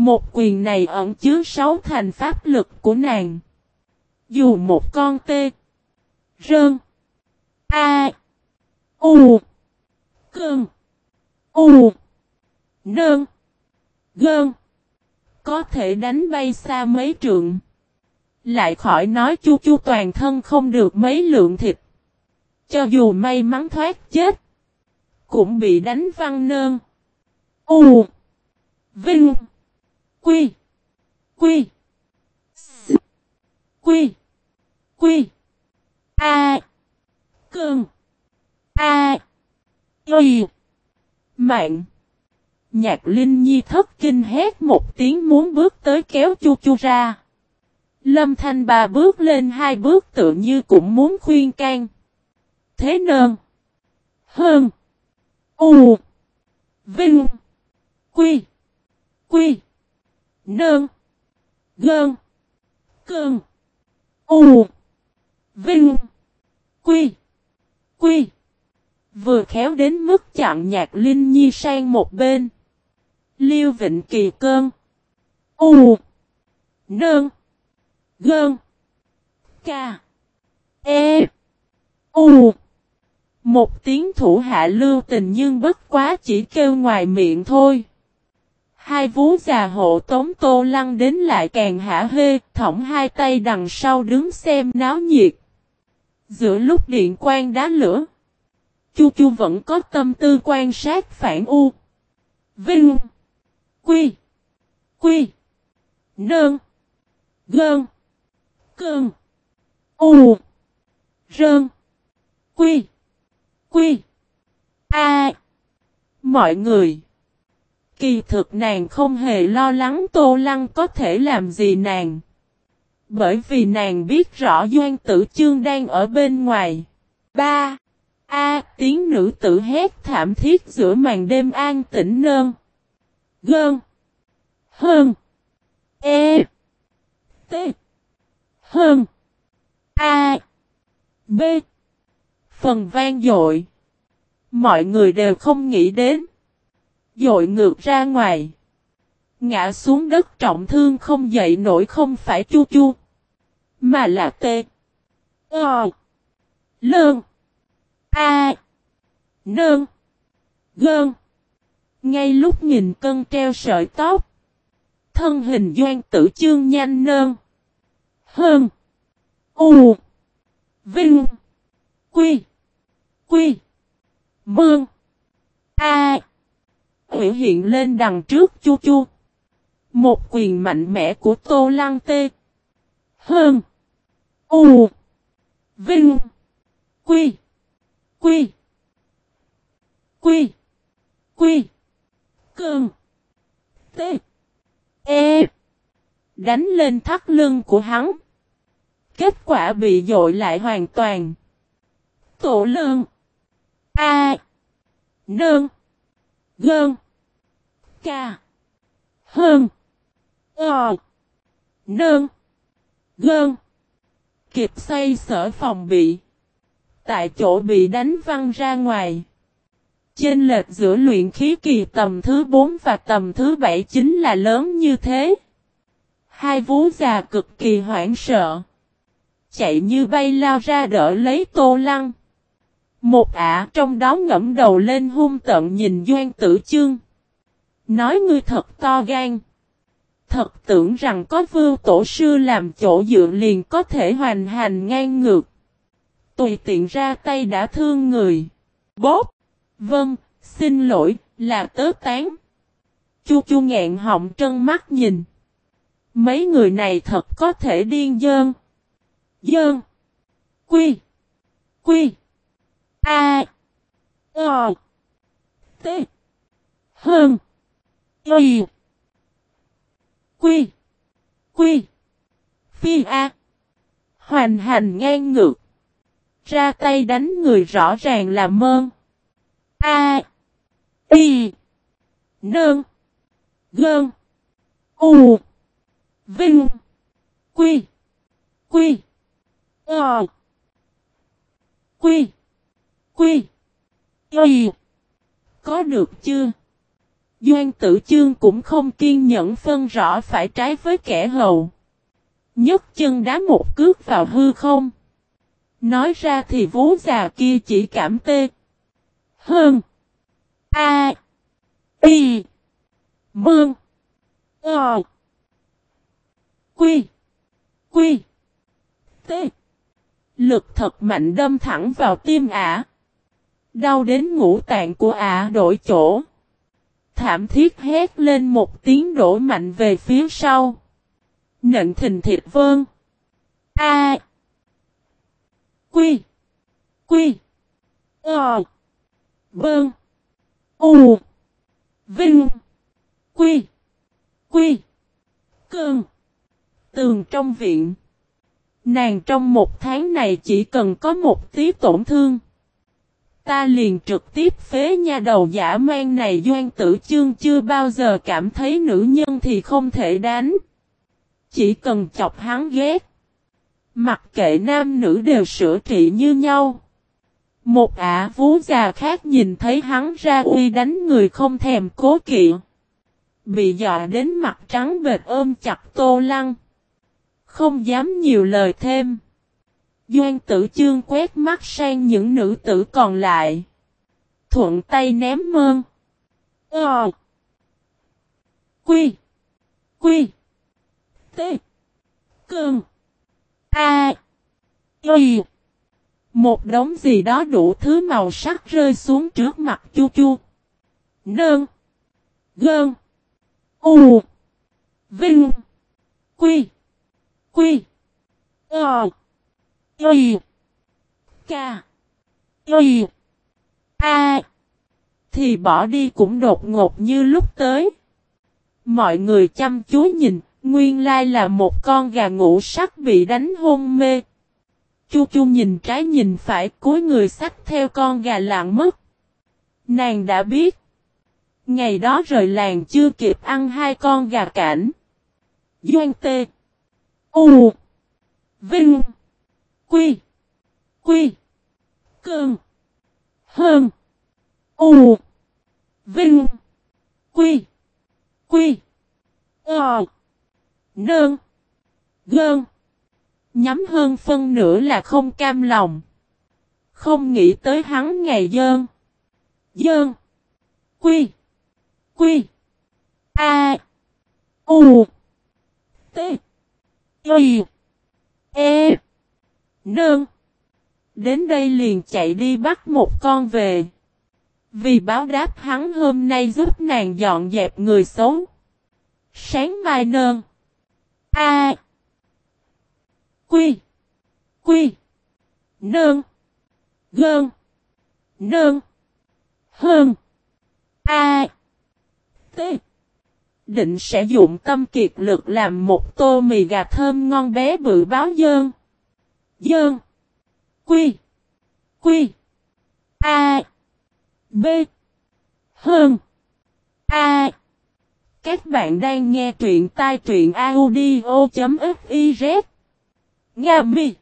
Một quyền này ẩn chứa sáu thành pháp lực của nàng. Dù một con tê. Rơn. A. U. Cơn. U. Nơn. Gơn. Có thể đánh bay xa mấy trượng. Lại khỏi nói chu chu toàn thân không được mấy lượng thịt. Cho dù may mắn thoát chết. Cũng bị đánh văng nơn. U. Vinh. Quy. Quy. S. Quy. Quy. A. cường A. Y. Mạng. Nhạc Linh Nhi thất kinh hét một tiếng muốn bước tới kéo chu chu ra. Lâm Thanh bà bước lên hai bước tự như cũng muốn khuyên can. Thế nơn. Hơn. U. Vinh. Quy. Quy. Nơn. Gơn. Cơn. U. Vinh. Quy. Quy. Vừa khéo đến mức chặn nhạc Linh Nhi sang một bên. Liêu Vịnh Kỳ cơn. U. Nơn. Gơn. Ca. E. U. Một tiếng thủ hạ lưu tình nhưng bất quá chỉ kêu ngoài miệng thôi. Hai vú già hộ tống tô lăng đến lại càng hả hê, thõng hai tay đằng sau đứng xem náo nhiệt. Giữa lúc điện quang đá lửa, Chu Chu vẫn có tâm tư quan sát phản u. Vinh. Quy. Quy. Nơn. Gơn. Cơn. U. Rơn. Quy. Quy. A. Mọi người. Kỳ thực nàng không hề lo lắng Tô Lăng có thể làm gì nàng. Bởi vì nàng biết rõ Doan Tử Chương đang ở bên ngoài. 3. A, tiếng nữ tử hét thảm thiết giữa màn đêm an tĩnh nơn. Gơn. Hơn. E. T. Hơn. A. B. Phần vang dội. Mọi người đều không nghĩ đến. Dội ngược ra ngoài. Ngã xuống đất trọng thương không dậy nổi không phải chu chu. Mà là tê. Ờ. Lơn. A. Nơn. Gơn. Ngay lúc nhìn cân treo sợi tóc. Thân hình doan tử chương nhanh nơn. Hơn. U. Vinh. Quy. Quy. Mương. A hủy hiện lên đằng trước chu chu. Một quyền mạnh mẽ của Tô Lăng Tê. Hơn. U. Vinh. Quy. Quy. Quy. Quy. cường T. E. Đánh lên thắt lưng của hắn. Kết quả bị dội lại hoàn toàn. Tổ lương. A. Nương. Gơn. Ca. Hơn. Ờ. Nơn. Gơn. Kịp xoay sở phòng bị tại chỗ bị đánh văng ra ngoài. Chênh lệch giữa luyện khí kỳ tầm thứ 4 và tầm thứ 7 chính là lớn như thế. Hai vú già cực kỳ hoảng sợ. Chạy như bay lao ra đỡ lấy tô lăng. Một ả trong đó ngẫm đầu lên hung tận nhìn Doan Tử Chương. Nói ngươi thật to gan. Thật tưởng rằng có vưu tổ sư làm chỗ dựa liền có thể hoành hành ngang ngược tùy tiện ra tay đã thương người. Bốp! Vâng, xin lỗi, là tớ tán. Chu chu ngẹn họng trân mắt nhìn. Mấy người này thật có thể điên dơn. Dơn. Quy. Quy. A. O. T. Hơn. Y. Quy. Quy. Phi A. Hoành hành ngang ngược. Ra tay đánh người rõ ràng là mơn. A. Y. Nơn. Gơn. U. Vinh. Quy. Quy. Ờ. Quy. Quy. Y. Có được chưa? Doan tử chương cũng không kiên nhẫn phân rõ phải trái với kẻ hầu. nhấc chân đá một cước vào hư không. Nói ra thì vú già kia chỉ cảm tê. Hơn. A. Y. Mương. Ờ. Quy. Quy. T. Lực thật mạnh đâm thẳng vào tim ả. Đau đến ngũ tạng của ả đổi chỗ. Thảm thiết hét lên một tiếng đổ mạnh về phía sau. Nận thình thịt vơn. A. Quy. Quy. Ờ. Vâng. U. Vinh. Quy. Quy. Cơn. Tường trong viện. Nàng trong một tháng này chỉ cần có một tí tổn thương. Ta liền trực tiếp phế nha đầu giả mang này Doan Tử Chương chưa bao giờ cảm thấy nữ nhân thì không thể đánh. Chỉ cần chọc hắn ghét. Mặc kệ nam nữ đều sửa trị như nhau. Một ả vú già khác nhìn thấy hắn ra uy đánh người không thèm cố kỵ. Bị dọa đến mặt trắng bệt ôm chặt tô lăng. Không dám nhiều lời thêm. Doan tử chương quét mắt sang những nữ tử còn lại. Thuận tay ném mơn. Ờ. Quy. Quy. T. Cơn. A. Y. Một đống gì đó đủ thứ màu sắc rơi xuống trước mặt chu chu. Nơn. Gơn. U. Vinh. Quy. Quy. Ờ. Y. K. Y. A. Thì bỏ đi cũng đột ngột như lúc tới. Mọi người chăm chú nhìn, nguyên lai là một con gà ngủ sắc bị đánh hôn mê. Chu chu nhìn trái nhìn phải cuối người sách theo con gà lạng mất. Nàng đã biết. Ngày đó rời làng chưa kịp ăn hai con gà cảnh. Doan tê. U. Vinh. Quy. Quy. Cơn. Hơn. U. Vinh. Quy. Quy. Ờ. Nơn. Gơn. Nhắm hơn phân nửa là không cam lòng. Không nghĩ tới hắn ngày dơn. Dơn. Quy. Quy. A. U. T. Y. E. Nương. Đến đây liền chạy đi bắt một con về. Vì báo đáp hắn hôm nay giúp nàng dọn dẹp người xấu. Sáng mai nơn. A. Quy. Quy. Nơn. Gơn. Nơn. Hơn. A. T. Định sẽ dụng tâm kiệt lực làm một tô mì gà thơm ngon bé bự báo dơn. Dơn. Quy. Quy. A. B. Hơn. A. Các bạn đang nghe truyện tai truyện audio.fiz. Nga mi.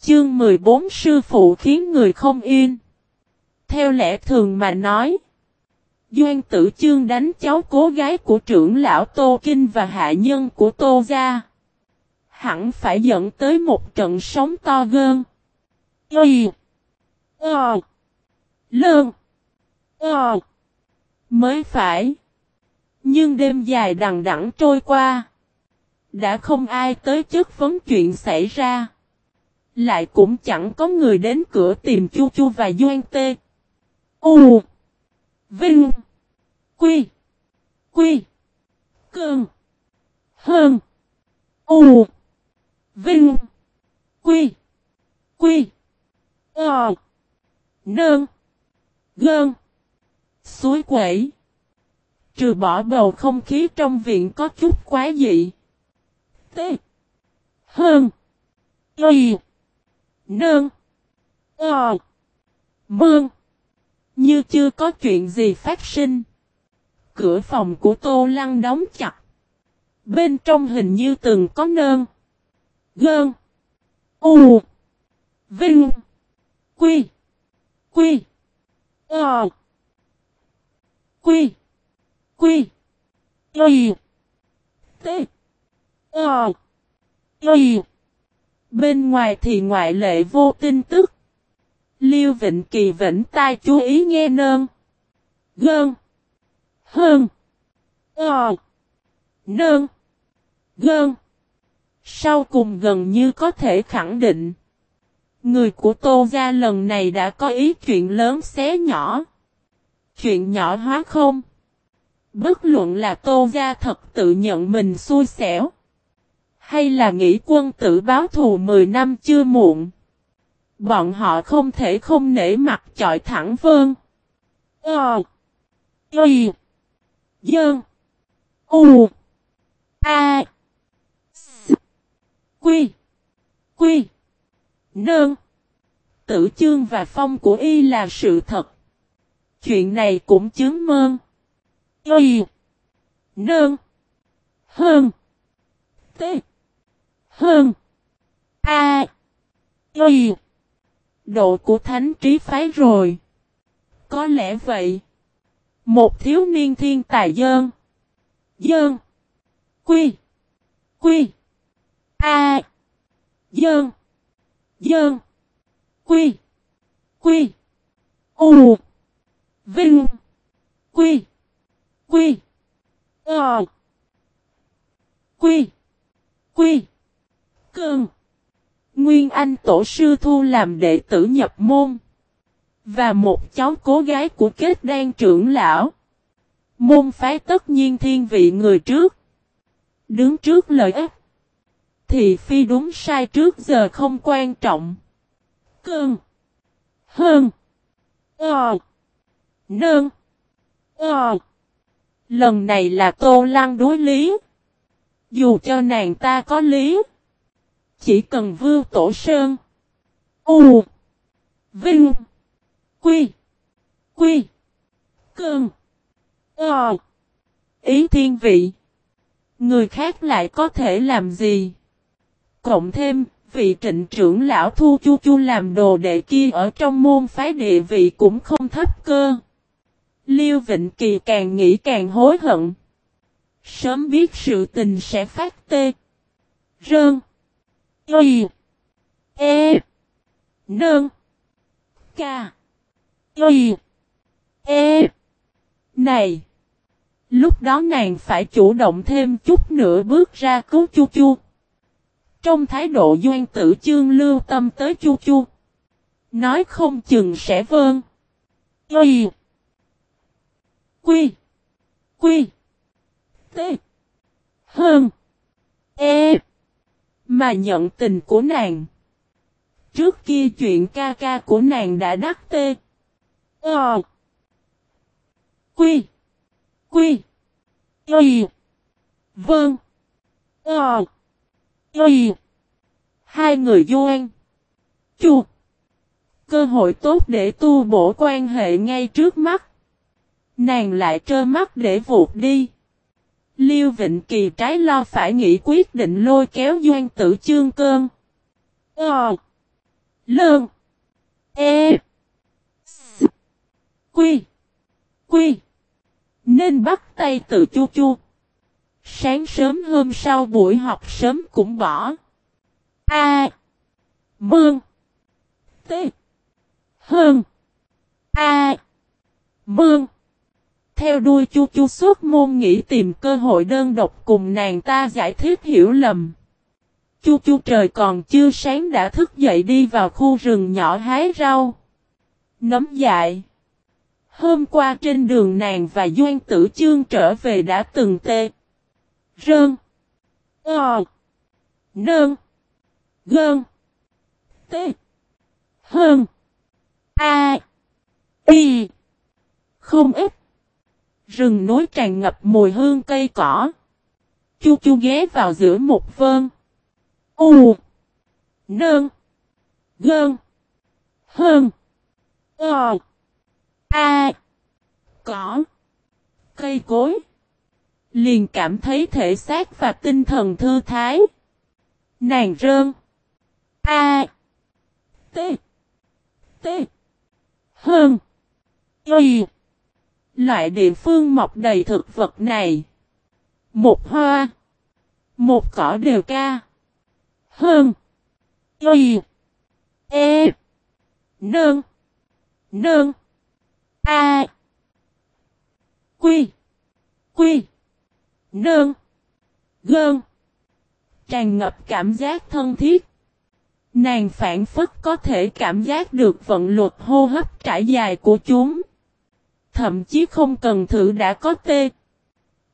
Chương 14 sư phụ khiến người không yên. Theo lẽ thường mà nói. Doan tử chương đánh cháu cố gái của trưởng lão Tô Kinh và hạ nhân của Tô Gia. Hẳn phải dẫn tới một trận sóng to gơn. Y. Ờ. Lơn. Ờ. Mới phải. Nhưng đêm dài đằng đẵng trôi qua. Đã không ai tới chất vấn chuyện xảy ra. Lại cũng chẳng có người đến cửa tìm Chu Chu và Doan Tê. U. Vinh. Quy. Quy. Cơn. Hơn. U. Vinh. Quy. Quy. Ờ. Nơn. Gơn. Suối quẩy. Trừ bỏ bầu không khí trong viện có chút quá dị. T. Hơn. Y. Nơn. Ờ. Mương. Như chưa có chuyện gì phát sinh. Cửa phòng của Tô Lăng đóng chặt. Bên trong hình như từng có nơn. Gơn. U. Vinh. Quy. Quy. Ờ. Quy. Quy. Y. T. Ờ. Y. Bên ngoài thì ngoại lệ vô tin tức. Liêu Vịnh Kỳ vĩnh tai chú ý nghe nơn. Gơn. Hơn. Ờ. Nơn. Gơn. Sau cùng gần như có thể khẳng định. Người của Tô Gia lần này đã có ý chuyện lớn xé nhỏ. Chuyện nhỏ hóa không? Bất luận là Tô Gia thật tự nhận mình xui xẻo. Hay là nghĩ quân tử báo thù 10 năm chưa muộn. Bọn họ không thể không nể mặt chọi thẳng vương. Ờ. Y. Dơn. U. A. Quy. Quy. Nơn. Tử chương và phong của y là sự thật. Chuyện này cũng chứng mơn. Y. Nơn. Hơn. T. Hơn. A. Y. Độ của thánh trí phái rồi. Có lẽ vậy. Một thiếu niên thiên tài dơn. Dơn. Quy. Quy. A. Dơn. Dơn. Quy. Quy. U. Vinh. Quy. Quy. Ờ. Quy. Quy. Cơn. Nguyên Anh tổ sư thu làm đệ tử nhập môn. Và một cháu cố gái của kết đan trưởng lão. Môn phái tất nhiên thiên vị người trước. Đứng trước lợi ích. Thì phi đúng sai trước giờ không quan trọng. Cơn. Hơn. Ờ. Nơn. Ờ. Lần này là tô lăng đối lý. Dù cho nàng ta có lý. Chỉ cần vưu tổ sơn. U. Vinh. Quy. Quy. Cơn. Ờ. Ý thiên vị. Người khác lại có thể làm gì? Cộng thêm, vị trịnh trưởng lão thu chu chu làm đồ đệ kia ở trong môn phái địa vị cũng không thấp cơ. Liêu Vịnh Kỳ càng nghĩ càng hối hận. Sớm biết sự tình sẽ phát tê. Rơn. Y. E. Nơn. Ca. Y. E. Này. Lúc đó nàng phải chủ động thêm chút nữa bước ra cứu chu chu. Trong thái độ doan tử chương lưu tâm tới chu chu. Nói không chừng sẽ vơn. Y. Quy. Quy. T. Hơn. E. Mà nhận tình của nàng. Trước kia chuyện ca ca của nàng đã đắc tê. Ờ. Quy. Quy. Y. Vâng. Ờ. Y. Hai người doan. Chu. Cơ hội tốt để tu bổ quan hệ ngay trước mắt. Nàng lại trơ mắt để vụt đi. Liêu Vịnh Kỳ trái lo phải nghĩ quyết định lôi kéo Doan Tử Chương Cơn. Ờ. Lơn. E. S. Quy. Quy. Nên bắt tay từ chu chu. Sáng sớm hôm sau buổi học sớm cũng bỏ. A. Mương. T. Hơn. A. Mương. Theo đuôi chu chu suốt môn nghĩ tìm cơ hội đơn độc cùng nàng ta giải thích hiểu lầm. Chu chu trời còn chưa sáng đã thức dậy đi vào khu rừng nhỏ hái rau. Nấm dại. Hôm qua trên đường nàng và Doan Tử Chương trở về đã từng tê. Rơn. Ờ. Nơn. Gơn. T. Hơn. A. Y. Không ít. Rừng núi tràn ngập mùi hương cây cỏ. Chu chu ghé vào giữa một vơn. U. Nơn. Gơn. Hơn. Ờ. A. Cỏ. Cây cối. Liền cảm thấy thể xác và tinh thần thư thái. Nàng rơn. A. T. T. Hơn. Y. Loại địa phương mọc đầy thực vật này. Một hoa. Một cỏ đều ca. Hơn. Y. E. Nương. Nương. A. Quy. Quy. Nương. Gơn. Tràn ngập cảm giác thân thiết. Nàng phản phất có thể cảm giác được vận luật hô hấp trải dài của chúng. Thậm chí không cần thử đã có tê.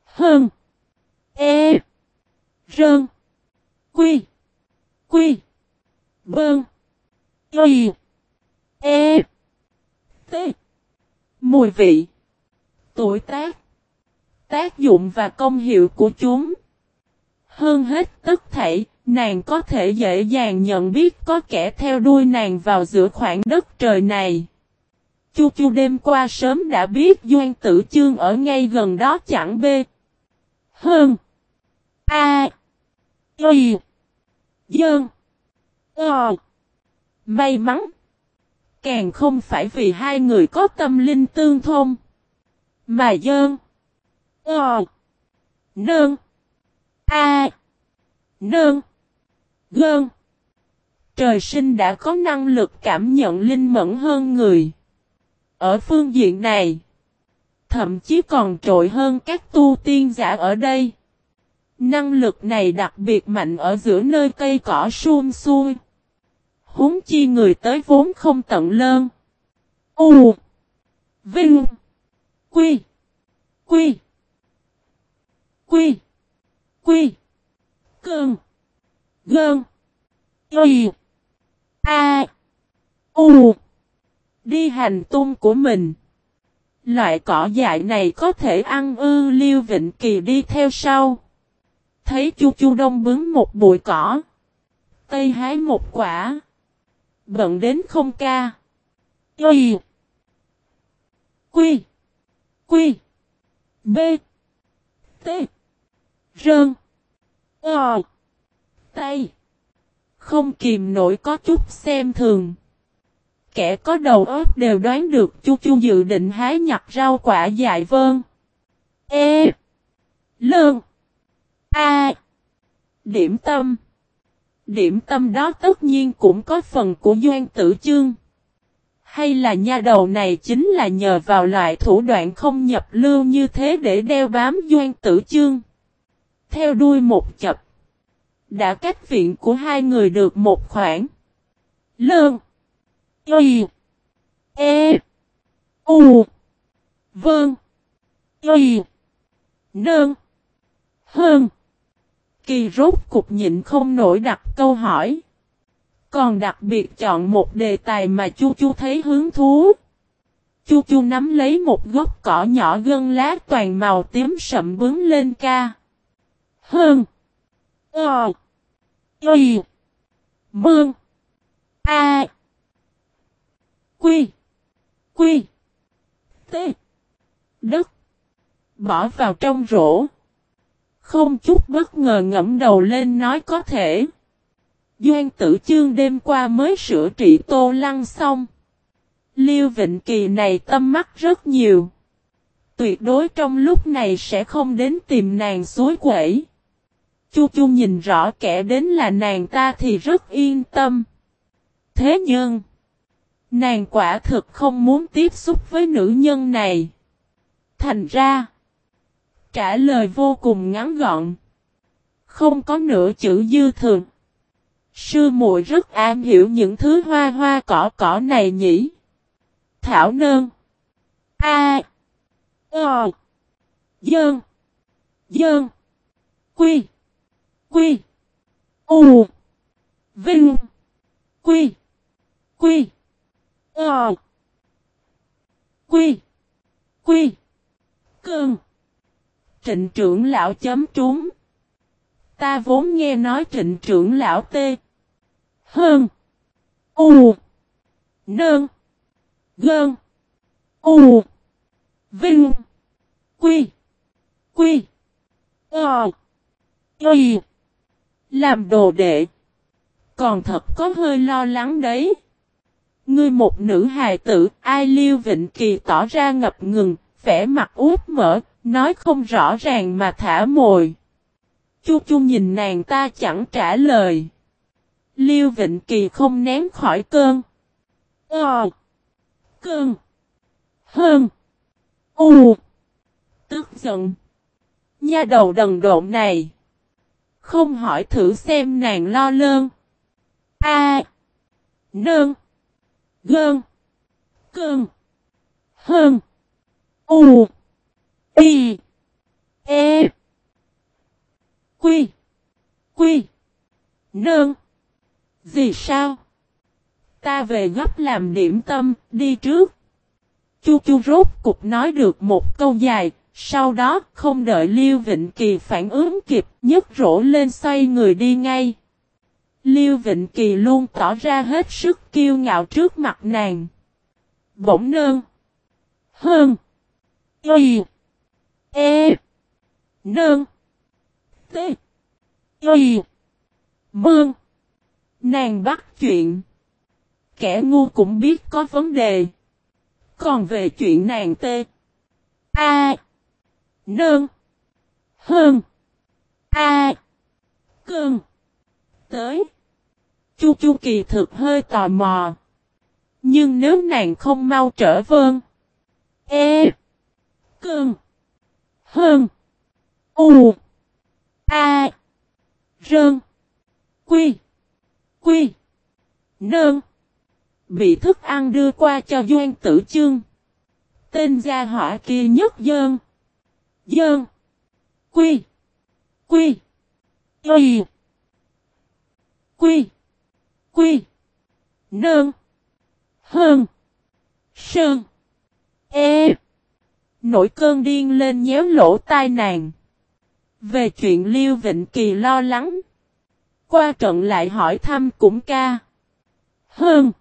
Hơn. E. Rơn. Quy. Quy. Bơn. Y. E. T. Mùi vị. Tuổi tác. Tác dụng và công hiệu của chúng. Hơn hết tất thảy, nàng có thể dễ dàng nhận biết có kẻ theo đuôi nàng vào giữa khoảng đất trời này. Chu chu đêm qua sớm đã biết Doan Tử Chương ở ngay gần đó chẳng bê. Hơn. A. Y. Dơn. Ờ. May mắn. Càng không phải vì hai người có tâm linh tương thông. Mà dơn. Ờ. nương A. nương Gơn. Trời sinh đã có năng lực cảm nhận linh mẫn hơn người. Ở phương diện này, thậm chí còn trội hơn các tu tiên giả ở đây. Năng lực này đặc biệt mạnh ở giữa nơi cây cỏ suôn xuôi. Húng chi người tới vốn không tận lơn. U. Vinh. Quy. Quy. Quy. Quy. Cơn. Gơn. Y. A. U. Đi hành tung của mình. Loại cỏ dại này có thể ăn ư liêu vịnh kỳ đi theo sau. Thấy chu chu đông bướng một bụi cỏ. Tây hái một quả. Bận đến không ca. Y. Quy. Quy. B. T. Rơn. Ờ. Tay. Không kìm nổi có chút xem thường. Kẻ có đầu óc đều đoán được chu chu dự định hái nhặt rau quả dại vơn. E. Lương. A. Điểm tâm. Điểm tâm đó tất nhiên cũng có phần của Doan Tử Chương. Hay là nha đầu này chính là nhờ vào loại thủ đoạn không nhập lưu như thế để đeo bám Doan Tử Chương. Theo đuôi một chập. Đã cách viện của hai người được một khoản. Lương. Y. E. U. Vâng. Y. Nương. Hơn. Kỳ rốt cục nhịn không nổi đặt câu hỏi. Còn đặc biệt chọn một đề tài mà Chu Chu thấy hứng thú. Chu Chu nắm lấy một gốc cỏ nhỏ gân lá toàn màu tím sậm bướng lên ca. Hơn. Ờ. Y. Mương. A. Quy. Quy. T. Đất. Bỏ vào trong rổ. Không chút bất ngờ ngẫm đầu lên nói có thể. Doan tử chương đêm qua mới sửa trị tô lăng xong. Liêu Vịnh Kỳ này tâm mắt rất nhiều. Tuyệt đối trong lúc này sẽ không đến tìm nàng suối quẩy. Chu Chu nhìn rõ kẻ đến là nàng ta thì rất yên tâm. Thế nhưng, nàng quả thực không muốn tiếp xúc với nữ nhân này. Thành ra, trả lời vô cùng ngắn gọn. Không có nửa chữ dư thường. Sư muội rất am hiểu những thứ hoa hoa cỏ cỏ này nhỉ. Thảo Nương, A. Ờ. Dơn. Dơn. Quy. Quy. U. Vinh. Quy. Quy. Ờ. Quy. Quy. Cơn. Trịnh trưởng lão chấm trúng. Ta vốn nghe nói trịnh trưởng lão tê. Hơn. U. Nơn. Gơn. U. Vinh. Quy. Quy. Ờ. Quy. Làm đồ đệ. Còn thật có hơi lo lắng đấy. Ngươi một nữ hài tử, ai liêu vịnh kỳ tỏ ra ngập ngừng, vẻ mặt út mở, nói không rõ ràng mà thả mồi. Chu chu nhìn nàng ta chẳng trả lời. Liêu Vịnh Kỳ không ném khỏi cơn. Ờ. Cơn. Hơn. U. Tức giận. Nha đầu đần độn này. Không hỏi thử xem nàng lo lơn. A. À. Nơn. Gơn. Cơn. Hơn. U. Y. E. Quy. Quy. Nơn. Gì sao? Ta về gấp làm điểm tâm, đi trước. Chu chu rốt cục nói được một câu dài, sau đó không đợi Liêu Vịnh Kỳ phản ứng kịp, nhấc rổ lên xoay người đi ngay. Liêu Vịnh Kỳ luôn tỏ ra hết sức kiêu ngạo trước mặt nàng. Bỗng nơn. Hơn. Y. E. Nơn. T. Y. Mương. Nàng bắt chuyện. Kẻ ngu cũng biết có vấn đề. Còn về chuyện nàng tê. A. Nương. Hơn. A. cương Tới. Chu Chu kỳ thực hơi tò mò. Nhưng nếu nàng không mau trở vơn. E. Cương. Hơn. U. A. Rơn. Quy. Quy. Nơn. Bị thức ăn đưa qua cho Doan Tử Chương. Tên gia hỏa kia nhất dơn. Dơn. Quy. Quy. Quy. Quy. Quy. Nơn. Hơn. Sơn. E. Nổi cơn điên lên nhéo lỗ tai nàng. Về chuyện Liêu Vịnh Kỳ lo lắng. Qua trận lại hỏi thăm cũng ca. Hơn.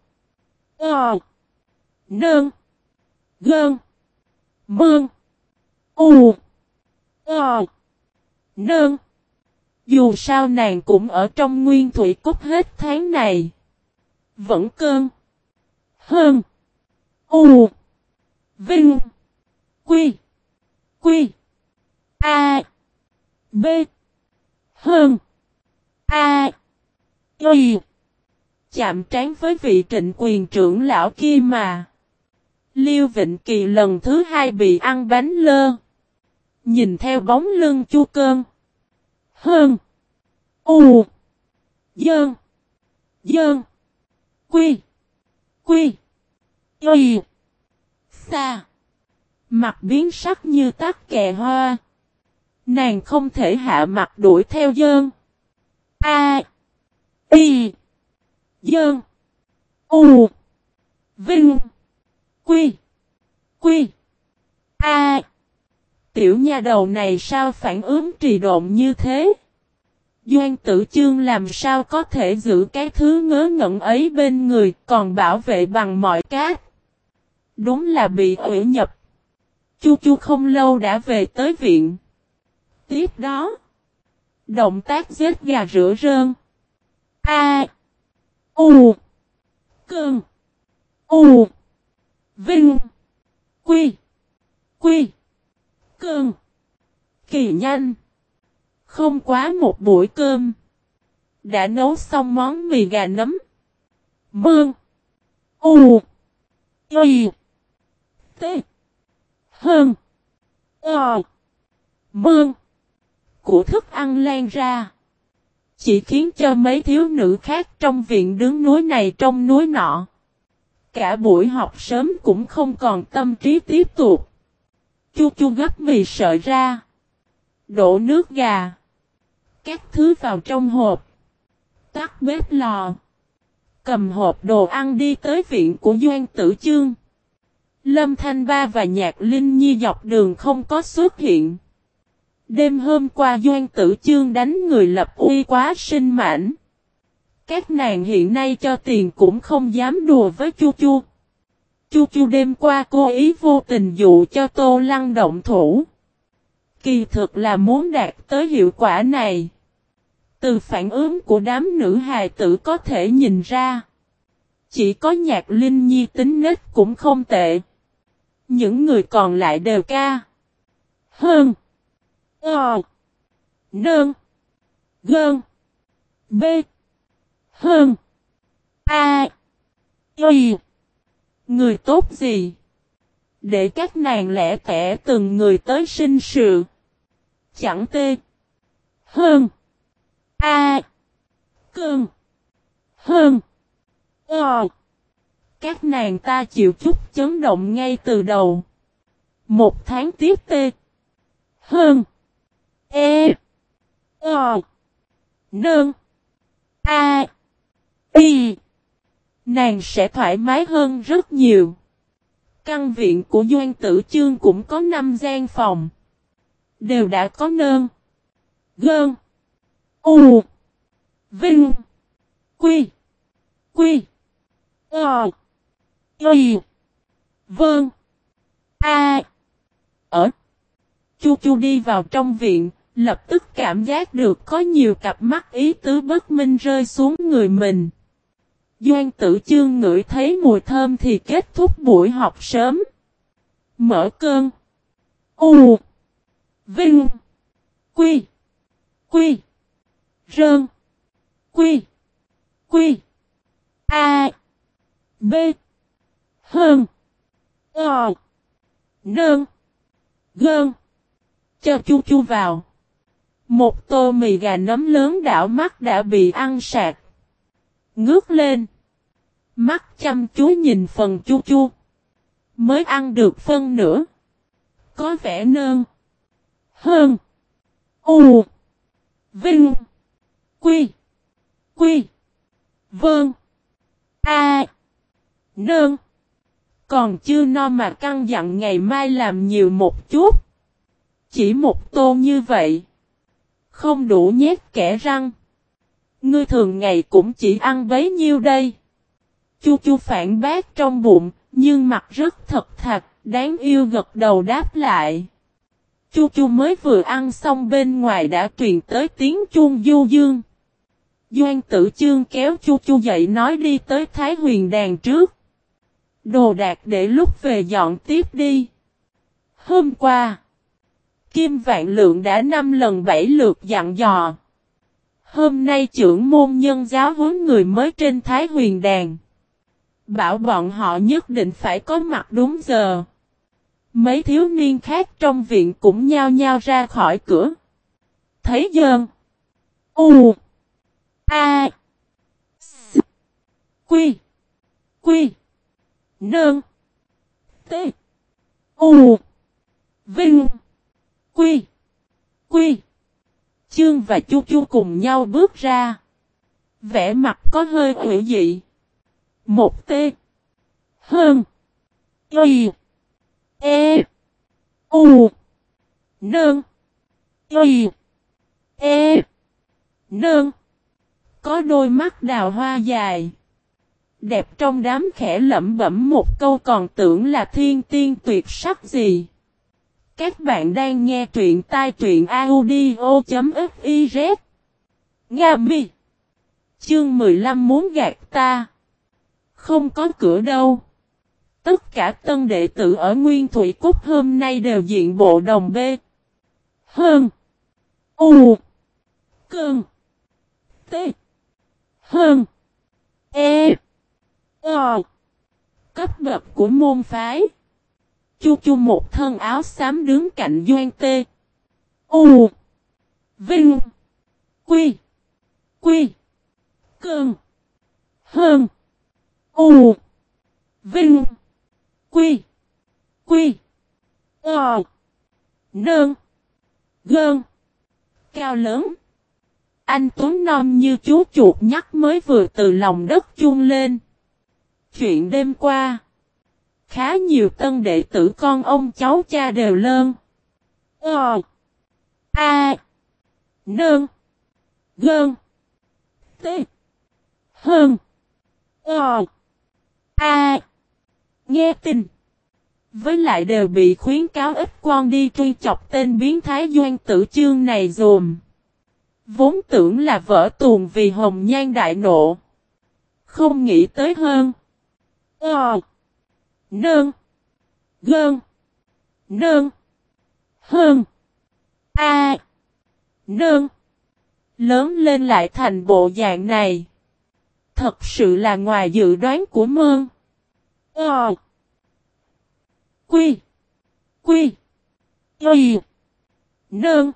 Ờ. Nơn. Gơn. Mương. U. Ờ. Nương. Dù sao nàng cũng ở trong nguyên thủy cốt hết tháng này. Vẫn cơn. Hơn. U. Vinh. Quy. Quy. A. B. Hơn. A. Y. Chạm trán với vị trịnh quyền trưởng lão kia mà. Liêu Vịnh Kỳ lần thứ hai bị ăn bánh lơ. Nhìn theo bóng lưng chu cơn. Hơn. U. Dơn. Dơn. Quy. Quy. Y. Xa. Mặt biến sắc như tác kè hoa. Nàng không thể hạ mặt đuổi theo dơn. A. Y. Dơn. U. Vinh. Quy. Quy. A. Tiểu nha đầu này sao phản ứng trì độn như thế? Doan tử chương làm sao có thể giữ cái thứ ngớ ngẩn ấy bên người, còn bảo vệ bằng mọi cách? Đúng là bị ủy nhập. Chu chu không lâu đã về tới viện. Tiếp đó. Động tác giết gà rửa rơn. A. U. Cơn. U. Vinh. Quy. Quy. Cơn. Kỳ nhanh. Không quá một buổi cơm. Đã nấu xong món mì gà nấm. Mương. U. Y. T. Hơn. Ờ. Mương của thức ăn lan ra. Chỉ khiến cho mấy thiếu nữ khác trong viện đứng núi này trong núi nọ. Cả buổi học sớm cũng không còn tâm trí tiếp tục. Chu chu gấp mì sợi ra. Đổ nước gà. Các thứ vào trong hộp. Tắt bếp lò. Cầm hộp đồ ăn đi tới viện của Doan Tử Chương. Lâm Thanh Ba và Nhạc Linh Nhi dọc đường không có xuất hiện. Đêm hôm qua Doan Tử Chương đánh người lập uy quá sinh mãnh. Các nàng hiện nay cho tiền cũng không dám đùa với Chu Chu. Chu Chu đêm qua cố ý vô tình dụ cho Tô Lăng động thủ. Kỳ thực là muốn đạt tới hiệu quả này. Từ phản ứng của đám nữ hài tử có thể nhìn ra. Chỉ có nhạc linh nhi tính nết cũng không tệ. Những người còn lại đều ca. Hơn. Ờ. Nơn. Gơn. B. Hơn. A. Y. Người tốt gì? Để các nàng lẻ tẻ từng người tới sinh sự. Chẳng tê. Hơn. A. Cơn. Hơn. Ờ. Các nàng ta chịu chút chấn động ngay từ đầu. Một tháng tiếp tê. Hơn. E. Ờ. Nương. A. Y. Nàng sẽ thoải mái hơn rất nhiều. Căn viện của Doan Tử Chương cũng có 5 gian phòng. Đều đã có nơn. Gơn. U. Vinh. Quy. Quy. Ờ. Y. Vâng. A. Ở. Chu Chu đi vào trong viện, lập tức cảm giác được có nhiều cặp mắt ý tứ bất minh rơi xuống người mình. Doan tử chương ngửi thấy mùi thơm thì kết thúc buổi học sớm. Mở cơn. U. Vinh. Quy. Quy. Rơn. Quy. Quy. A. B. Hơn. Ờ. Nơn. Gơn. Cho chu chu vào. Một tô mì gà nấm lớn đảo mắt đã bị ăn sạc. Ngước lên. Mắt chăm chú nhìn phần chu chu. Mới ăn được phân nữa. Có vẻ nơn. Hơn. U. Vinh. Quy. Quy. Vâng. A. Nơn. Còn chưa no mà căng dặn ngày mai làm nhiều một chút. Chỉ một tô như vậy. Không đủ nhét kẻ răng. Ngươi thường ngày cũng chỉ ăn bấy nhiêu đây. Chu chu phản bác trong bụng, nhưng mặt rất thật thà, đáng yêu gật đầu đáp lại. Chu chu mới vừa ăn xong bên ngoài đã truyền tới tiếng chuông du dương. Doan tử chương kéo chu chu dậy nói đi tới Thái huyền đàn trước. Đồ đạc để lúc về dọn tiếp đi. Hôm qua, Kim Vạn Lượng đã năm lần bảy lượt dặn dò. Hôm nay trưởng môn nhân giáo huấn người mới trên Thái huyền đàn. Bảo bọn họ nhất định phải có mặt đúng giờ. Mấy thiếu niên khác trong viện cũng nhao nhao ra khỏi cửa. Thấy dơn. U. A. S. Quy. Quy. Nương. T. U. Vinh. Quy. Quy. Chương và Chu Chu cùng nhau bước ra. Vẽ mặt có hơi hữu dị. Một T. Hơn. Y. E. U. Nơn. Y. E. Nơn. Có đôi mắt đào hoa dài. Đẹp trong đám khẽ lẩm bẩm một câu còn tưởng là thiên tiên tuyệt sắc gì. Các bạn đang nghe truyện tai truyện audio.fiz Nga mi. Chương 15 muốn gạt ta. Không có cửa đâu. Tất cả tân đệ tử ở Nguyên Thủy Cúc hôm nay đều diện bộ đồng B Hơn. U. Cơn. T. Hơn. E. Ờ Cấp bậc của môn phái. Chu chu một thân áo xám đứng cạnh Doan Tê. U. Vinh. Quy. Quy. Cơn. Hơn. U. Vinh. Quy. Quy. Ờ. Nơn. Gơn. Cao lớn. Anh Tuấn Non như chú chuột nhắc mới vừa từ lòng đất chung lên. Chuyện đêm qua. Khá nhiều tân đệ tử con ông cháu cha đều lơn. Ờ. A. Nơn. Gơn. T. Hơn. Ờ. A. Nghe tin. Với lại đều bị khuyến cáo ít quan đi truy chọc tên biến thái doanh tử chương này dùm. Vốn tưởng là vỡ tuồng vì hồng nhan đại nộ. Không nghĩ tới hơn. Ờ. Nơn. Gơn. Nơn. Hơn. A. Nơn. Lớn lên lại thành bộ dạng này. Thật sự là ngoài dự đoán của mơn. Ờ. Quy. Quy. Y. Nơn.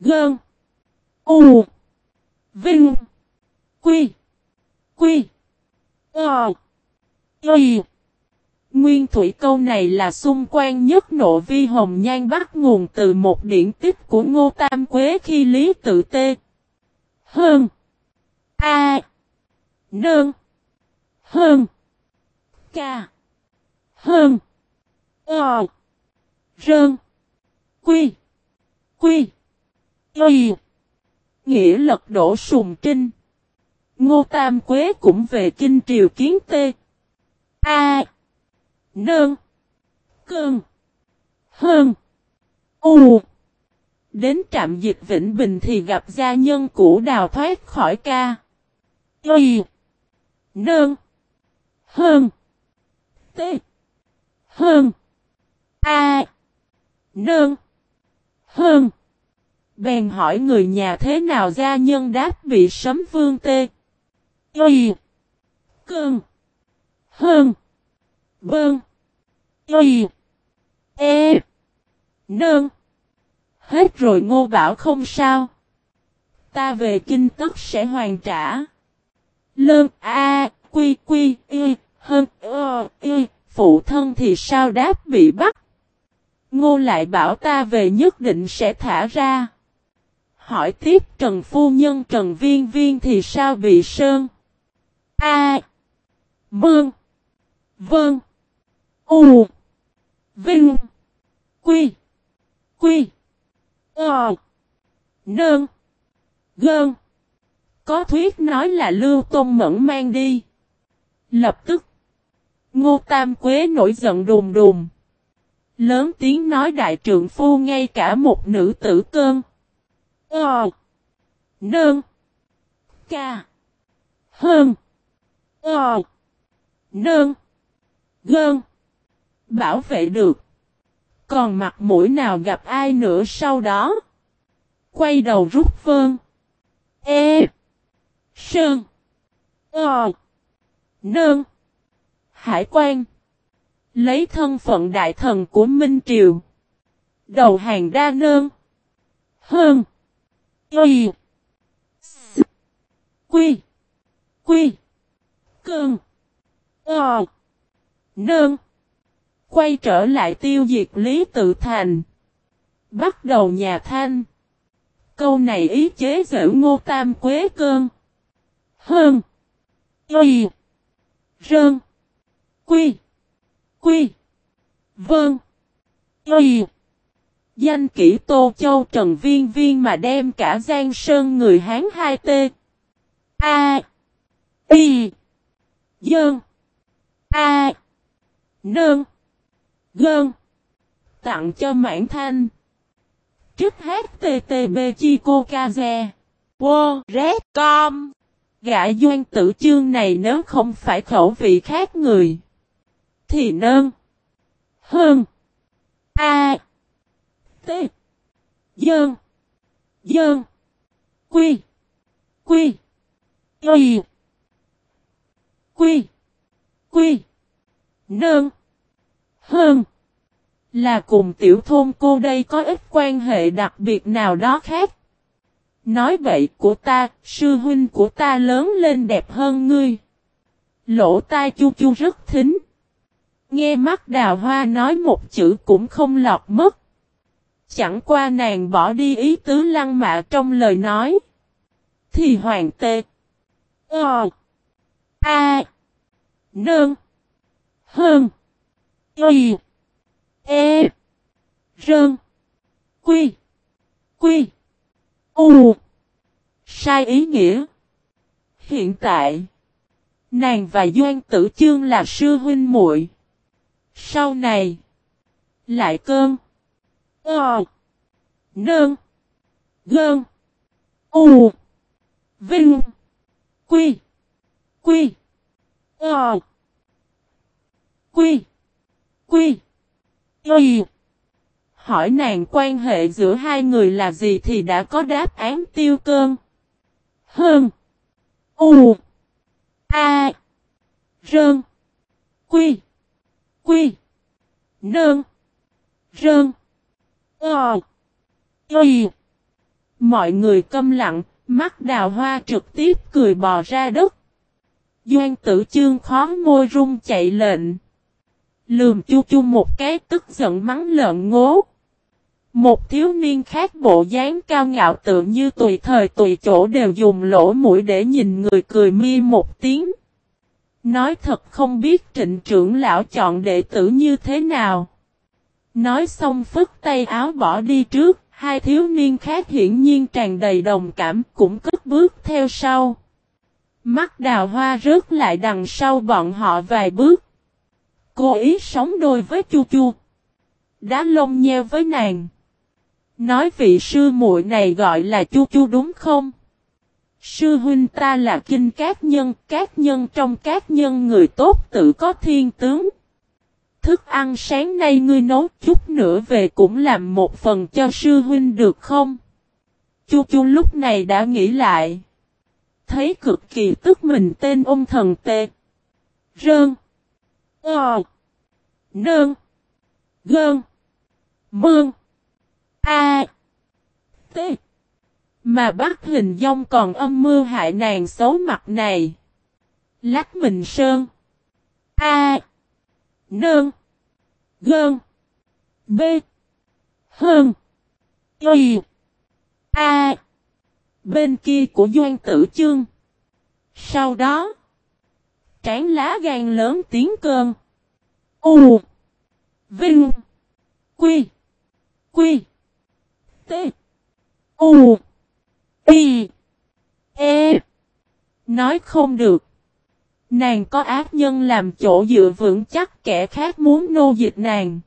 Gơn. U. Vinh. Quy. Quy. Ờ. Y. Nguyên thủy câu này là xung quanh nhất nộ vi hồng nhan bắt nguồn từ một điển tích của Ngô Tam Quế khi lý tự tê. Hơn. A. Nương. Hơn. Ca. Hơn. Ờ. Rơn. Quy. Quy. Y. Nghĩa lật đổ sùng trinh. Ngô Tam Quế cũng về kinh triều kiến tê. A. Nương. Cơn. Hơn. U. Đến trạm dịch Vĩnh Bình thì gặp gia nhân cũ đào thoát khỏi ca. Y. Nương. Hơn. T. Hơn. A. Nương. Hơn. Bèn hỏi người nhà thế nào gia nhân đáp bị sấm vương tê. Y. Cơn. Hơn. Bơn. Y. E. Nương. Hết rồi ngô bảo không sao. Ta về kinh tức sẽ hoàn trả. Lơn A. Quy quy, y. Hơn ơ, y. Phụ thân thì sao đáp bị bắt. Ngô lại bảo ta về nhất định sẽ thả ra. Hỏi tiếp Trần Phu Nhân, Trần Viên Viên thì sao bị sơn? A. Mương. Vâng. U. Vinh. Quy. Quy. Ờ. Nơn. Gơn. Có thuyết nói là Lưu Tôn Mẫn mang đi. Lập tức. Ngô Tam Quế nổi giận đùm đùm. Lớn tiếng nói đại trượng phu ngay cả một nữ tử cơn. Ờ. Nơn. Ca. Hơn. Ờ. Nơn. Gơn. Bảo vệ được. Còn mặt mũi nào gặp ai nữa sau đó. Quay đầu rút vơn. E. Sơn. Ờ. nương Hải quan. Lấy thân phận đại thần của Minh Triều. Đầu hàng đa nương Hơn. Y. Quy. Quy. Cơn. Ờ. nương Quay trở lại tiêu diệt Lý Tự Thành. Bắt đầu nhà Thanh. Câu này ý chế giễu ngô tam quế cơn. Hơn. Y. Rơn. Quy. Quy. Vâng. Y. Danh kỹ Tô Châu Trần Viên Viên mà đem cả Giang Sơn người Hán 2T. A. Y. Dơn. A. Nơn. Gơn. Tặng cho mãn thanh. Trước HTTB Chi Cô Kaze. Wo. Red. Com. Gã doan tử chương này nếu không phải khẩu vị khác người. Thì nơn. Hơn. A. T. Dơn. Dơn. Quy. Quy. Y. Quy. Quy. Nơn. Hơn. Là cùng tiểu thôn cô đây có ít quan hệ đặc biệt nào đó khác. Nói vậy của ta, sư huynh của ta lớn lên đẹp hơn ngươi. Lỗ tai chu chu rất thính. Nghe mắt đào hoa nói một chữ cũng không lọt mất. Chẳng qua nàng bỏ đi ý tứ lăng mạ trong lời nói. Thì hoàng tê. Ờ. A. Nương. Hơn. Y. E. Rơn. Quy. Quy. U. Sai ý nghĩa. Hiện tại. Nàng và Doan Tử Chương là sư huynh muội. Sau này. Lại cơn. Ờ. Nơn. Gơn. U. Vinh. Quy. Quy. Ờ. Quy. Quy. Y. Hỏi nàng quan hệ giữa hai người là gì thì đã có đáp án tiêu cơn. Hơn. U. A. Rơn. Quy. Quy. Nơn. Rơn. Ờ. Y. Mọi người câm lặng, mắt đào hoa trực tiếp cười bò ra đất. Doan tử chương khó môi rung chạy lệnh. Lườm chu chu một cái tức giận mắng lợn ngố. Một thiếu niên khác bộ dáng cao ngạo tự như tùy thời tùy chỗ đều dùng lỗ mũi để nhìn người cười mi một tiếng. Nói thật không biết trịnh trưởng lão chọn đệ tử như thế nào. Nói xong phức tay áo bỏ đi trước, hai thiếu niên khác hiển nhiên tràn đầy đồng cảm cũng cất bước theo sau. Mắt đào hoa rớt lại đằng sau bọn họ vài bước. Cô ý sống đôi với chu chu. Đá lông nheo với nàng. Nói vị sư muội này gọi là chu chu đúng không? Sư huynh ta là kinh các nhân, các nhân trong các nhân người tốt tự có thiên tướng. Thức ăn sáng nay ngươi nấu chút nữa về cũng làm một phần cho sư huynh được không? Chu chu lúc này đã nghĩ lại. Thấy cực kỳ tức mình tên ông thần tê. Rơn. Ờ. Nơn. Gơn. Mương. A. T. Mà bắt hình dông còn âm mưu hại nàng xấu mặt này. Lách mình sơn. A. Nơn. Gơn. B. Hơn. Y. A. Bên kia của Doan Tử Chương. Sau đó. Tráng lá gan lớn tiếng cơn. U. Vinh. Quy. Quy. T. U. Y. E. Nói không được. Nàng có ác nhân làm chỗ dựa vững chắc, kẻ khác muốn nô dịch nàng.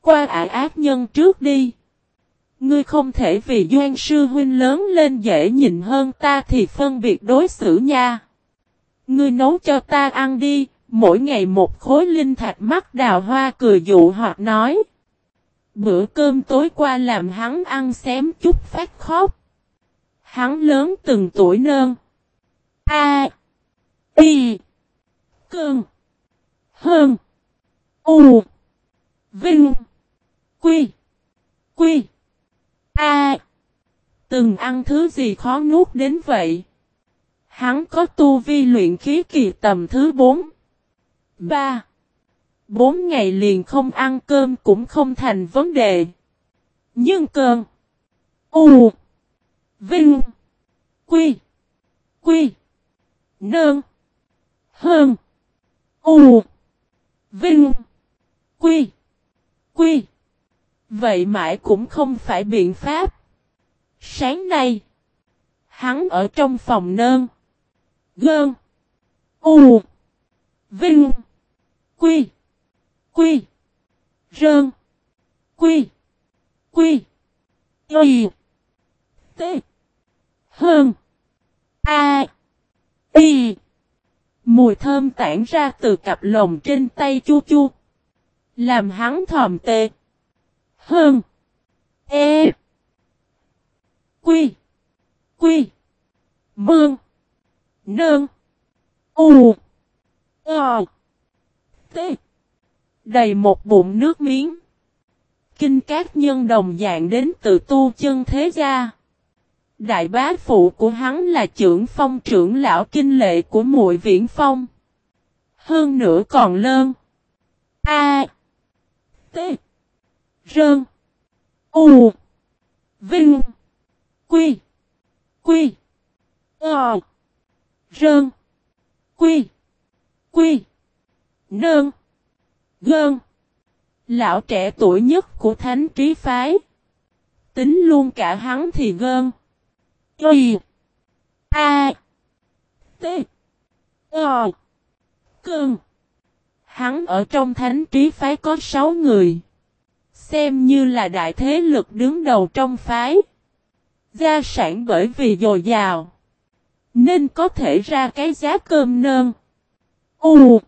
Qua ả ác nhân trước đi. Ngươi không thể vì doan sư huynh lớn lên dễ nhìn hơn ta thì phân biệt đối xử nha. Ngươi nấu cho ta ăn đi, mỗi ngày một khối linh thạch mắt đào hoa cười dụ hoặc nói. Bữa cơm tối qua làm hắn ăn xém chút phát khóc. Hắn lớn từng tuổi nơn. A. Y. Cơn. Hơn. U. Vinh. Quy. Quy. A. Từng ăn thứ gì khó nuốt đến vậy? Hắn có tu vi luyện khí kỳ tầm thứ 4. 3. Bốn ngày liền không ăn cơm cũng không thành vấn đề. Nhưng cơm. U. Vinh. Quy. Quy. Nơn. Hơn. U. Vinh. Quy. Quy. Vậy mãi cũng không phải biện pháp. Sáng nay. Hắn ở trong phòng nơn. Gơn. U. Vinh. Quy. Quy. Rơn. Quy. Quy. Y. T. Hơn. A. Y. Mùi thơm tản ra từ cặp lồng trên tay chu chu. Làm hắn thòm tê. Hơn. E. Quy. Quy. Mương. Nương. U. Ờ. T. Đầy một bụng nước miếng. Kinh các nhân đồng dạng đến từ tu chân thế gia. Đại bá phụ của hắn là trưởng phong trưởng lão kinh lệ của muội viễn phong. Hơn nữa còn lơn. A. T. Rơn. U. Vinh. Quy. Quy. Ờ. Rơn. Quy. Quy. Nơn. Gơn. Lão trẻ tuổi nhất của thánh trí phái. Tính luôn cả hắn thì gơn. Y. A. T. O. Cơn. Hắn ở trong thánh trí phái có 6 người. Xem như là đại thế lực đứng đầu trong phái. Gia sản bởi vì dồi dào. Nên có thể ra cái giá cơm nơn. U.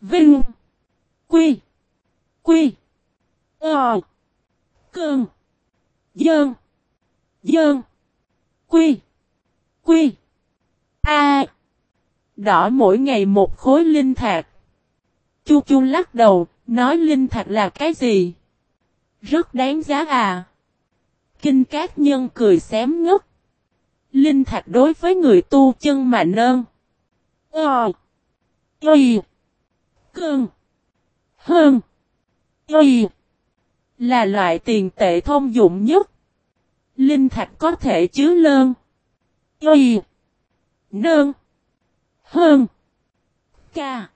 Vinh. Quy. Quy. Ờ. Cơn. Dơn. Dơn. Quy. Quy. A. Đỏ mỗi ngày một khối linh thạch. Chu chu lắc đầu, nói linh thạch là cái gì? Rất đáng giá à. Kinh cát nhân cười xém ngất. Linh thạch đối với người tu chân mà nơn. Ờ. Y. Cơn. Hơn. Y. Là loại tiền tệ thông dụng nhất. Linh thạch có thể chứa lơn. Y. Nơn. Hơn. Ca.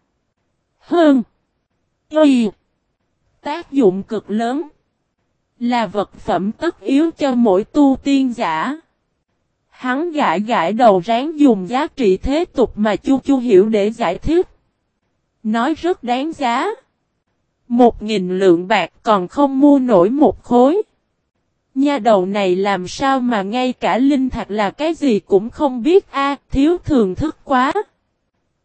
Hơn. Y. Tác dụng cực lớn. Là vật phẩm tất yếu cho mỗi tu tiên giả. Hắn gãi gãi đầu ráng dùng giá trị thế tục mà Chu Chu hiểu để giải thích. Nói rất đáng giá. Một nghìn lượng bạc còn không mua nổi một khối. Nha đầu này làm sao mà ngay cả linh thạch là cái gì cũng không biết a, thiếu thường thức quá.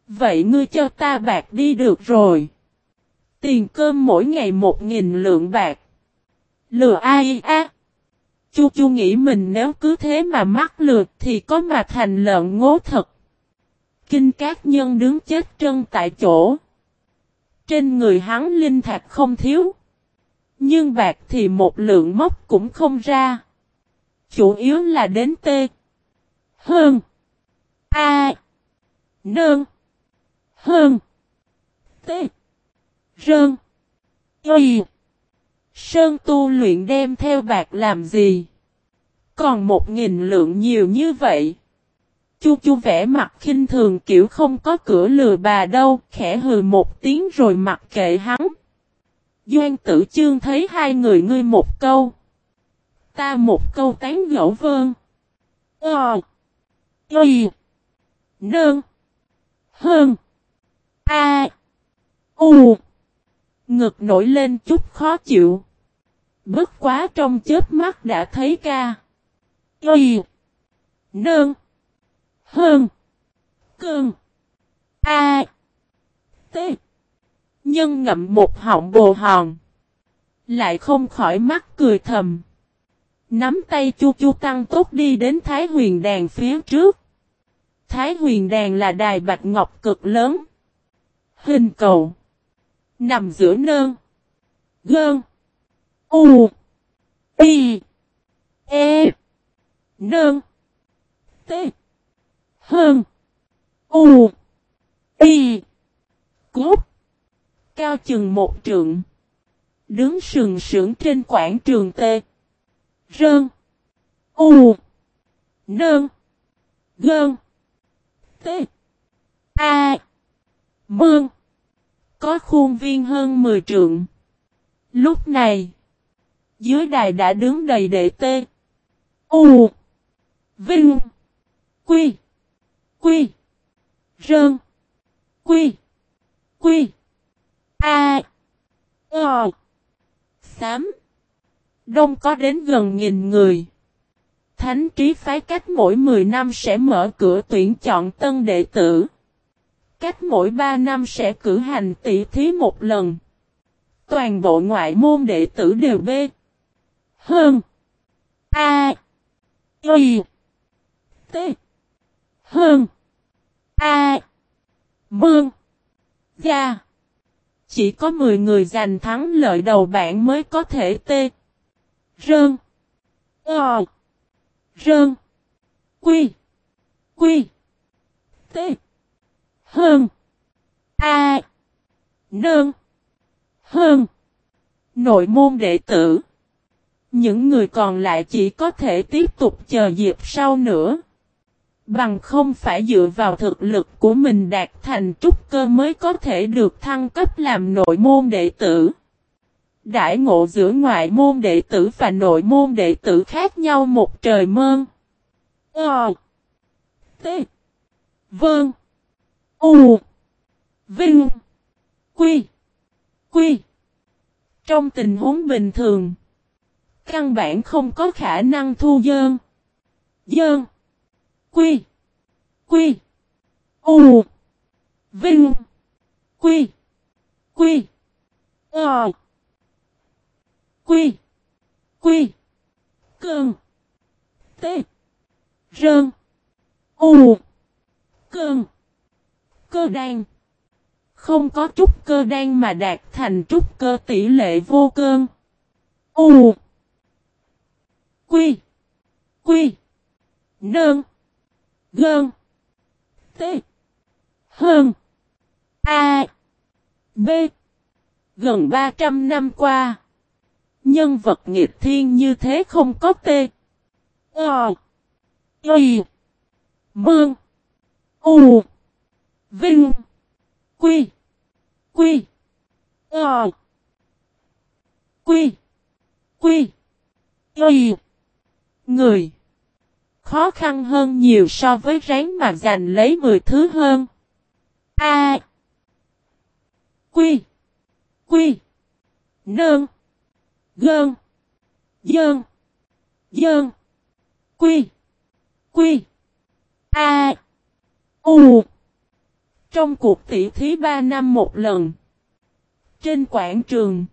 Vậy ngươi cho ta bạc đi được rồi. Tiền cơm mỗi ngày một nghìn lượng bạc. Lừa ai a? Chu chu nghĩ mình nếu cứ thế mà mắc lượt thì có mà thành lợn ngố thật. Kinh các nhân đứng chết chân tại chỗ. Trên người hắn linh thạch không thiếu. Nhưng bạc thì một lượng mốc cũng không ra. Chủ yếu là đến T. Hơn. A. Nơn. Hơn. T. Rơn. Y. Sơn tu luyện đem theo bạc làm gì? Còn một nghìn lượng nhiều như vậy. Chu chu vẽ mặt khinh thường kiểu không có cửa lừa bà đâu, khẽ hừ một tiếng rồi mặc kệ hắn. Doan tử chương thấy hai người ngươi một câu. Ta một câu tán gẫu vơn. Ờ. Y. Nương. Hơn. A. U. Ngực nổi lên chút khó chịu. Bất quá trong chết mắt đã thấy ca. Y. Nơn. Hơn. Cơn. A. T. Nhân ngậm một họng bồ hòn. Lại không khỏi mắt cười thầm. Nắm tay chu chu tăng tốt đi đến Thái huyền đàn phía trước. Thái huyền đàn là đài bạch ngọc cực lớn. Hình cầu. Nằm giữa nơn. Gơn. U. Y. E. Nơn. T. Hơn. U. Y. Cốt. Cao chừng một trượng. Đứng sừng sững trên quảng trường T. Rơn. U. Nơn. Gơn. T. A. Mương. Có khuôn viên hơn 10 trượng. Lúc này. Dưới đài đã đứng đầy đệ tê. U. Vinh. Quy. Quy. Rơn. Quy. Quy. A. Ờ. Xám. Đông có đến gần nghìn người. Thánh trí phái cách mỗi 10 năm sẽ mở cửa tuyển chọn tân đệ tử. Cách mỗi 3 năm sẽ cử hành tỷ thí một lần. Toàn bộ ngoại môn đệ tử đều B. Hơn. A. Y. T. Hơn. A. Bương. Gia. Chỉ có 10 người giành thắng lợi đầu bảng mới có thể t Rơn. Ờ. Rơn. Quy. Quy. t hơn. A. Nơn. Hơn. Nội môn đệ tử. Những người còn lại chỉ có thể tiếp tục chờ dịp sau nữa. Bằng không phải dựa vào thực lực của mình đạt thành trúc cơ mới có thể được thăng cấp làm nội môn đệ tử. Đại ngộ giữa ngoại môn đệ tử và nội môn đệ tử khác nhau một trời mơn. Ờ. T. Vâng. U. Vinh. Quy. Quy. Trong tình huống bình thường. Căn bản không có khả năng thu dơn. Dơn. Quy. Quy. U. Vinh. Quy. Quy. Ờ. Quy. Quy. Cơn. T. Rơn. U. Cơn. Cơ đan. Không có trúc cơ đan mà đạt thành trúc cơ tỷ lệ vô cơn. U. Quy. Quy. Nơn. Gơn. T. Hơn. A. B. Gần 300 năm qua. Nhân vật nghịch thiên như thế không có T. Ờ. Y. Mương. U. Vinh. Quy. Quy. Ờ. Quy. Quy. Quy. Người. Khó khăn hơn nhiều so với ráng mà giành lấy 10 thứ hơn. A. Quy. Quy. Nơn. Gơn. Dơn. Dơn. Quy. Quy. A. U. Trong cuộc tỷ thí 3 năm một lần. Trên quảng trường.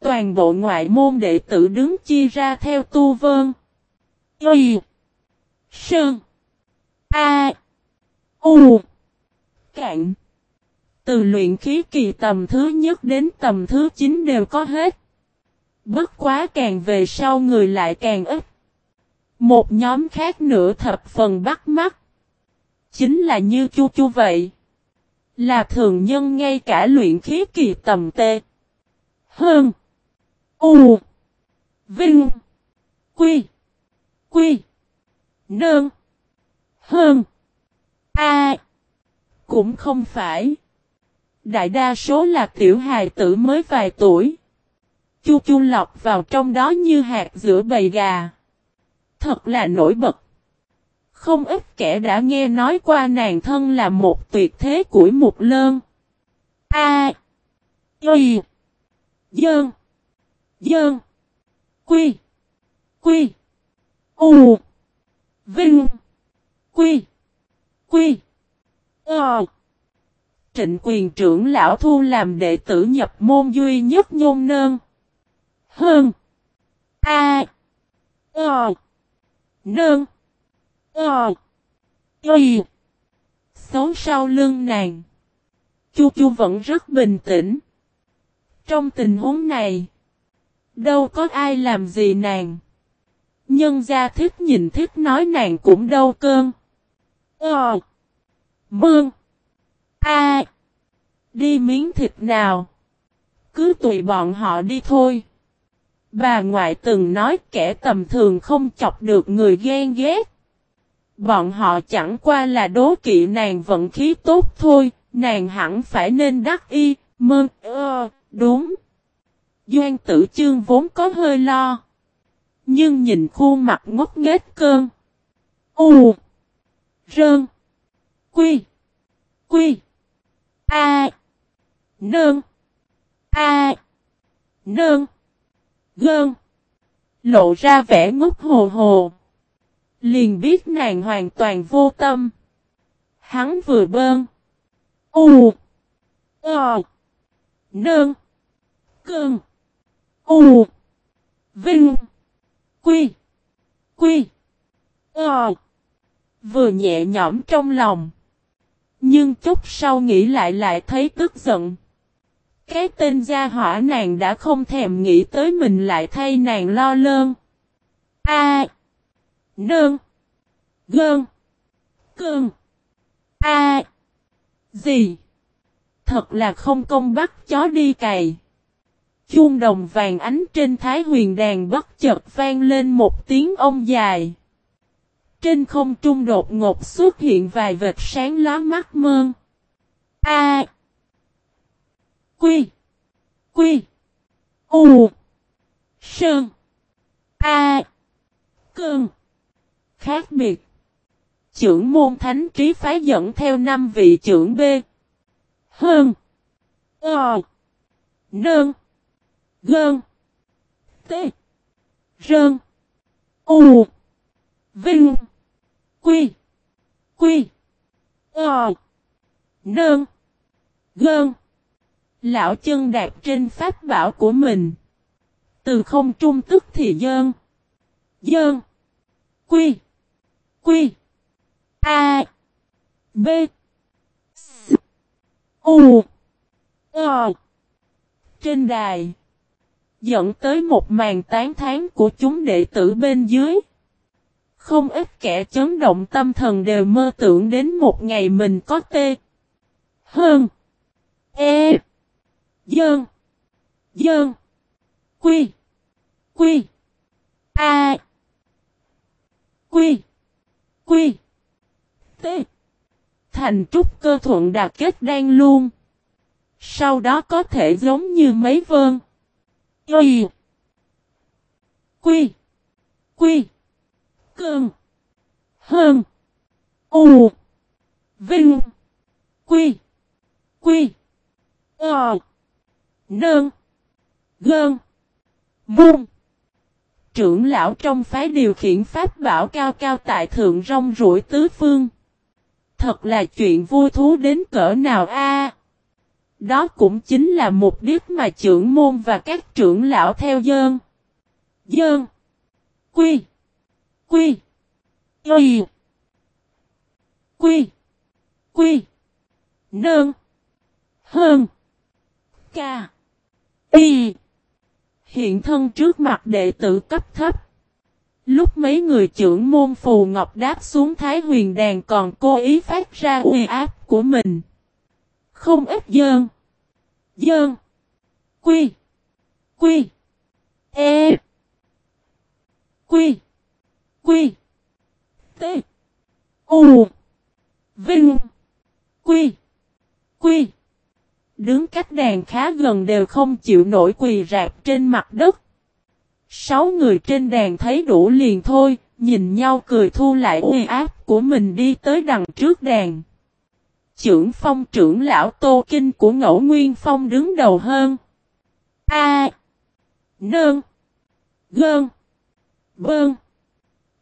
Toàn bộ ngoại môn đệ tử đứng chia ra theo tu vơn. Y. Sơn. A. U. Cạn. Từ luyện khí kỳ tầm thứ nhất đến tầm thứ 9 đều có hết. Bất quá càng về sau người lại càng ít. Một nhóm khác nữa thập phần bắt mắt. Chính là như chu chu vậy. Là thường nhân ngay cả luyện khí kỳ tầm tê. Hơn. U. Vinh. Quy. Quy. Nơn. Hơn. A. Cũng không phải. Đại đa số là tiểu hài tử mới vài tuổi. Chu chu lọc vào trong đó như hạt giữa bầy gà. Thật là nổi bật. Không ít kẻ đã nghe nói qua nàng thân là một tuyệt thế của một lơn. A. Y. Dơn. Dơn. Quy. Quy. U. Vinh. Quy. Quy. Ờ. Trịnh quyền trưởng lão thu làm đệ tử nhập môn duy nhất nhôn nơn. Hơn. A. Ờ. Nơn. Ờ. Y. Xấu sau lưng nàng. Chu Chu vẫn rất bình tĩnh. Trong tình huống này. Đâu có ai làm gì nàng. Nhân gia thích nhìn thích nói nàng cũng đâu cơn. Ờ. Mương. A. Đi miếng thịt nào. Cứ tùy bọn họ đi thôi. Bà ngoại từng nói kẻ tầm thường không chọc được người ghen ghét. Bọn họ chẳng qua là đố kỵ nàng vận khí tốt thôi, nàng hẳn phải nên đắc y, mơ, ơ, đúng. Doan tử chương vốn có hơi lo. Nhưng nhìn khuôn mặt ngốc nghếch cơn. U. Rơn. Quy. Quy. A. Nơn. A. Nơn. Gơn. Lộ ra vẻ ngốc hồ hồ. Liền biết nàng hoàn toàn vô tâm. Hắn vừa bơn. U. Ờ. Nơn. Cơn. U. Vinh. Quy. Quy. Ờ. Vừa nhẹ nhõm trong lòng. Nhưng chút sau nghĩ lại lại thấy tức giận. Cái tên gia hỏa nàng đã không thèm nghĩ tới mình lại thay nàng lo lơn. A nương Gơn. Cơn. A. Gì? Thật là không công bắt chó đi cày. Chuông đồng vàng ánh trên thái huyền đàn bất chợt vang lên một tiếng ông dài. Trên không trung đột ngột xuất hiện vài vệt sáng lóa mắt mơn. A. Quy. Quy. U. Sơn. A. Cơn. Khác biệt. Trưởng môn thánh trí phái dẫn theo năm vị trưởng B. Hơn. Ờ. Nơn. Gơn. T. Rơn. U. Vinh. Quy. Quy. Ờ. Nơn. Gơn. Lão chân đạp trên pháp bảo của mình. Từ không trung tức thì dơn. Dơn. Quy. Quy. A. B. S. U. O. Trên đài. Dẫn tới một màn tán thán của chúng đệ tử bên dưới. Không ít kẻ chấn động tâm thần đều mơ tưởng đến một ngày mình có tê. Hơn. E. Dơn. Dơn. Quy. Quy. A. Quy. Quy. T. Thành trúc cơ thuận đạt kết đan luôn. Sau đó có thể giống như mấy vơn. Y. Quy. Quy. Cơn. Hơn. U. Vinh. Quy. Quy. Ờ. Nơn. Gơn. Vung. Trưởng lão trong phái điều khiển pháp bảo cao cao tại thượng rong rủi tứ phương. Thật là chuyện vui thú đến cỡ nào a? Đó cũng chính là mục đích mà trưởng môn và các trưởng lão theo dơn. Dơn. Quy. Quy. Y. Quy. Quy. Nơn. Hơn. Ca. Y. Hiện thân trước mặt đệ tử cấp thấp. Lúc mấy người trưởng môn phù ngọc đáp xuống Thái huyền đàn còn cố ý phát ra uy áp của mình. Không ít dơn. Dơn. Quy. Quy. E. Quy. Quy. T. U. Vinh. Quy. Quy. Đứng cách đàn khá gần đều không chịu nổi quỳ rạp trên mặt đất. Sáu người trên đàn thấy đủ liền thôi, nhìn nhau cười thu lại uy áp của mình đi tới đằng trước đàn. Trưởng phong trưởng lão Tô Kinh của ngẫu Nguyên Phong đứng đầu hơn. A. Nương. Gơn. Bơn.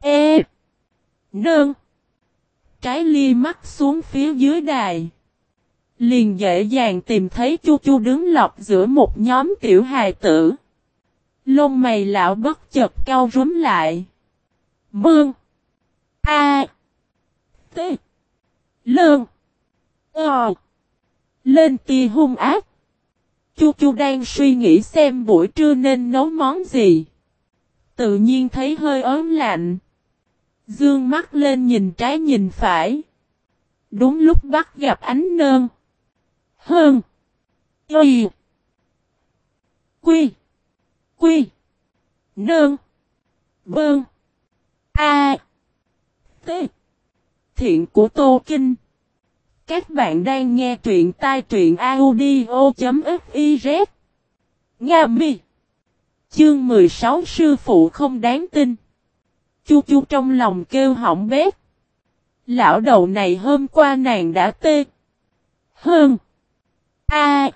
E. Nương. Trái ly mắt xuống phía dưới đài. Liền dễ dàng tìm thấy Chu Chu đứng lọc giữa một nhóm tiểu hài tử. Lông mày lão bất chợt cao rúm lại. Bương. A. T. Lương. Ờ. Lên tia hung ác. Chu Chu đang suy nghĩ xem buổi trưa nên nấu món gì. Tự nhiên thấy hơi ớn lạnh. Dương mắt lên nhìn trái nhìn phải. Đúng lúc bắt gặp ánh nơn. Hơn. Y. Quy. Quy. Nơn. Bơn. A. T. Thiện của Tô Kinh. Các bạn đang nghe truyện tai truyện audio.fiz. Nga mi. Chương 16 Sư phụ không đáng tin. Chu chu trong lòng kêu hỏng bét. Lão đầu này hôm qua nàng đã tê. Hơn. A.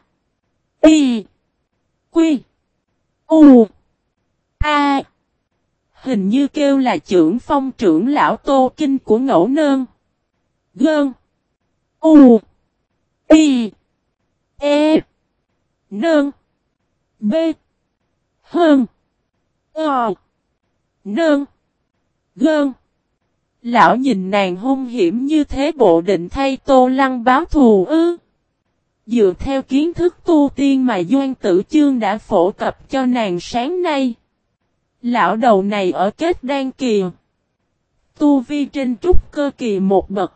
Y. Quy. U. A. Hình như kêu là trưởng phong trưởng lão tô kinh của ngẫu nơn. Gơn. U. Y. E. Nơn. B. Hơn. Ờ. Nơn. Gơn. Lão nhìn nàng hung hiểm như thế bộ định thay tô lăng báo thù ư. Dựa theo kiến thức tu tiên mà Doan Tử Chương đã phổ cập cho nàng sáng nay. Lão đầu này ở kết đan kỳ. Tu vi trên trúc cơ kỳ một bậc.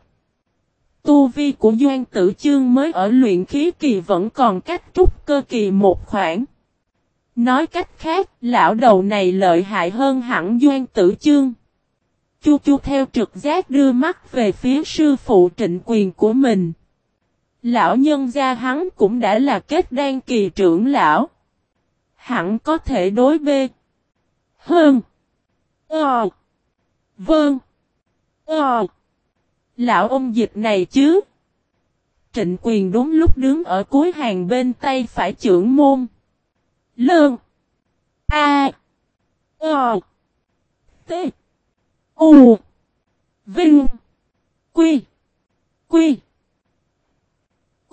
Tu vi của Doan Tử Chương mới ở luyện khí kỳ vẫn còn cách trúc cơ kỳ một khoảng. Nói cách khác, lão đầu này lợi hại hơn hẳn Doan Tử Chương. Chu chu theo trực giác đưa mắt về phía sư phụ trịnh quyền của mình. Lão nhân gia hắn cũng đã là kết đan kỳ trưởng lão. Hẳn có thể đối bê. Hơn. Ờ. Vâng. Ờ. Lão ông dịch này chứ. Trịnh quyền đúng lúc đứng ở cuối hàng bên tay phải trưởng môn. Lương. A. Ờ. T. U. Vinh. Quy. Quy.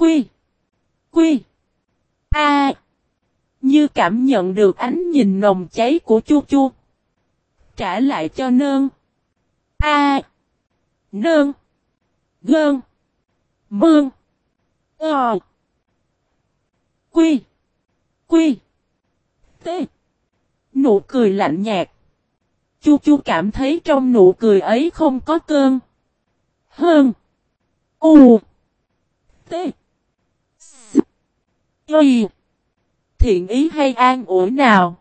Quy. Quy. A. như cảm nhận được ánh nhìn nồng cháy của Chu Chu. Trả lại cho nơn. A. Nơn. Gơn. Mương. Ờ. Quy. Quy. T. Nụ cười lạnh nhạt. Chu Chu cảm thấy trong nụ cười ấy không có cơn. Hơn. U. T. Y. Thiện ý hay an ủi nào.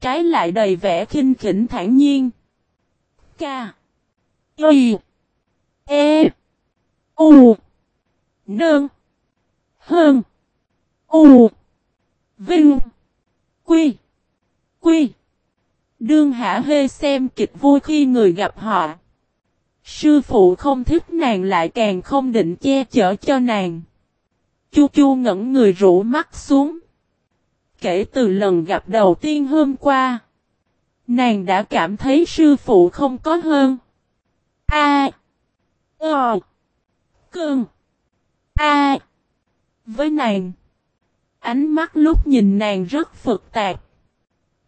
Trái lại đầy vẻ khinh khỉnh thản nhiên. K. Y. E. U. Nương. Hơn. U. Vinh. Quy. Quy. Đương hả Hê xem kịch vui khi người gặp họ. Sư phụ không thích nàng lại càng không định che chở cho nàng. Chu Chu ngẩn người rũ mắt xuống. Kể từ lần gặp đầu tiên hôm qua, nàng đã cảm thấy sư phụ không có hơn. A. Ờ. Cưng. A. Với nàng, ánh mắt lúc nhìn nàng rất phức tạp.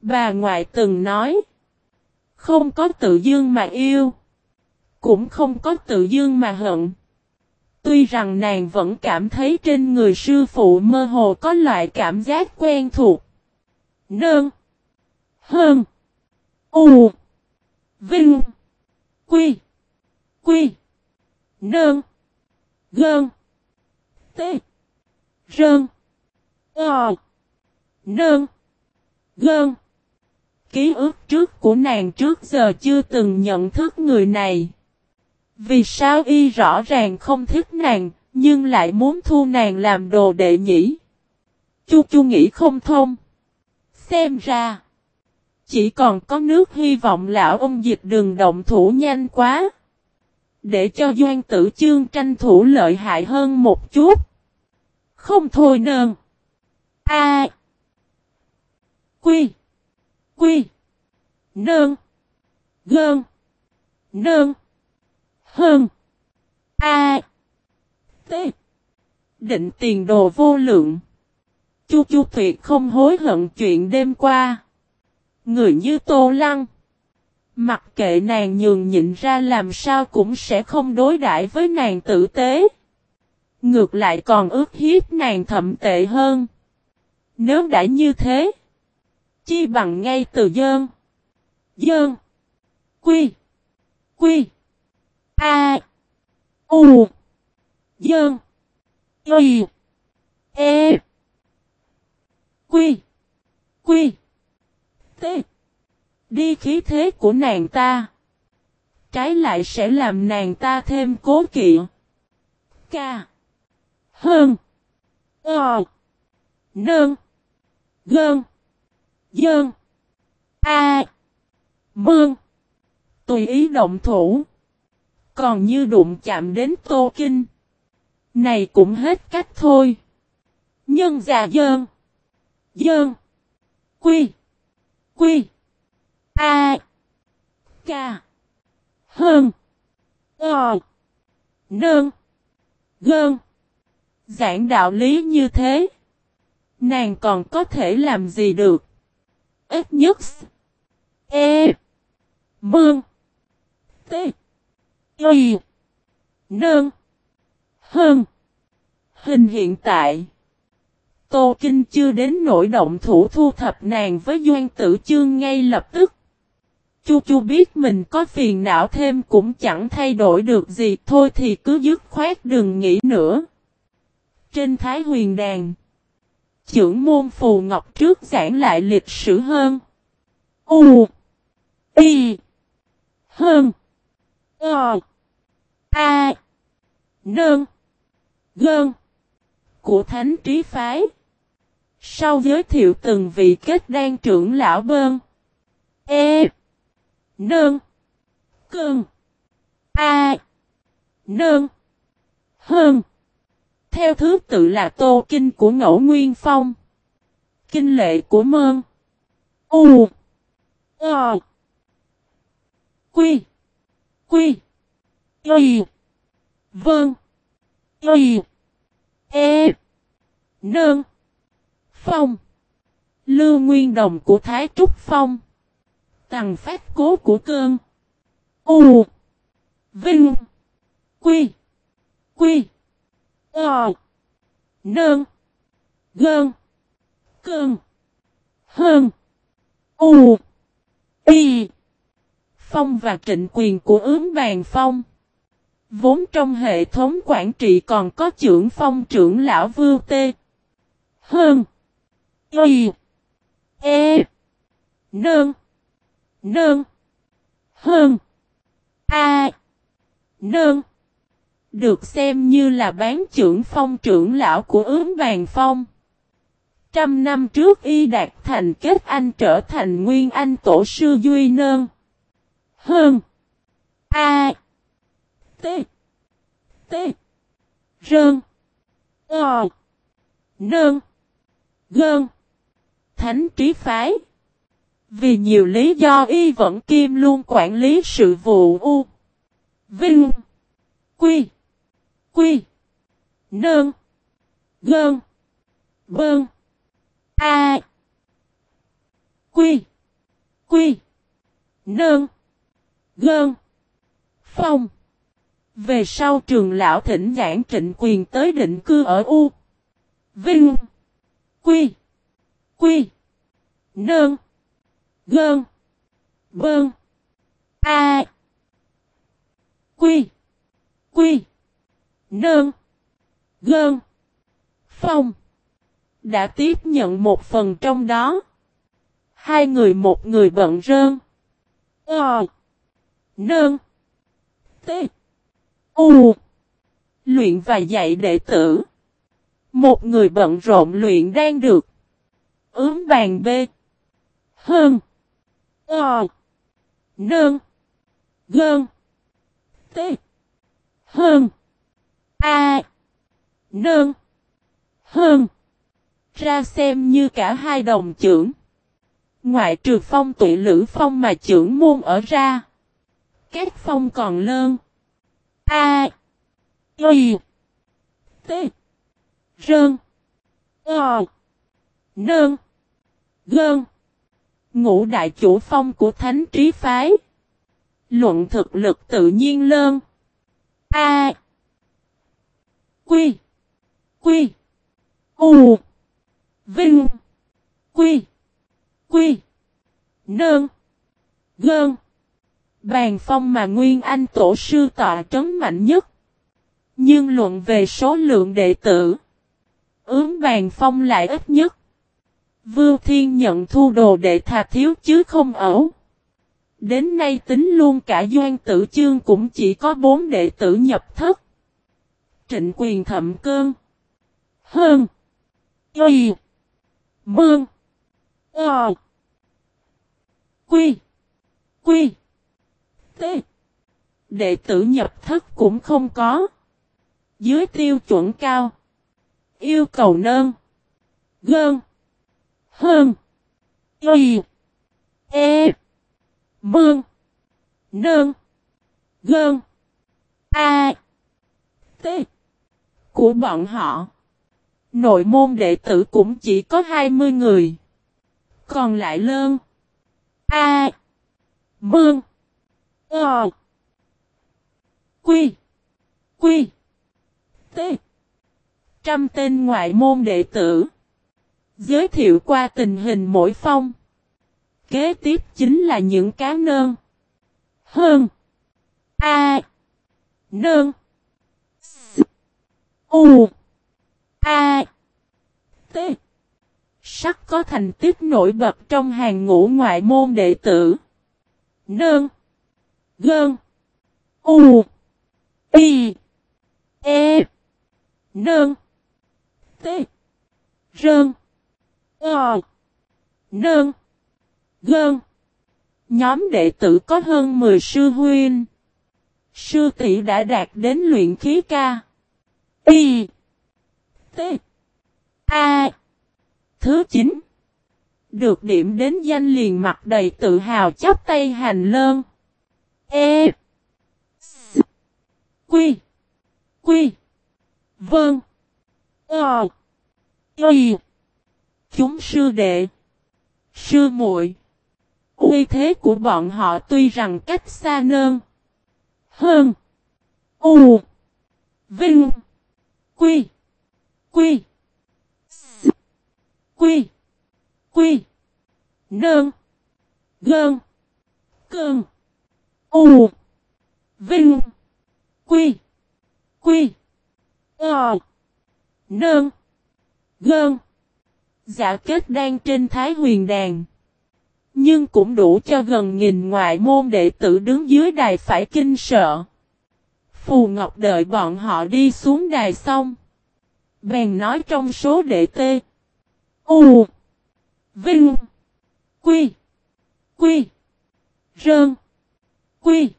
Bà ngoại từng nói, không có tự dương mà yêu, cũng không có tự dương mà hận. Tuy rằng nàng vẫn cảm thấy trên người sư phụ mơ hồ có loại cảm giác quen thuộc. Nương. Hơn. U. Vinh. Quy. Quy. Nương. Gơn. T. Rơn. Ờ. Nương. Gơn. Ký ức trước của nàng trước giờ chưa từng nhận thức người này. Vì sao y rõ ràng không thích nàng, nhưng lại muốn thu nàng làm đồ đệ nhỉ? Chu chu nghĩ không thông. Xem ra, chỉ còn có nước hy vọng lão ông dịch đường động thủ nhanh quá. Để cho Doan tử chương tranh thủ lợi hại hơn một chút. Không thôi nơn. A. Quy. Quy. Nơn. Gơn. Nơn. Hơn. A. T. Định tiền đồ vô lượng. Chu Chu tuyệt không hối hận chuyện đêm qua. Người như Tô Lăng. Mặc kệ nàng nhường nhịn ra làm sao cũng sẽ không đối đãi với nàng tử tế. Ngược lại còn ước hiếp nàng thậm tệ hơn. Nếu đã như thế. Chi bằng ngay từ dơn. Dơn. Quy. Quy. A. U. Dơn. Y. E. Quy. Quy. T. Đi khí thế của nàng ta. Trái lại sẽ làm nàng ta thêm cố kỵ. K. Hơn. Ờ. Nơn. Gơn. Dơn. A. Mương. Tùy ý động thủ. Còn như đụng chạm đến Tô Kinh. Này cũng hết cách thôi. Nhân già dơn. Dơn. Quy. Quy. A. ca Hơn. Ờ. Nơn. Gơn. Giảng đạo lý như thế. Nàng còn có thể làm gì được? Ít nhất. E. Mương. T. Y. Nơn. Hơn. Hình hiện tại. Tô Kinh chưa đến nỗi động thủ thu thập nàng với Doan Tử Chương ngay lập tức. Chu Chu biết mình có phiền não thêm cũng chẳng thay đổi được gì thôi thì cứ dứt khoát đừng nghĩ nữa. Trên Thái Huyền Đàn, trưởng môn Phù Ngọc trước giảng lại lịch sử hơn. U Y Hơn Ờ. A. Nơn Gơn. Của Thánh Trí Phái. Sau giới thiệu từng vị kết đan trưởng lão bơn E. Nơn Cơn A. Nơn Hơn Theo thứ tự là Tô Kinh của Ngẫu Nguyên Phong. Kinh lệ của Mơn. U. Ờ. Quy. Quy Y Vâng Y E nương, Phong Lưu Nguyên Đồng của Thái Trúc Phong. Tằng phát cố của cơn. U. Vinh. Quy. Quy. Ờ. nương, Gơn. Cơn. Hơn. U. Y. Phong và trịnh quyền của ướm bàn phong. Vốn trong hệ thống quản trị còn có trưởng phong trưởng lão vưu tê. Hơn. Y. E. nương nương Hơn. A. nương Được xem như là bán trưởng phong trưởng lão của ướm bàn phong. Trăm năm trước y đạt thành kết anh trở thành nguyên anh tổ sư Duy Nơn. Hơn. A. T. T. Rơn. Ờ. Nơn. Gơn. Thánh trí phái. Vì nhiều lý do y vẫn kim luôn quản lý sự vụ U. Vinh. Quy. Quy. Nơn. Gơn. Bơn. A. Quy. Quy. Nơn. Gơn. Phong. Về sau trường lão thỉnh giảng trịnh quyền tới định cư ở U. Vinh. Quy. Quy. Nơn. Gơn. Bơn. A. Quy. Quy. Nơn. Gơn. Phong. Đã tiếp nhận một phần trong đó. Hai người một người bận rơn. Ờ nương T. U. Luyện và dạy đệ tử. Một người bận rộn luyện đang được. Ướm bàn B. Hơn. O. Nương. Gơn. T. Hơn. A. nương Hơn. Ra xem như cả hai đồng trưởng. Ngoại trừ phong tụy lữ phong mà trưởng môn ở ra. Các phong còn lơn. A. Y. T. Rơn. O. Nơn. Gơn. Ngũ đại chủ phong của thánh trí phái. Luận thực lực tự nhiên lơn. A. Quy. Quy. U. Vinh. Quy. Quy. Nơn. Gơn. Bàn phong mà Nguyên Anh tổ sư tọa trấn mạnh nhất. Nhưng luận về số lượng đệ tử. Ướm bàn phong lại ít nhất. Vưu Thiên nhận thu đồ đệ thà thiếu chứ không ẩu. Đến nay tính luôn cả Doan Tử Chương cũng chỉ có bốn đệ tử nhập thất. Trịnh quyền thậm cơn. Hơn. Y. Mương. Ờ. Quy. Quy. T. Đệ tử nhập thất cũng không có. Dưới tiêu chuẩn cao. Yêu cầu nơn. Gơn. Hơn. Y. E. Mương. Nơn. Gơn. A. T. Của bọn họ. Nội môn đệ tử cũng chỉ có 20 người. Còn lại lơn. A. Mương. Ờ. Quy. Quy. T. Trăm tên ngoại môn đệ tử. Giới thiệu qua tình hình mỗi phong. Kế tiếp chính là những cá nơn. Hơn. A. Nơn. S. U. A. T. Sắc có thành tích nổi bật trong hàng ngũ ngoại môn đệ tử. Nơn. Gơn. U. Y. E. Nơn. T. Rơn. Ờ. Nơn. Gơn. Nhóm đệ tử có hơn 10 sư huynh. Sư tỷ đã đạt đến luyện khí ca. Y. T. A. Thứ 9. Được điểm đến danh liền mặt đầy tự hào chắp tay hành lơn. E. S. Quy. Quy. Vâng. Ờ. Y. Chúng sư đệ. Sư muội Uy thế của bọn họ tuy rằng cách xa nơn. Hơn. U. Vinh. Quy. Quy. S. Quy. Quy. Nơn. Gơn. Cơn. U. Vinh. Quy. Quy. Ờ. Nơn. Gơn. Giả kết đang trên thái huyền đàn. Nhưng cũng đủ cho gần nghìn ngoại môn đệ tử đứng dưới đài phải kinh sợ. Phù Ngọc đợi bọn họ đi xuống đài xong. Bèn nói trong số đệ tê. U. Vinh. Quy. Quy. Rơn. Quy.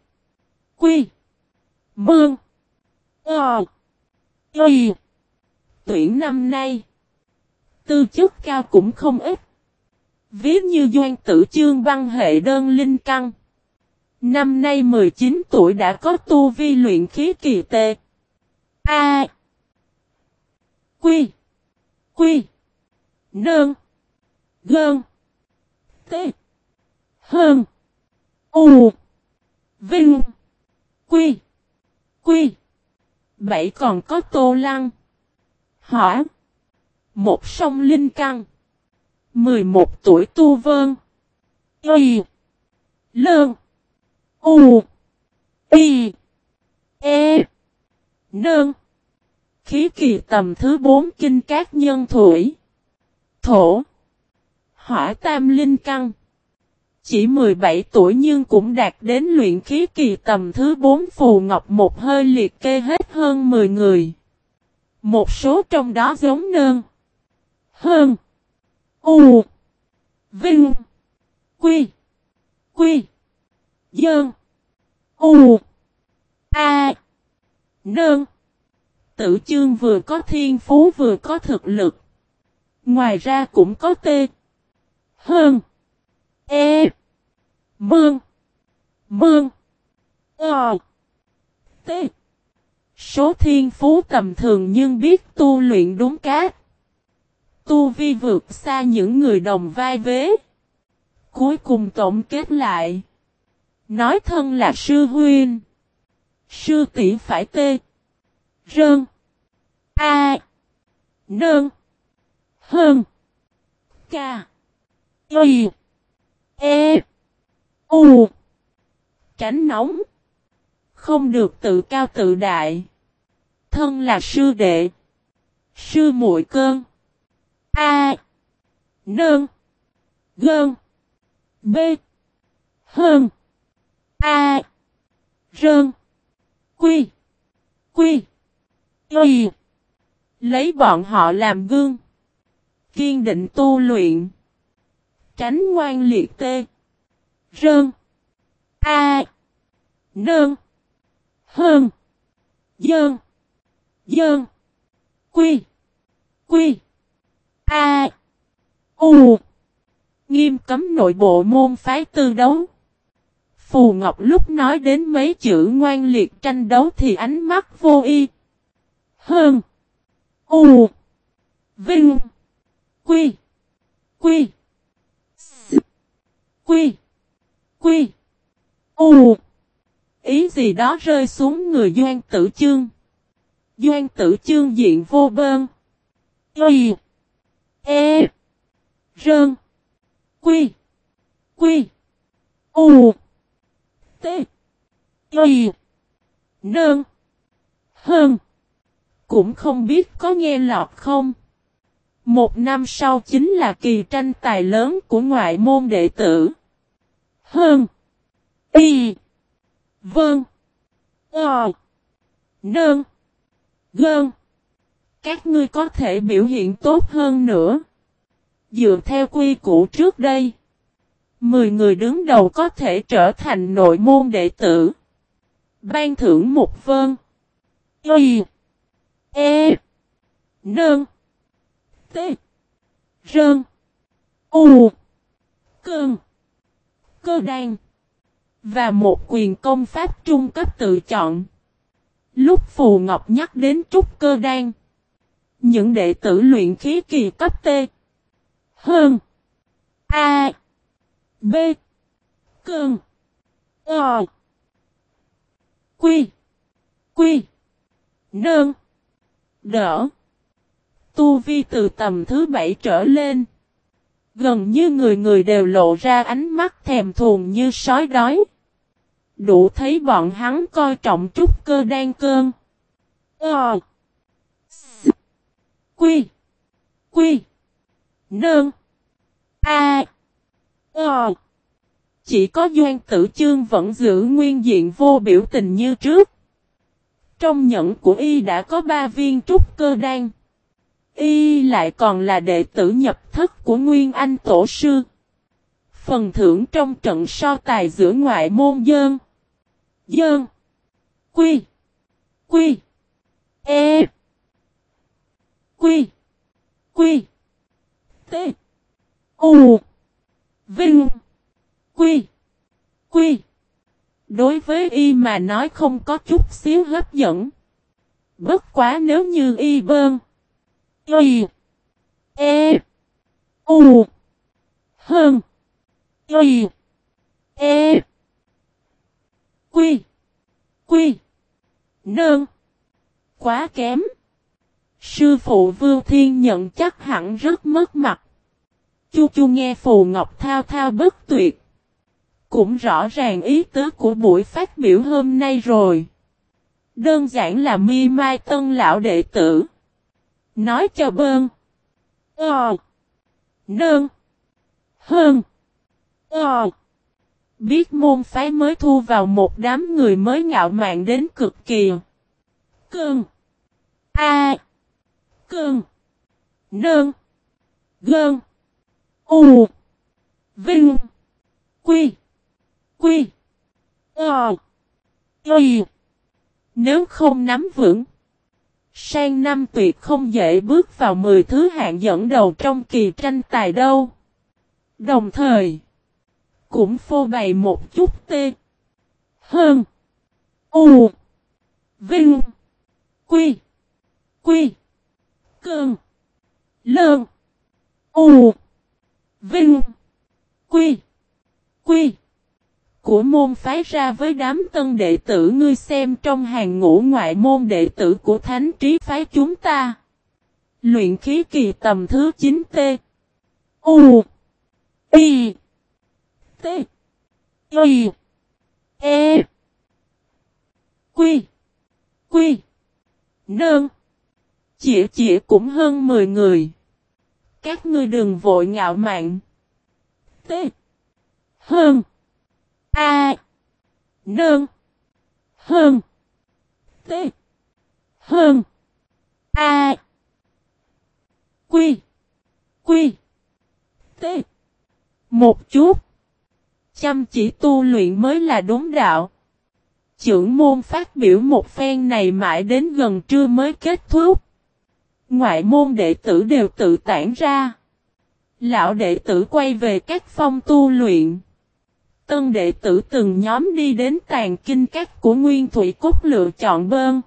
Quy. Mương. Ờ. Ý. Tuyển năm nay. Tư chất cao cũng không ít. Ví như doan tử chương văn hệ đơn linh căn. Năm nay 19 tuổi đã có tu vi luyện khí kỳ tệ. A. Quy. Quy. Nơn. Gơn. T. Hơn. U. Vinh. Quy. Quy. Bảy còn có tô lăng. Hỏa. Một sông linh căn. 11 tuổi tu Vân. Y. Lơn. U. Y. E. Nơn. Khí kỳ tầm thứ 4 kinh các nhân thủy. Thổ. Hỏa tam linh căn. Chỉ 17 tuổi nhưng cũng đạt đến luyện khí kỳ tầm thứ 4 phù ngọc một hơi liệt kê hết hơn 10 người. Một số trong đó giống nơn. Hơn. U. Vinh. Quy. Quy. Dơn. U. A. Nơn. Tử chương vừa có thiên phú vừa có thực lực. Ngoài ra cũng có tê. Hơn. E. Mương. Mương. Ờ. T. Số thiên phú tầm thường nhưng biết tu luyện đúng cách, Tu vi vượt xa những người đồng vai vế. Cuối cùng tổng kết lại. Nói thân là sư huyên. Sư tỷ phải tê. Rơn. A. Nơn. Hơn. Ca. Y. E. U. Tránh nóng. Không được tự cao tự đại. Thân là sư đệ. Sư muội cơn. A. Nơn. Gơn. B. Hơn. A. Rơn. Quy. Quy. Y. Lấy bọn họ làm gương. Kiên định tu luyện. Tránh ngoan liệt tê. Rơn. A. Nơn. Hơn. Dơn. Dơn. Quy. Quy. A. U. Nghiêm cấm nội bộ môn phái tư đấu. Phù Ngọc lúc nói đến mấy chữ ngoan liệt tranh đấu thì ánh mắt vô y. Hơn. U. Vinh. Quy. Quy. Quy. Quy. U. Ý gì đó rơi xuống người Doan Tử Chương. Doan Tử Chương diện vô bơn. Y. E. Rơn. Quy. Quy. U. T. Y. Nơn. Hơn. Cũng không biết có nghe lọt không. Một năm sau chính là kỳ tranh tài lớn của ngoại môn đệ tử. Hơn. Y. Vâng. Ờ. Nơn. Gơn. Các ngươi có thể biểu hiện tốt hơn nữa. Dựa theo quy củ trước đây. 10 người đứng đầu có thể trở thành nội môn đệ tử. Ban thưởng một vơn. Y. E. Nơn. Tê. Rơn. U. Cơn. Cơ đan. Và một quyền công pháp trung cấp tự chọn. Lúc Phù Ngọc nhắc đến trúc cơ đan. Những đệ tử luyện khí kỳ cấp T. Hơn. A. B. Cơn. Ờ. Quy. Quy. Nơn. Đỡ. Tu vi từ tầm thứ bảy trở lên. Gần như người người đều lộ ra ánh mắt thèm thuồng như sói đói. Đủ thấy bọn hắn coi trọng trúc cơ đang cơn. Ờ. Quy. Quy. nương A. Ờ. Chỉ có Doan Tử Chương vẫn giữ nguyên diện vô biểu tình như trước. Trong nhẫn của y đã có ba viên trúc cơ đan. Y lại còn là đệ tử nhập thất của Nguyên Anh Tổ Sư. Phần thưởng trong trận so tài giữa ngoại môn dơn. Dơn. Quy. Quy. E. Quy. Quy. T. U. Vinh. Quy. Quy. Đối với y mà nói không có chút xíu hấp dẫn. Bất quá nếu như y bơn. Y. E. U. Hơn. Y. E. Quy. Quy. Nơn. Quá kém. Sư phụ vương Thiên nhận chắc hẳn rất mất mặt. Chu Chu nghe Phù Ngọc thao thao bất tuyệt. Cũng rõ ràng ý tứ của buổi phát biểu hôm nay rồi. Đơn giản là mi mai tân lão đệ tử. Nói cho bơn. Ờ. Nơn. Hơn. Ờ. Biết môn phái mới thu vào một đám người mới ngạo mạn đến cực kỳ. Cơn. A. Cơn. Nơn. Gơn. U. Vinh. Quy. Quy. Ờ. Y. Nếu không nắm vững. Sang năm tuyệt không dễ bước vào 10 thứ hạng dẫn đầu trong kỳ tranh tài đâu. Đồng thời. Cũng phô bày một chút tê. Hơn. U. Vinh. Quy. Quy. cường Lơn. U. Vinh. Quy. Quy. Của môn phái ra với đám tân đệ tử ngươi xem trong hàng ngũ ngoại môn đệ tử của thánh trí phái chúng ta. Luyện khí kỳ tầm thứ 9 T. U. I T. i E. Quy. Quy. Nơn. Chỉ chỉ cũng hơn 10 người. Các ngươi đừng vội ngạo mạn. T. Hơn. A. Nơn. Hơn. T. Hơn. A. Quy. Quy. T. Một chút. Chăm chỉ tu luyện mới là đúng đạo. Trưởng môn phát biểu một phen này mãi đến gần trưa mới kết thúc. Ngoại môn đệ tử đều tự tản ra. Lão đệ tử quay về các phong tu luyện. Tân đệ tử từng nhóm đi đến tàn kinh các của Nguyên Thủy Cốt lựa chọn bơn.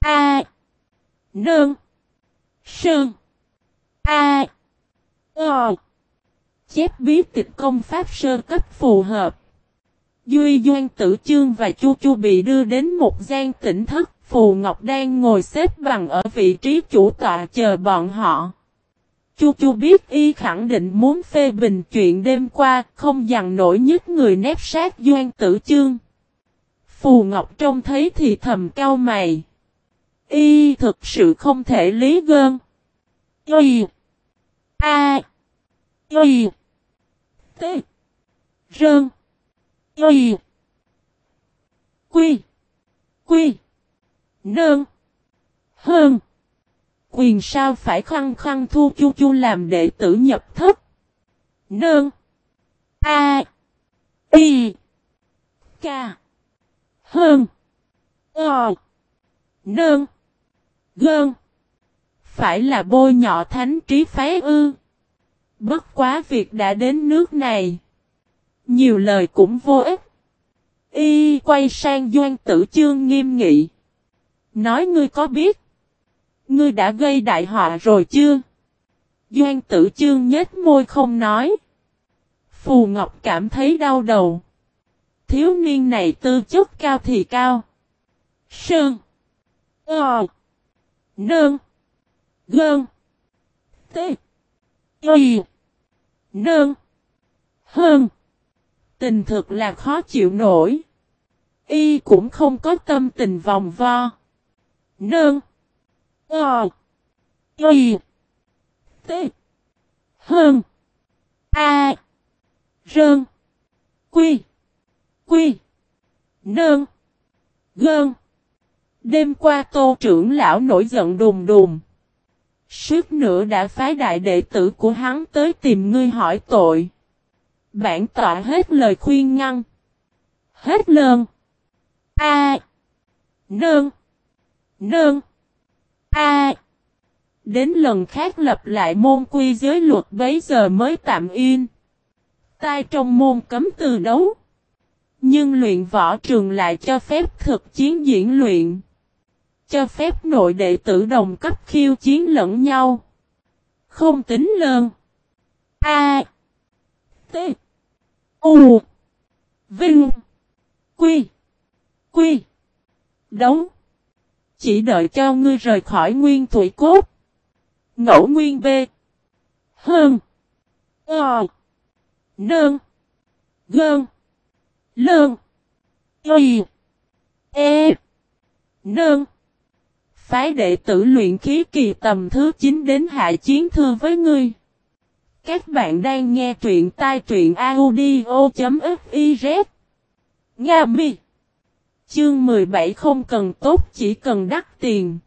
A. Nương. Sơn. A. Ờ. Chép bí tịch công pháp sơ cấp phù hợp. Duy Doan Tử Chương và Chu Chu bị đưa đến một gian tỉnh thất. Phù Ngọc đang ngồi xếp bằng ở vị trí chủ tọa chờ bọn họ. Chu Chu biết y khẳng định muốn phê bình chuyện đêm qua, không dằn nổi nhất người nép sát Doan Tử Chương. Phù Ngọc trông thấy thì thầm cao mày. Y thực sự không thể lý gơn. Y. A. Y. T. Rơn. Y. Quy. Quy. Nơn. Hơn. Quyền sao phải khăng khăng thu chu chu làm đệ tử nhập thất. Nương A. Y. K. Hơn. O. Nương. Gơn. Phải là bôi nhỏ thánh trí phái ư. Bất quá việc đã đến nước này. Nhiều lời cũng vô ích. Y quay sang Doan Tử Chương nghiêm nghị. Nói ngươi có biết. Ngươi đã gây đại họa rồi chưa? Doan tử chương nhếch môi không nói. Phù Ngọc cảm thấy đau đầu. Thiếu niên này tư chất cao thì cao. Sơn. Ờ. Nơn. Gơn. Tê. Y. Nơn. Hơn. Tình thực là khó chịu nổi. Y cũng không có tâm tình vòng vo. Nơn. Ờ. Y. T. Hơn. A. Rơn. Quy. Quy. Nơn. Gơn. Đêm qua tô trưởng lão nổi giận đùng đùng. Suốt nữa đã phái đại đệ tử của hắn tới tìm ngươi hỏi tội. Bản tọa hết lời khuyên ngăn. Hết lơn. A. Nơn. Nơn. A. Đến lần khác lập lại môn quy giới luật bấy giờ mới tạm yên. Tai trong môn cấm từ đấu. Nhưng luyện võ trường lại cho phép thực chiến diễn luyện. Cho phép nội đệ tử đồng cấp khiêu chiến lẫn nhau. Không tính lơn. A. T. U. Vinh. Quy. Quy. Đấu. Chỉ đợi cho ngươi rời khỏi nguyên thủy cốt. Ngẫu nguyên B. Hơn. Ờ. Nơn. Gơn. Lơn. Y. E. Nơn. Phái đệ tử luyện khí kỳ tầm thứ 9 đến hạ chiến thư với ngươi. Các bạn đang nghe truyện tai truyện audio.fiz. Nga mi. Chương 17 không cần tốt, chỉ cần đắt tiền.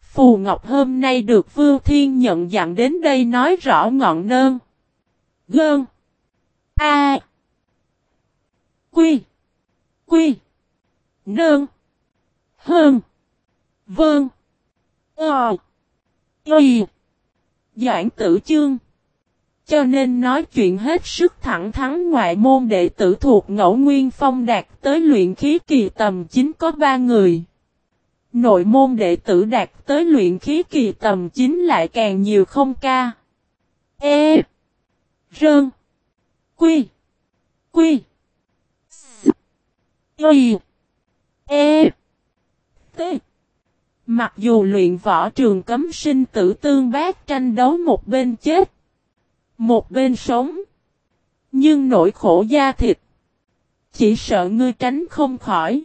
Phù Ngọc hôm nay được Vưu Thiên nhận dặn đến đây nói rõ ngọn nơn. Gơn. A. Quy. Quy. Nơn. Hơn. Vâng. Ờ. Y. Doãn tử chương. Cho nên nói chuyện hết sức thẳng thắn ngoại môn đệ tử thuộc ngẫu nguyên phong đạt tới luyện khí kỳ tầm chính có ba người. Nội môn đệ tử đạt tới luyện khí kỳ tầm chính lại càng nhiều không ca. E. Rơn. Quy. Quy. S. Y. E. T. Mặc dù luyện võ trường cấm sinh tử tương bác tranh đấu một bên chết, một bên sống, nhưng nỗi khổ da thịt, chỉ sợ ngươi tránh không khỏi.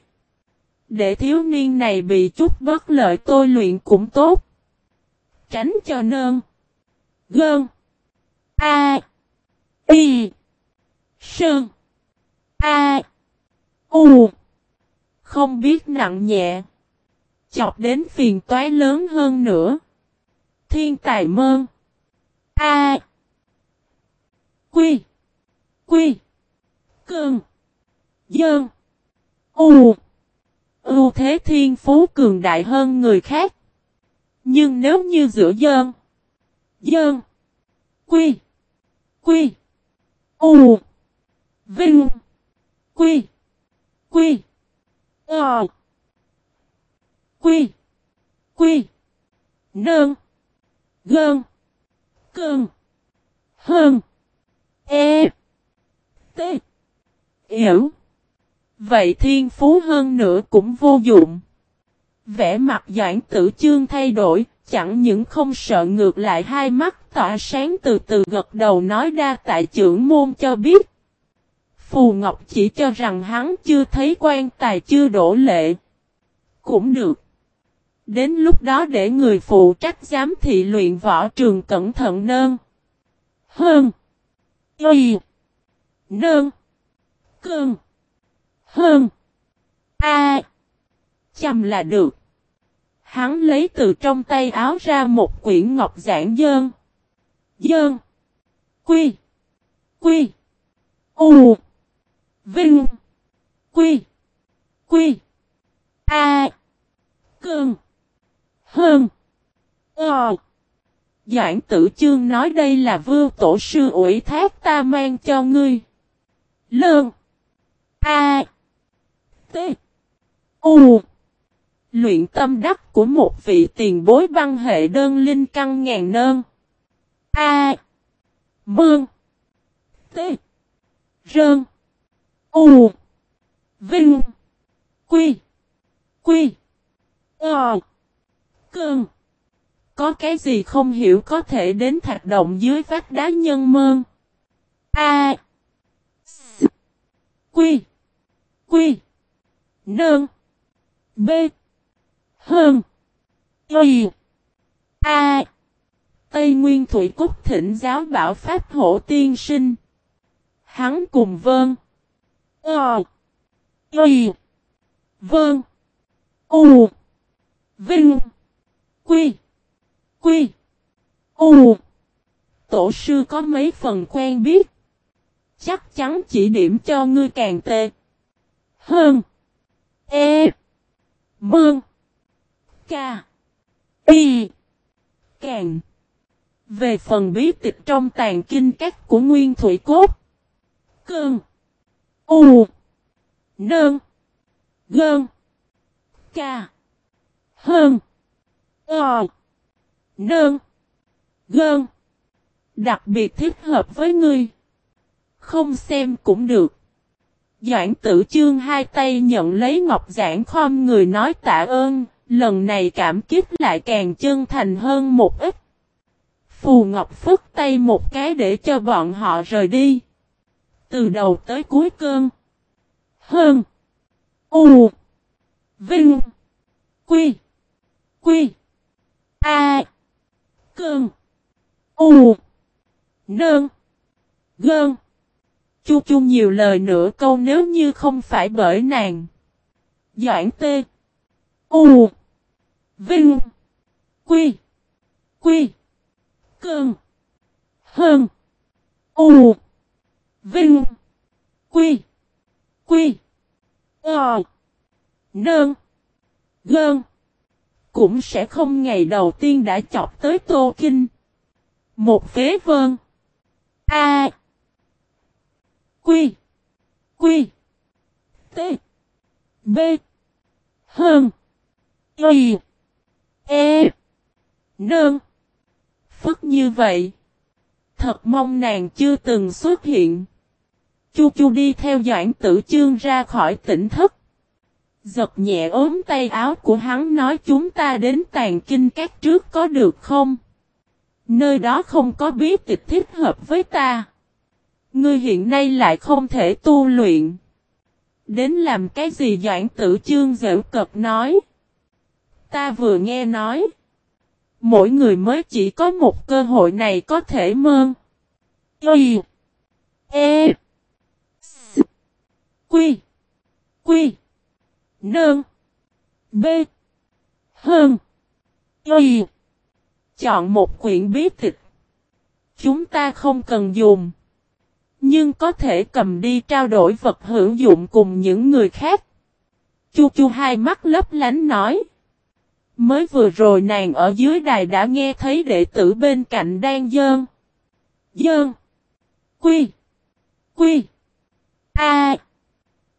Để thiếu niên này bị chút bất lợi tôi luyện cũng tốt. Tránh cho nơn. Gơn. A. Y. Sơn. A. U. Không biết nặng nhẹ chọc đến phiền toái lớn hơn nữa. Thiên tài mơn. A. Quy. Quy. cường, Dơn. U. Ưu thế thiên phú cường đại hơn người khác. Nhưng nếu như giữa dơn. Dơn. Quy. Quy. U. Vinh. Quy. Quy. Ờ. Quy. Quy. Nơn. Gơn. cường, Hơn. E. T. Hiểu. Vậy thiên phú hơn nữa cũng vô dụng. Vẽ mặt doãn tử chương thay đổi, chẳng những không sợ ngược lại hai mắt tỏa sáng từ từ gật đầu nói ra tại trưởng môn cho biết. Phù Ngọc chỉ cho rằng hắn chưa thấy quan tài chưa đổ lệ. Cũng được. Đến lúc đó để người phụ trách giám thị luyện võ trường cẩn thận nơn. Hơn. Y. Nơn. Cơn. Hơn. A. Chầm là được. Hắn lấy từ trong tay áo ra một quyển ngọc giản dơn. Dơn. Quy. Quy. U. Vinh. Quy. Quy. A. Cơn. Hơn. Ờ. Doãn tử chương nói đây là vưu tổ sư ủy thác ta mang cho ngươi. lương A. T. U. Luyện tâm đắc của một vị tiền bối văn hệ đơn linh căn ngàn nơn. A. Mương. T. Rơn. U. Vinh. Quy. Quy. Ờ. Cơn. Có cái gì không hiểu có thể đến thạch động dưới vách đá nhân mơn. A. S. Quy. Quy. Nương. B. Hơn. Y. A. Tây Nguyên Thủy Cúc thỉnh giáo bảo Pháp Hổ Tiên Sinh. Hắn cùng vơn. Ờ. Y. Vâng. U. Vinh. Quy. Quy. U. Tổ sư có mấy phần quen biết. Chắc chắn chỉ điểm cho ngươi càng tệ. Hơn. E. Mương. Ca. Y. Càng. Về phần bí tịch trong tàn kinh cách của Nguyên Thủy Cốt. Cơn. U. Nơn. Gơn. Ca. Hơn. Ờ. Nơn. Gơn. Đặc biệt thích hợp với ngươi. Không xem cũng được. Doãn tử chương hai tay nhận lấy ngọc giảng khom người nói tạ ơn, lần này cảm kích lại càng chân thành hơn một ít. Phù Ngọc phức tay một cái để cho bọn họ rời đi. Từ đầu tới cuối cơn. Hơn. U. Vinh. Quy. Quy. A. Cơn. U. Nơn. Gơn. Chu chu nhiều lời nửa câu nếu như không phải bởi nàng. Doãn tê. U. Vinh. Quy. Quy. Cơn. Hơn. U. Vinh. Quy. Quy. Ờ. Nơn. Gơn. Cũng sẽ không ngày đầu tiên đã chọc tới Tô Kinh. Một phế vơn. A. Quy. Quy. T. B. Hơn. Y. E. nương Phức như vậy. Thật mong nàng chưa từng xuất hiện. Chu chu đi theo doãn tử chương ra khỏi tỉnh thức. Giật nhẹ ốm tay áo của hắn nói chúng ta đến tàn kinh các trước có được không? Nơi đó không có bí tịch thích hợp với ta. Ngươi hiện nay lại không thể tu luyện. Đến làm cái gì doãn tử chương dễu cập nói. Ta vừa nghe nói. Mỗi người mới chỉ có một cơ hội này có thể mơn. Y. E. S. Quy. Quy. Nơn. B. Hơn. Y. Chọn một quyển bí tịch. Chúng ta không cần dùng. Nhưng có thể cầm đi trao đổi vật hữu dụng cùng những người khác. Chu chu hai mắt lấp lánh nói. Mới vừa rồi nàng ở dưới đài đã nghe thấy đệ tử bên cạnh đang dơn. Dơn. Quy. Quy. A.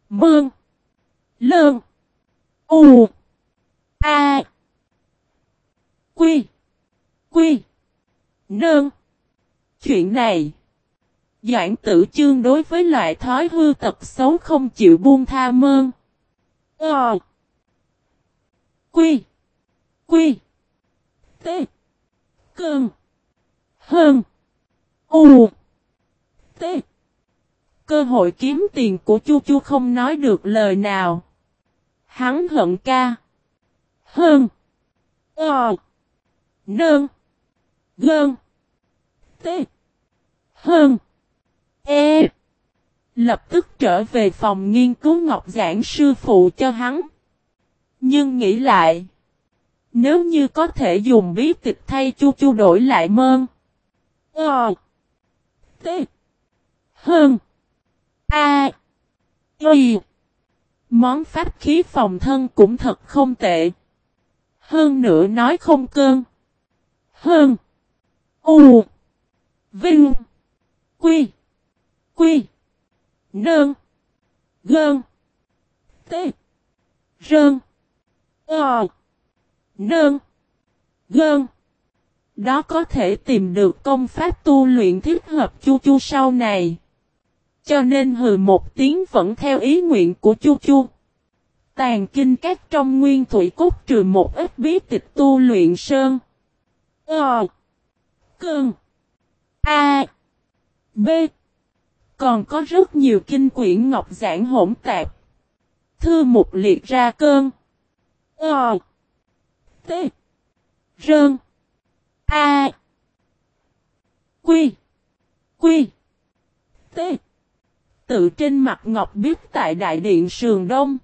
Mương. Lương. U. A. Quy. Quy. Nương. Chuyện này. Doãn tử chương đối với loại thói hư tật xấu không chịu buông tha mơn. Ờ. Quy. Quy. T. Cơn. Hơn. U. T. Cơ hội kiếm tiền của Chu Chu không nói được lời nào. Hắn hận ca. Hơn. Ờ. Nơn. Gơn. T. Hơn. E. Lập tức trở về phòng nghiên cứu ngọc giảng sư phụ cho hắn. Nhưng nghĩ lại. Nếu như có thể dùng bí tịch thay chu chu đổi lại mơn. Ờ. T. Hơn. A. Y. Món pháp khí phòng thân cũng thật không tệ. Hơn nữa nói không cơn. Hơn. U. Vinh. Quy. Quy. Nơn. Gơn. T. Rơn. Ờ. Nơn. Gơn. Đó có thể tìm được công pháp tu luyện thích hợp chu chu sau này. Cho nên hừ một tiếng vẫn theo ý nguyện của Chu Chu. Tàn kinh các trong nguyên thủy cốt trừ một ít bí tịch tu luyện sơn. Ờ. Cơn. A. B. Còn có rất nhiều kinh quyển ngọc giảng hỗn tạp. Thư mục liệt ra cơn. Ờ. T. Rơn. A. Quy. Quy. T. Tự trên mặt ngọc biết tại đại điện Sườn Đông.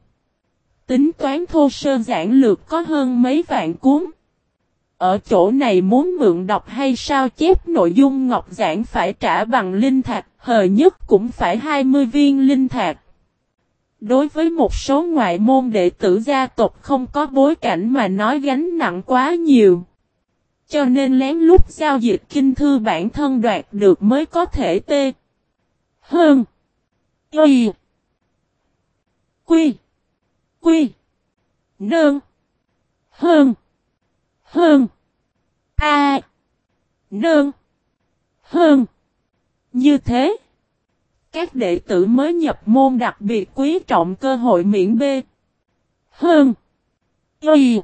Tính toán thô sơ giản lược có hơn mấy vạn cuốn. Ở chỗ này muốn mượn đọc hay sao chép nội dung ngọc giảng phải trả bằng linh thạch, hờ nhất cũng phải 20 viên linh thạch. Đối với một số ngoại môn đệ tử gia tộc không có bối cảnh mà nói gánh nặng quá nhiều. Cho nên lén lút giao dịch kinh thư bản thân đoạt được mới có thể tê. Hơn. Y. Quy. Quy. Nương. Hơn. Hơn. A. Nương. Hơn. Như thế. Các đệ tử mới nhập môn đặc biệt quý trọng cơ hội miễn B. Hơn. Y.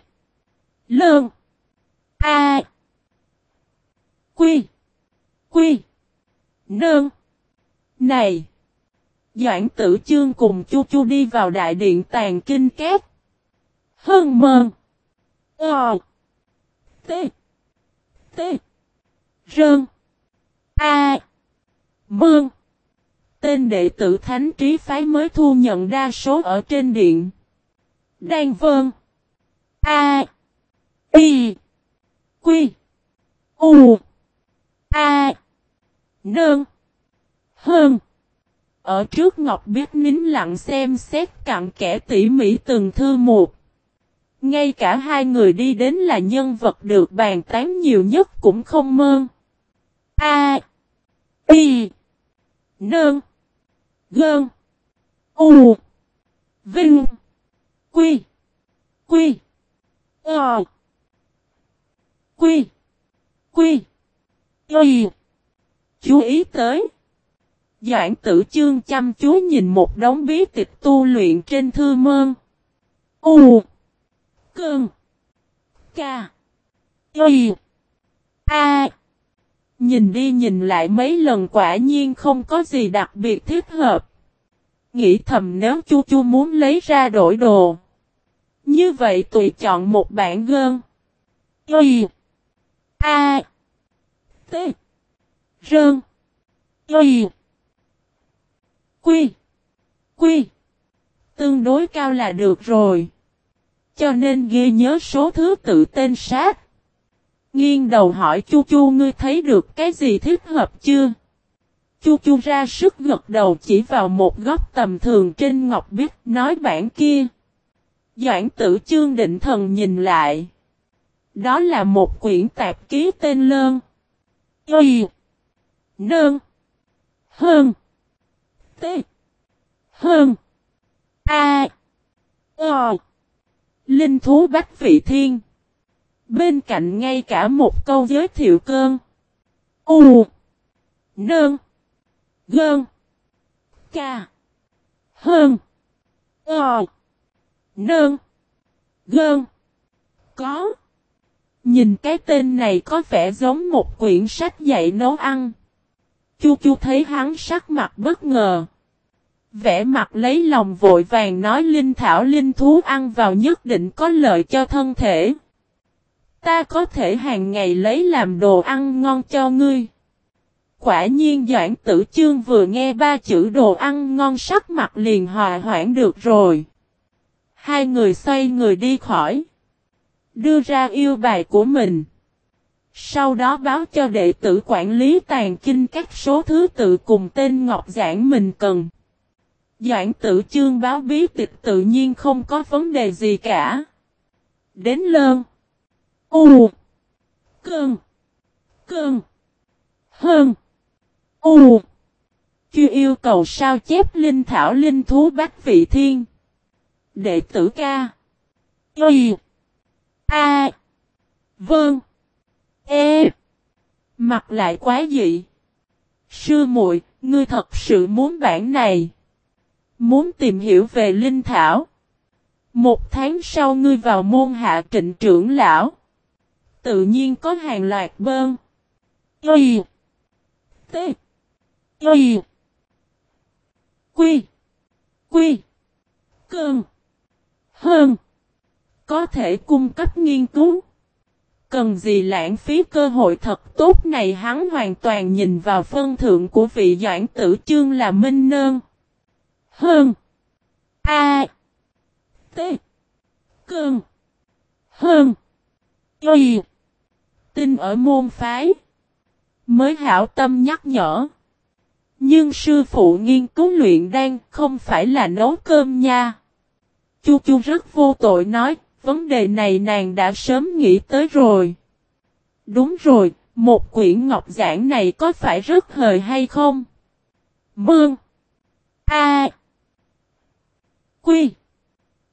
Lương. A. Quy. Quy. Nương. Này. Doãn tử chương cùng chu chu đi vào đại điện tàn kinh két. Hơn mơn. Ờ. T. T. Rơn. A. mơn Tên đệ tử thánh trí phái mới thu nhận đa số ở trên điện. Đan vơn. A. Y. Quy. U. A. Nương. Hơn. Ở trước Ngọc biết nín lặng xem xét cặn kẽ tỉ mỉ từng thư một. Ngay cả hai người đi đến là nhân vật được bàn tán nhiều nhất cũng không mơn. A. Y. Nương. Gơn. U. Vinh. Quy. Quy. Ờ. Quy. Quy. Y. Chú ý tới. Doãn tử chương chăm chú nhìn một đống bí tịch tu luyện trên thư mơn. U. Cơn. Ca. Y. A. Nhìn đi nhìn lại mấy lần quả nhiên không có gì đặc biệt thích hợp. Nghĩ thầm nếu chu chu muốn lấy ra đổi đồ. Như vậy tùy chọn một bản gơn. Y. A. T. Rơn. Y. Quy. Quy. Tương đối cao là được rồi. Cho nên ghi nhớ số thứ tự tên sát. Nghiêng đầu hỏi Chu Chu, ngươi thấy được cái gì thích hợp chưa? Chu Chu ra sức gật đầu chỉ vào một góc tầm thường trên ngọc bích, nói bản kia. Doãn tử chương định thần nhìn lại. Đó là một quyển tạp ký tên Lơn. Y. Nơn. Hơn. T. Hơn. A. O. Linh thú bách vị thiên. Bên cạnh ngay cả một câu giới thiệu cơn. U. Nơn. Gơn. Ca. Hơn. O. Nơn. Gơn. Có. Nhìn cái tên này có vẻ giống một quyển sách dạy nấu ăn. Chu chu thấy hắn sắc mặt bất ngờ. Vẽ mặt lấy lòng vội vàng nói linh thảo, linh thú ăn vào nhất định có lợi cho thân thể. Ta có thể hàng ngày lấy làm đồ ăn ngon cho ngươi. Quả nhiên Doãn Tử Chương vừa nghe ba chữ đồ ăn ngon sắc mặt liền hòa hoãn được rồi. Hai người xoay người đi khỏi. Đưa ra yêu bài của mình. Sau đó báo cho đệ tử quản lý tàn kinh các số thứ tự cùng tên Ngọc Giảng mình cần. Doãn tử chương báo bí tịch tự nhiên không có vấn đề gì cả. Đến lơn. U. Cơn. Cơn. Hơn. U. Chưa yêu cầu sao chép linh thảo linh thú bách vị thiên. Đệ tử ca. Y. A. Vâng. E. Mặt lại quá dị. Sư muội, Ngươi thật sự muốn bản này. Muốn tìm hiểu về linh thảo. Một tháng sau ngươi vào môn hạ trịnh trưởng lão. Tự nhiên có hàng loạt bơn. Y. T. Y. Quy. Quy. Cơn. Hơn. Có thể cung cấp nghiên cứu. Cần gì lãng phí cơ hội thật tốt này hắn hoàn toàn nhìn vào phân thượng của vị doãn tử chương là minh nơn. Hơn. A. T. Cơn. Hơn. Y. tin ở môn phái. Mới hảo tâm nhắc nhở. Nhưng sư phụ nghiên cứu luyện đan không phải là nấu cơm nha. Chu chu rất vô tội nói, vấn đề này nàng đã sớm nghĩ tới rồi. Đúng rồi, một quyển ngọc giảng này có phải rất hời hay không? Mương. A. Quy.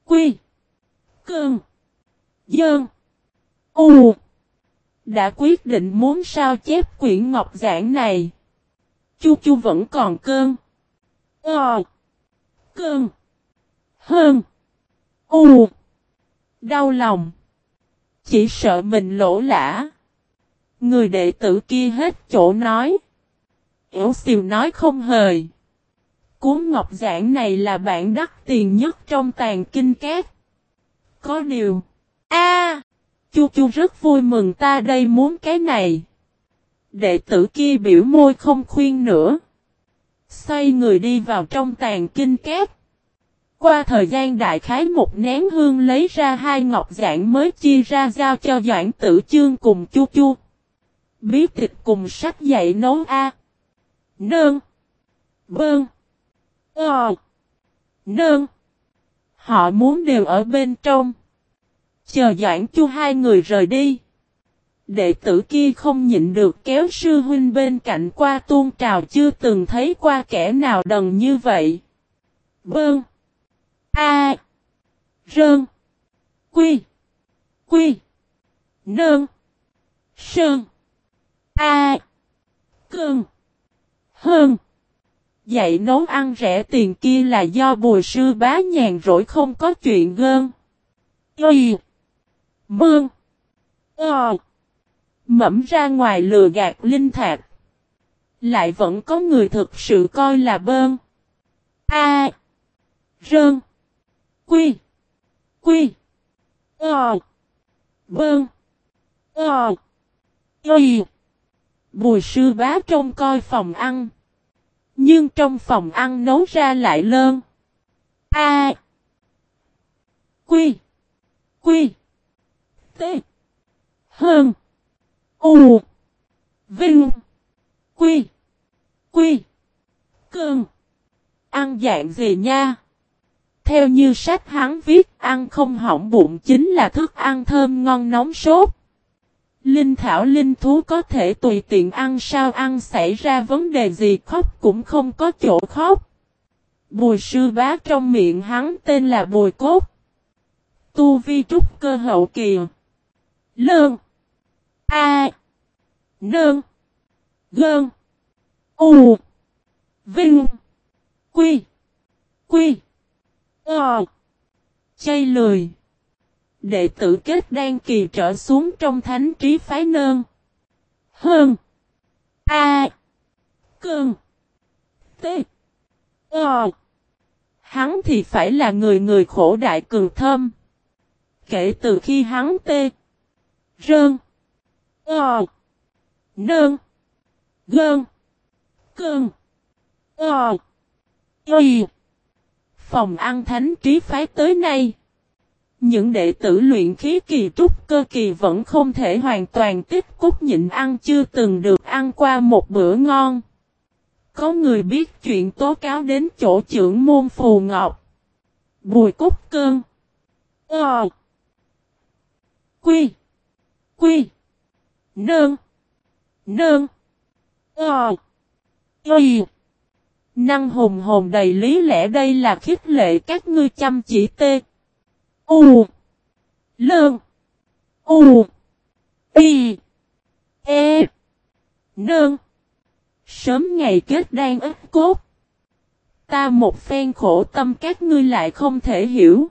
Quy. Cơn. Dơn. U. Đã quyết định muốn sao chép quyển ngọc giảng này. Chu chu vẫn còn cơn. Ờ. Cơn. Hơn. U. Đau lòng. Chỉ sợ mình lỗ lã. Người đệ tử kia hết chỗ nói. yếu xìu nói không hời. Cuốn ngọc giảng này là bản đắt tiền nhất trong tàn kinh két. Có điều. A, Chu Chu rất vui mừng ta đây muốn cái này. Đệ tử kia biểu môi không khuyên nữa. Xoay người đi vào trong tàn kinh két. Qua thời gian đại khái một nén hương lấy ra hai ngọc giảng mới chia ra giao cho Doãn Tử Chương cùng Chu Chu. Bí tịch cùng sách dạy nấu A. Nương. Bơn. Ờ. Nương. Họ muốn đều ở bên trong. Chờ Doãn Chu hai người rời đi. Đệ tử kia không nhịn được kéo sư huynh bên cạnh qua tuôn trào chưa từng thấy qua kẻ nào đần như vậy. Bơn. A. Rơn. Quy. Quy. Nơn. Sơn. A. Cơn. Hơn. Dạy nấu ăn rẻ tiền kia là do bùi sư bá nhàn rỗi không có chuyện gơn. Y. Mương. Ờ. Mẫm ra ngoài lừa gạt linh thạc. Lại vẫn có người thực sự coi là bơn. A. Rơn. Quy. Quy. Ờ. Bơn. Ờ. Y. Bùi sư bá trông coi phòng ăn. Nhưng trong phòng ăn nấu ra lại lơn. A. Quy. Quy. T. Hơn. U. Vinh. Quy. Quy. Cơn. Ăn dạng gì nha? Theo như sách hắn viết, ăn không hỏng bụng chính là thức ăn thơm ngon nóng sốt. Linh thảo linh thú có thể tùy tiện ăn sao ăn xảy ra vấn đề gì khóc cũng không có chỗ khóc. Bùi sư bá trong miệng hắn tên là bùi cốt. Tu vi trúc cơ hậu kỳ. Lương. A. Nương. Gơn. U. Vinh. Quy. Quy. Ờ. Chay lười. Đệ tử kết đan kỳ trở xuống trong thánh trí phái nơn. Hơn. A. Cơn. T. Ờ. Hắn thì phải là người người khổ đại cường thâm. Kể từ khi hắn tê. Rơn. Ờ. Nơn. Gơn. Cơn. Ờ. Y. Phòng ăn thánh trí phái tới nay. Những đệ tử luyện khí kỳ trúc cơ kỳ vẫn không thể hoàn toàn tiếp cúc nhịn ăn, chưa từng được ăn qua một bữa ngon. Có người biết chuyện tố cáo đến chỗ trưởng môn phù ngọc. Bùi cúc cơn. Ờ. Quy. Quy. Nơn. Nơn. Ờ. Quy. Năng hùng hồn đầy lý lẽ đây là khích lệ các ngươi chăm chỉ tê. U. Lơn. U. Y. E. Nơn. Sớm ngày kết đang ít cốt. Ta một phen khổ tâm các ngươi lại không thể hiểu.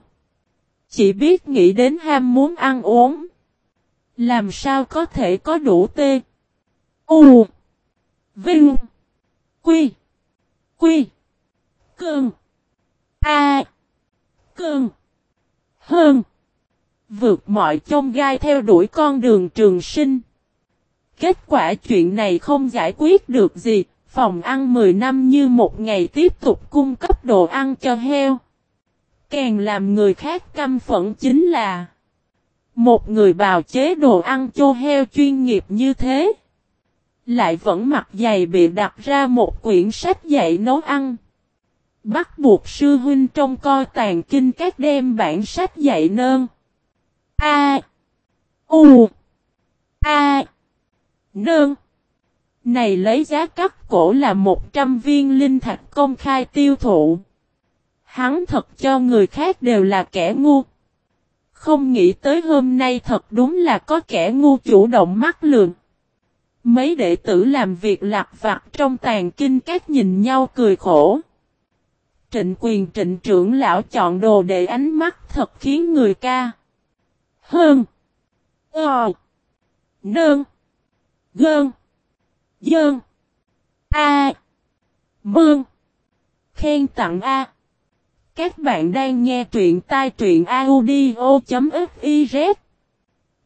Chỉ biết nghĩ đến ham muốn ăn uống. Làm sao có thể có đủ tê. U. Vinh. Quy. Quy. cường, A. cường hơn. Vượt mọi chông gai theo đuổi con đường trường sinh. Kết quả chuyện này không giải quyết được gì, phòng ăn 10 năm như một ngày tiếp tục cung cấp đồ ăn cho heo. Càng làm người khác căm phẫn chính là một người bào chế đồ ăn cho heo chuyên nghiệp như thế. Lại vẫn mặc dày bị đặt ra một quyển sách dạy nấu ăn. Bắt buộc sư huynh trong coi tàn kinh các đem bản sách dạy nơn. A. U. A. Nơn. Này lấy giá cắt cổ là 100 viên linh thạch công khai tiêu thụ. Hắn thật cho người khác đều là kẻ ngu. Không nghĩ tới hôm nay thật đúng là có kẻ ngu chủ động mắc lường. Mấy đệ tử làm việc lạc vặt trong tàn kinh các nhìn nhau cười khổ. Trịnh quyền trịnh trưởng lão chọn đồ để ánh mắt thật khiến người ca. Hơn. Ờ. Nơn. Gơn. Dơn. A. Mương. Khen tặng A. Các bạn đang nghe truyện tai truyện audio.fiz.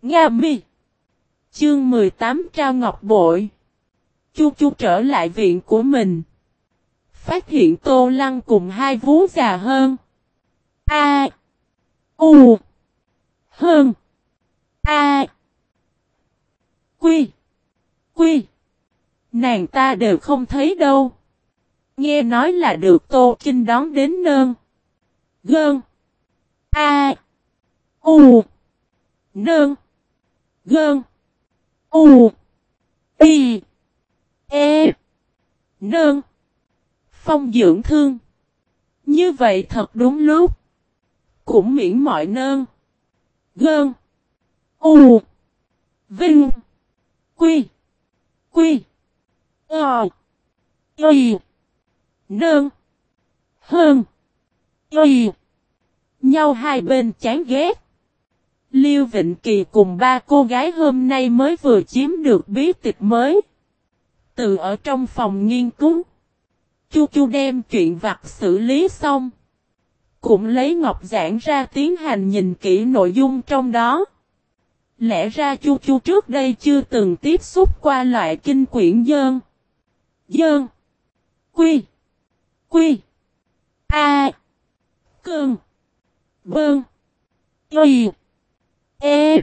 Nga mi. Chương 18 trao ngọc bội. Chu chu trở lại viện của mình. Phát hiện Tô Lăng cùng hai vú già hơn. A. U. Hơn. A. Quy. Quy. Nàng ta đều không thấy đâu. Nghe nói là được Tô Kinh đón đến nơn. Gơn. A. U. Nơn. Gơn. U. Y. E. Nơn. Phong dưỡng thương. Như vậy thật đúng lúc. Cũng miễn mọi nơn. Gơn. U. Vinh. Quy. Quy. Ờ. Y. Nơn. Hơn. Y. Nhau hai bên chán ghét. Liêu Vịnh Kỳ cùng ba cô gái hôm nay mới vừa chiếm được bí tịch mới. Từ ở trong phòng nghiên cứu. Chu Chu đem chuyện vặt xử lý xong. Cũng lấy ngọc giảng ra tiến hành nhìn kỹ nội dung trong đó. Lẽ ra Chu Chu trước đây chưa từng tiếp xúc qua loại kinh quyển dơn. Dơn. Quy. Quy. A. Cơn. Bơn. Y. E.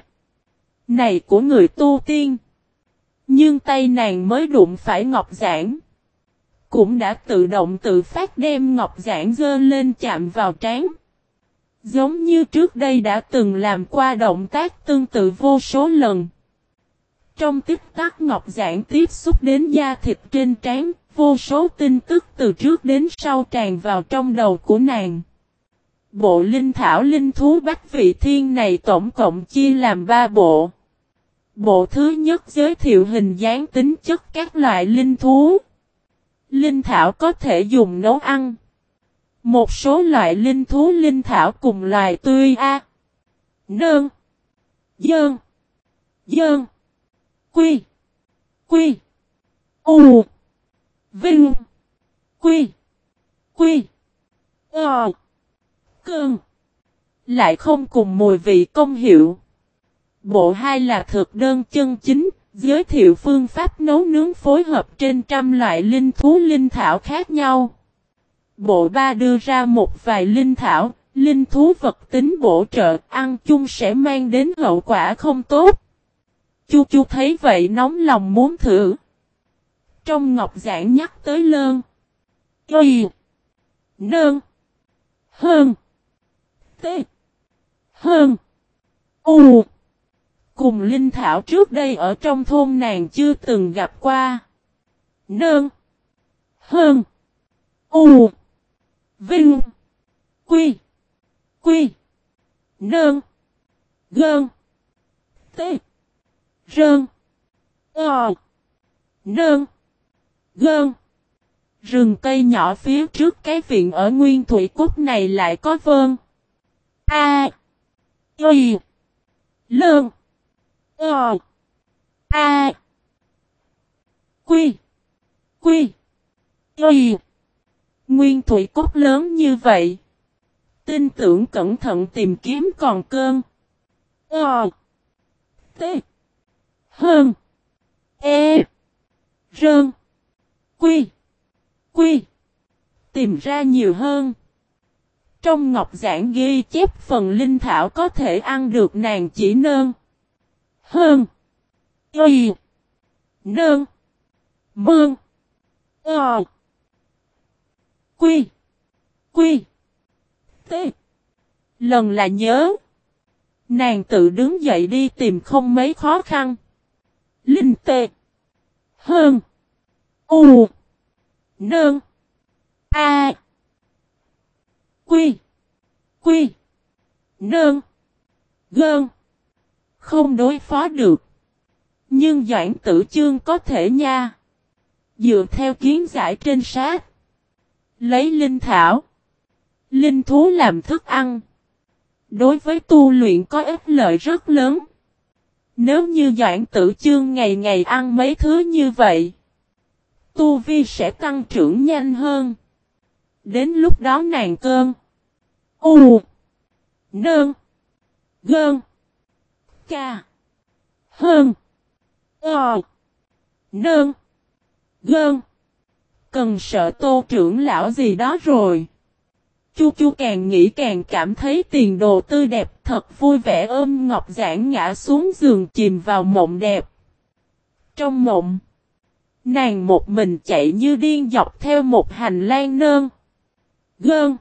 Này của người tu tiên. Nhưng tay nàng mới đụng phải ngọc giảng. Cũng đã tự động tự phát đem ngọc giản dơ lên chạm vào trán. Giống như trước đây đã từng làm qua động tác tương tự vô số lần. Trong tích tắc ngọc giản tiếp xúc đến da thịt trên trán, vô số tin tức từ trước đến sau tràn vào trong đầu của nàng. Bộ linh thảo linh thú bách vị thiên này tổng cộng chia làm ba bộ. Bộ thứ nhất giới thiệu hình dáng tính chất các loại linh thú. Linh thảo có thể dùng nấu ăn. Một số loại linh thú linh thảo cùng loài tươi A. Nơn. Dơn. Dơn. Quy. Quy. U. Vinh. Quy. Quy. Ờ. Cơn. Lại không cùng mùi vị công hiệu. Bộ hai là thực đơn chân chính, giới thiệu phương pháp nấu nướng phối hợp trên trăm loại linh thú linh thảo khác nhau. Bộ ba đưa ra một vài linh thảo, linh thú vật tính bổ trợ, ăn chung sẽ mang đến hậu quả không tốt. Chu chu thấy vậy nóng lòng muốn thử. Trong ngọc giảng nhắc tới lơn. Y. Nơn. Hơn. T. Hơn. U. Cùng Linh Thảo trước đây ở trong thôn nàng chưa từng gặp qua. Nơn. Hơn. U. Vinh. Quy. Quy. Nơn. Gơn. T. Rơn. Ờ. Nơn. Gơn. Rừng cây nhỏ phía trước cái viện ở nguyên thủy Quốc này lại có vơn. A. Y. Lương. Ờ. A. Quy. Quy. Y. Nguyên thủy cốt lớn như vậy. Tin tưởng cẩn thận tìm kiếm còn cơn. Ờ. T. Hơn. E. Rơn. Quy. Quy. Tìm ra nhiều hơn. Trong ngọc giảng ghi chép phần linh thảo có thể ăn được nàng chỉ nơn. Hơn. Y. Nơn. Mương. Ờ. Quy. Quy. T. Lần là nhớ. Nàng tự đứng dậy đi tìm không mấy khó khăn. Linh tê. Hơn. U. Nương. A. Quy. Quy. Nương. Gơn. Không đối phó được. Nhưng Doãn Tử Chương có thể nha. Dựa theo kiến giải trên sát. Lấy linh thảo. Linh thú làm thức ăn. Đối với tu luyện có ích lợi rất lớn. Nếu như Doãn Tử Chương ngày ngày ăn mấy thứ như vậy. Tu Vi sẽ tăng trưởng nhanh hơn. Đến lúc đó nàng cơn. U. Nơn. Gơn. Ca. Hơn. Ờ. Nơn. Gơn. Cần sợ tô trưởng lão gì đó rồi. Chu chu càng nghĩ càng cảm thấy tiền đồ tươi đẹp thật vui vẻ ôm ngọc giảng ngã xuống giường chìm vào mộng đẹp. Trong mộng, nàng một mình chạy như điên dọc theo một hành lang nơn. Gơn.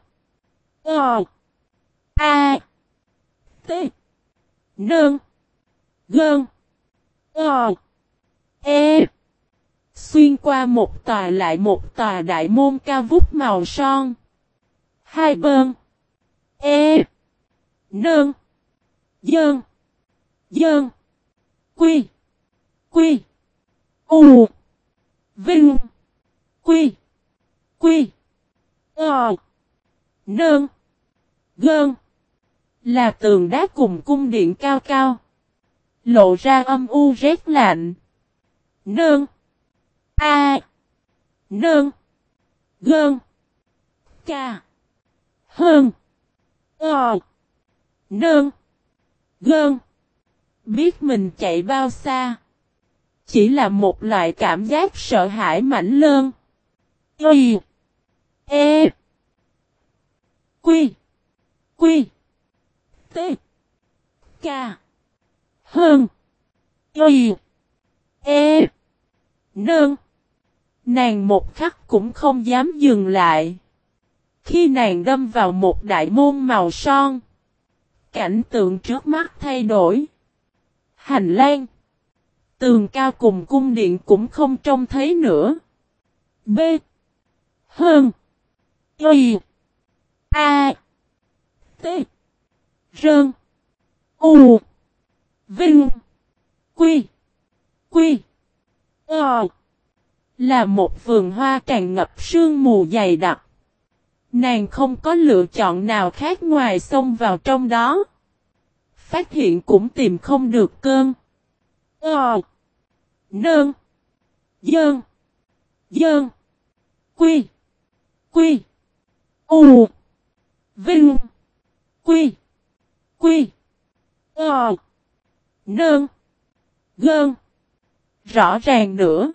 Ờ. A. T. Nơn. Gơn. Ờ. E. Xuyên qua một tòa lại một tòa đại môn cao vút màu son. Hai bơn. E. Nơn. Dơn. Dơn. Quy. Quy. U. Vinh. Quy. Quy. Ờ. Nơn. Gơn. Là tường đá cùng cung điện cao cao. Lộ ra âm u rét lạnh. nương A. nương Gơn. Ca. Hơn. Ờ. nương Gơn. Biết mình chạy bao xa. Chỉ là một loại cảm giác sợ hãi mảnh lơn. Y. E. Quy. Quy. T. ca hơn. Y. E. nương Nàng một khắc cũng không dám dừng lại. Khi nàng đâm vào một đại môn màu son. Cảnh tượng trước mắt thay đổi. Hành lang. Tường cao cùng cung điện cũng không trông thấy nữa. B. Hơn. Y. A. T. Rơn. U. Vinh. Quy. Quy. Ờ. Là một vườn hoa tràn ngập sương mù dày đặc. Nàng không có lựa chọn nào khác ngoài xông vào trong đó. Phát hiện cũng tìm không được cơn. Ờ. Nơn. Dơn. Dơn. Quy. Quy. U. Vinh. Quy. Quy. Ờ. Nơn. Gơn. Rõ ràng nữa.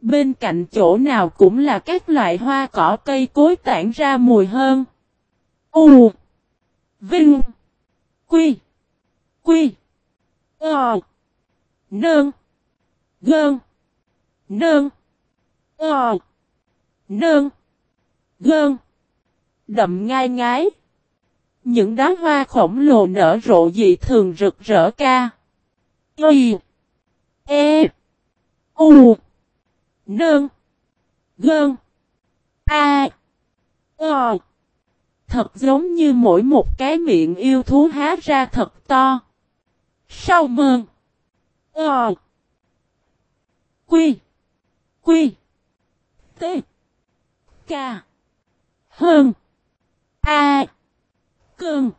Bên cạnh chỗ nào cũng là các loại hoa cỏ cây cối tản ra mùi hơn. U. Vinh. Quy. Quy. Ờ. Nơn. Gơn. Nơn. Ờ. Nơn. Gơn. Đậm ngai ngái. Những đóa hoa khổng lồ nở rộ dị thường rực rỡ ca. Y. E. U. Nương. Gơn. A. O. Thật giống như mỗi một cái miệng yêu thú há ra thật to. Sau mơn. O. Quy. Quy. T. K. Hơn. A. Cơn.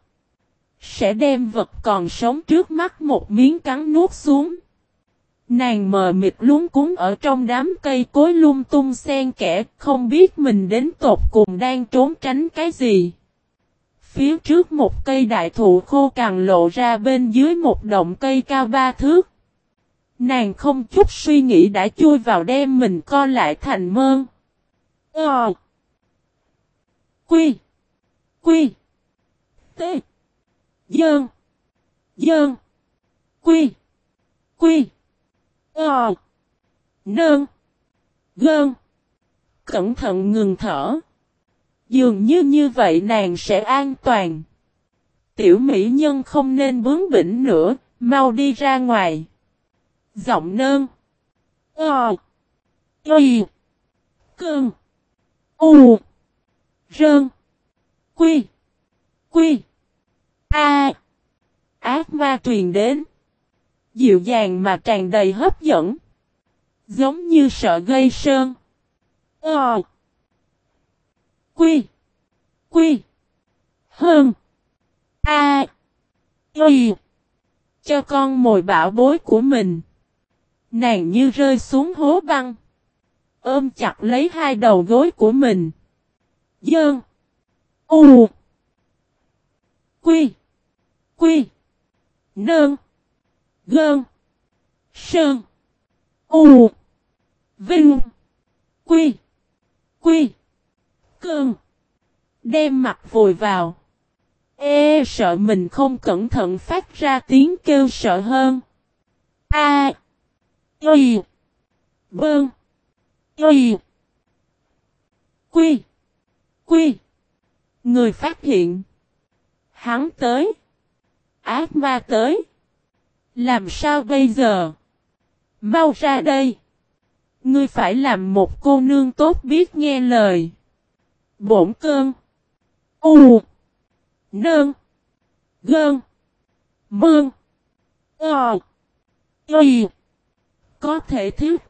Sẽ đem vật còn sống trước mắt một miếng cắn nuốt xuống. Nàng mờ mịt luống cuốn ở trong đám cây cối lung tung xen kẽ, không biết mình đến tột cùng đang trốn tránh cái gì. Phía trước một cây đại thụ khô càng lộ ra bên dưới một động cây cao ba thước. Nàng không chút suy nghĩ đã chui vào đem mình co lại thành mơn. Ờ. Quy. Quy. T. Dơn. Dơn. Quy. Quy. Ờ. Nơn. Gơn. Cẩn thận ngừng thở. Dường như như vậy nàng sẽ an toàn. Tiểu mỹ nhân không nên bướng bỉnh nữa, mau đi ra ngoài. Giọng nơn. Ờ. Y. Cơn. U. Rơn. Quy. Quy. A. Ác ma truyền đến. Dịu dàng mà tràn đầy hấp dẫn. Giống như sợ gây sơn. Ờ. Quy. Quy. Hơn. A. Quy. Cho con mồi bảo bối của mình. Nàng như rơi xuống hố băng. Ôm chặt lấy hai đầu gối của mình. Dơn. U. Quy. Quy. Nơn. Gơn. Sơn. U. Vinh. Quy. Quy. Cơn. Đem mặt vùi vào. Ê, sợ mình không cẩn thận phát ra tiếng kêu sợ hơn. A. Y. Bơn. Y. Quy. Quy. Người phát hiện. Hắn tới. Ác ma tới. Làm sao bây giờ? Mau ra đây. Ngươi phải làm một cô nương tốt biết nghe lời. Bổn cơn. U. Nơn. Gơn. Mương. Ờ. Y. Có thể thiết.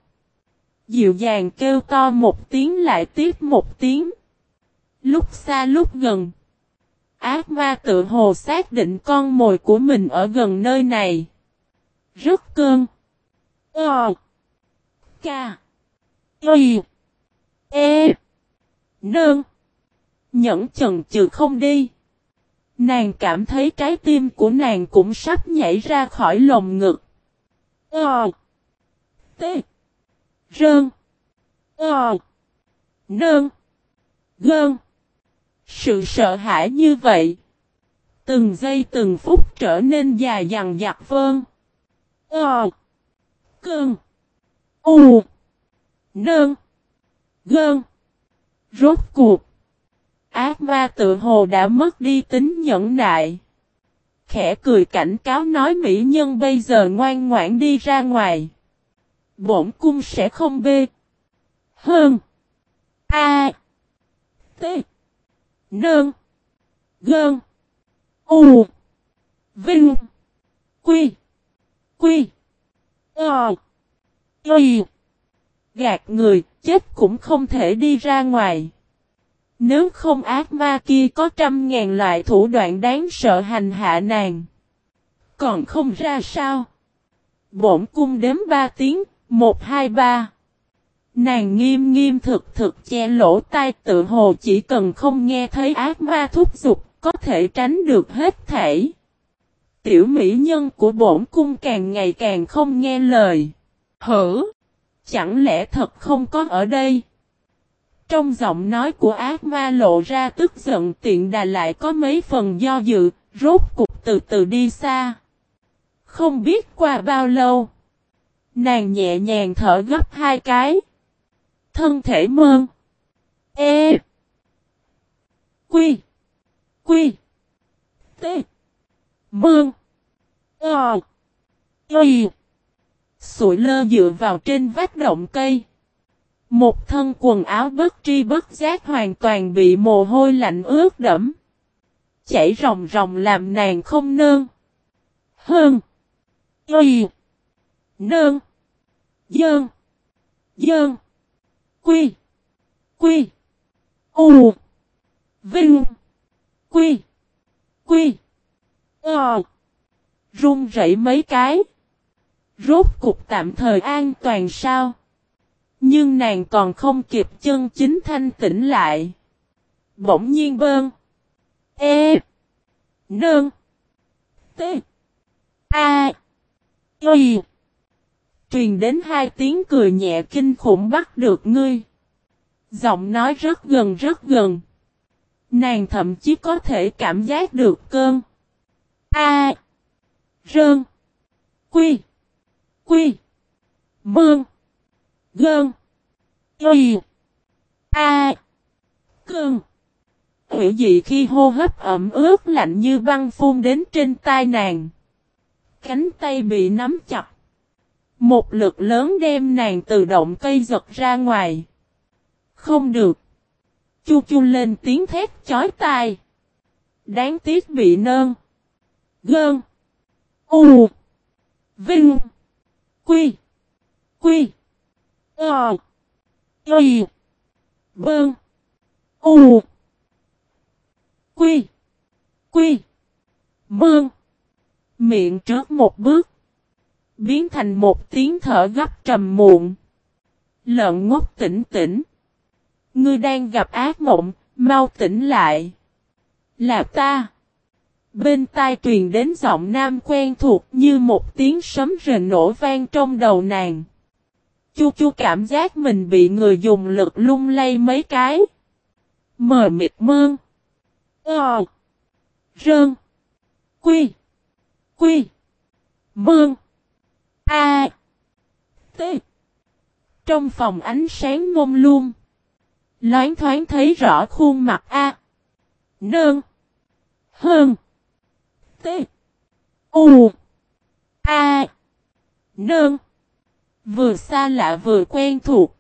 Dịu dàng kêu to một tiếng lại tiếp một tiếng. Lúc xa lúc gần. Ác ma tự hồ xác định con mồi của mình ở gần nơi này. Rất cơn. Ờ. Ca. Y. E. Nương. Nhẫn chần chừ không đi. Nàng cảm thấy trái tim của nàng cũng sắp nhảy ra khỏi lồng ngực. Ờ. T. Rơn. Ờ. Nơn. Gơn. Sự sợ hãi như vậy. Từng giây từng phút trở nên dài dằng dặc vơn. Ờ. Cơn. U. Nơn. Gơn. Rốt cuộc. Ác ma tự hồ đã mất đi tính nhẫn nại. Khẽ cười cảnh cáo nói mỹ nhân bây giờ ngoan ngoãn đi ra ngoài. Bổn cung sẽ không bê. Hơn. A. T. Nơn. Gơn. U. Vinh. Quy. Quy. Ờ. Y. Gạt người, chết cũng không thể đi ra ngoài. Nếu không ác ma kia có trăm ngàn loại thủ đoạn đáng sợ hành hạ nàng. Còn không ra sao? Bổn cung đếm ba tiếng, một hai ba. Nàng nghiêm nghiêm thực thực che lỗ tai tự hồ chỉ cần không nghe thấy ác ma thúc giục, có thể tránh được hết thảy. Tiểu mỹ nhân của bổn cung càng ngày càng không nghe lời. Hử? Chẳng lẽ thật không có ở đây? Trong giọng nói của ác ma lộ ra tức giận tiện đà lại có mấy phần do dự, rốt cục từ từ đi xa. Không biết qua bao lâu. Nàng nhẹ nhàng thở gấp hai cái. Thân thể mơn. E. Quy. Quy. T. Mơn. Ờ. Y. Sụi lơ dựa vào trên vách động cây. Một thân quần áo bất tri bất giác hoàn toàn bị mồ hôi lạnh ướt đẫm. Chảy ròng ròng làm nàng không nơn. Hơn. Y. Nơn. Dơn. Dơn. Quy. Quy. U. Vinh. Quy. Quy. Ờ. Run rẩy mấy cái. Rốt cục tạm thời an toàn sao? Nhưng nàng còn không kịp chân chính thanh tỉnh lại. Bỗng nhiên bơn. E. Nương. T. A. Y. Truyền đến hai tiếng cười nhẹ kinh khủng bắt được ngươi. Giọng nói rất gần rất gần. Nàng thậm chí có thể cảm giác được cơn. A. Rơn. Quy. Quy. Mương. Gơn. Y. A. Cơn. Hữu dị khi hô hấp ẩm ướt lạnh như băng phun đến trên tai nàng. Cánh tay bị nắm chặt. Một lực lớn đem nàng từ động cây giật ra ngoài. Không được. Chu chu lên tiếng thét chói tai. Đáng tiếc bị nơn. Gơn. U. Vinh. Quy. Quy. Ờ. Y. Bơn. U. Quy. Quy. Bơn. Miệng trước một bước. Biến thành một tiếng thở gấp trầm muộn. Lợn ngốc tỉnh tỉnh. Ngươi đang gặp ác mộng, mau tỉnh lại. Là ta. Bên tai truyền đến giọng nam quen thuộc như một tiếng sấm rền nổ vang trong đầu nàng. Chu chu cảm giác mình bị người dùng lực lung lay mấy cái. Mờ mịt mơn. Ờ. Rơn. Quy. Quy. Mương. A. T. Trong phòng ánh sáng mông luôn. Loáng thoáng thấy rõ khuôn mặt A. Nương. Hơn. T. U. A. Nương. Vừa xa lạ vừa quen thuộc.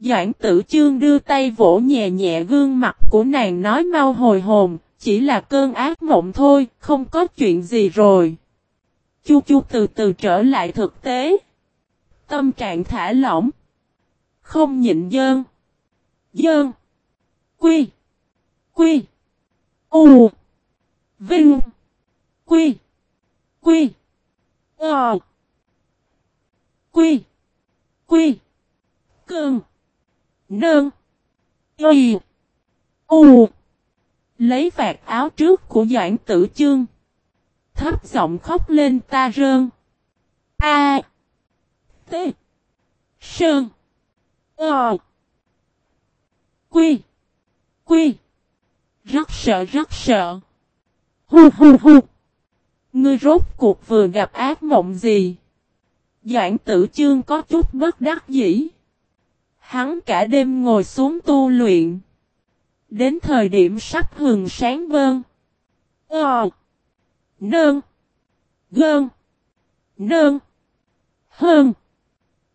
Doãn tử chương đưa tay vỗ nhẹ nhẹ gương mặt của nàng nói mau hồi hồn, chỉ là cơn ác mộng thôi, không có chuyện gì rồi. Chu chu từ từ trở lại thực tế. Tâm trạng thả lỏng. Không nhịn dơn. Dơn. Quy. Quy. U. Vinh. Quy. Quy. Ờ. Quy. Quy. cường Nơn. Y. U. Lấy vạt áo trước của Doãn Tử Chương. Thấp giọng khóc lên ta rơn. A. T. Sơn. Ờ. Quy. Quy. Rất sợ rất sợ. Hu hu hu. Ngươi rốt cuộc vừa gặp ác mộng gì? Doãn tử chương có chút bất đắc dĩ. Hắn cả đêm ngồi xuống tu luyện. Đến thời điểm sắp hừng sáng vơn. Ờ. Nơn. Gơn. Nơn. Hơn.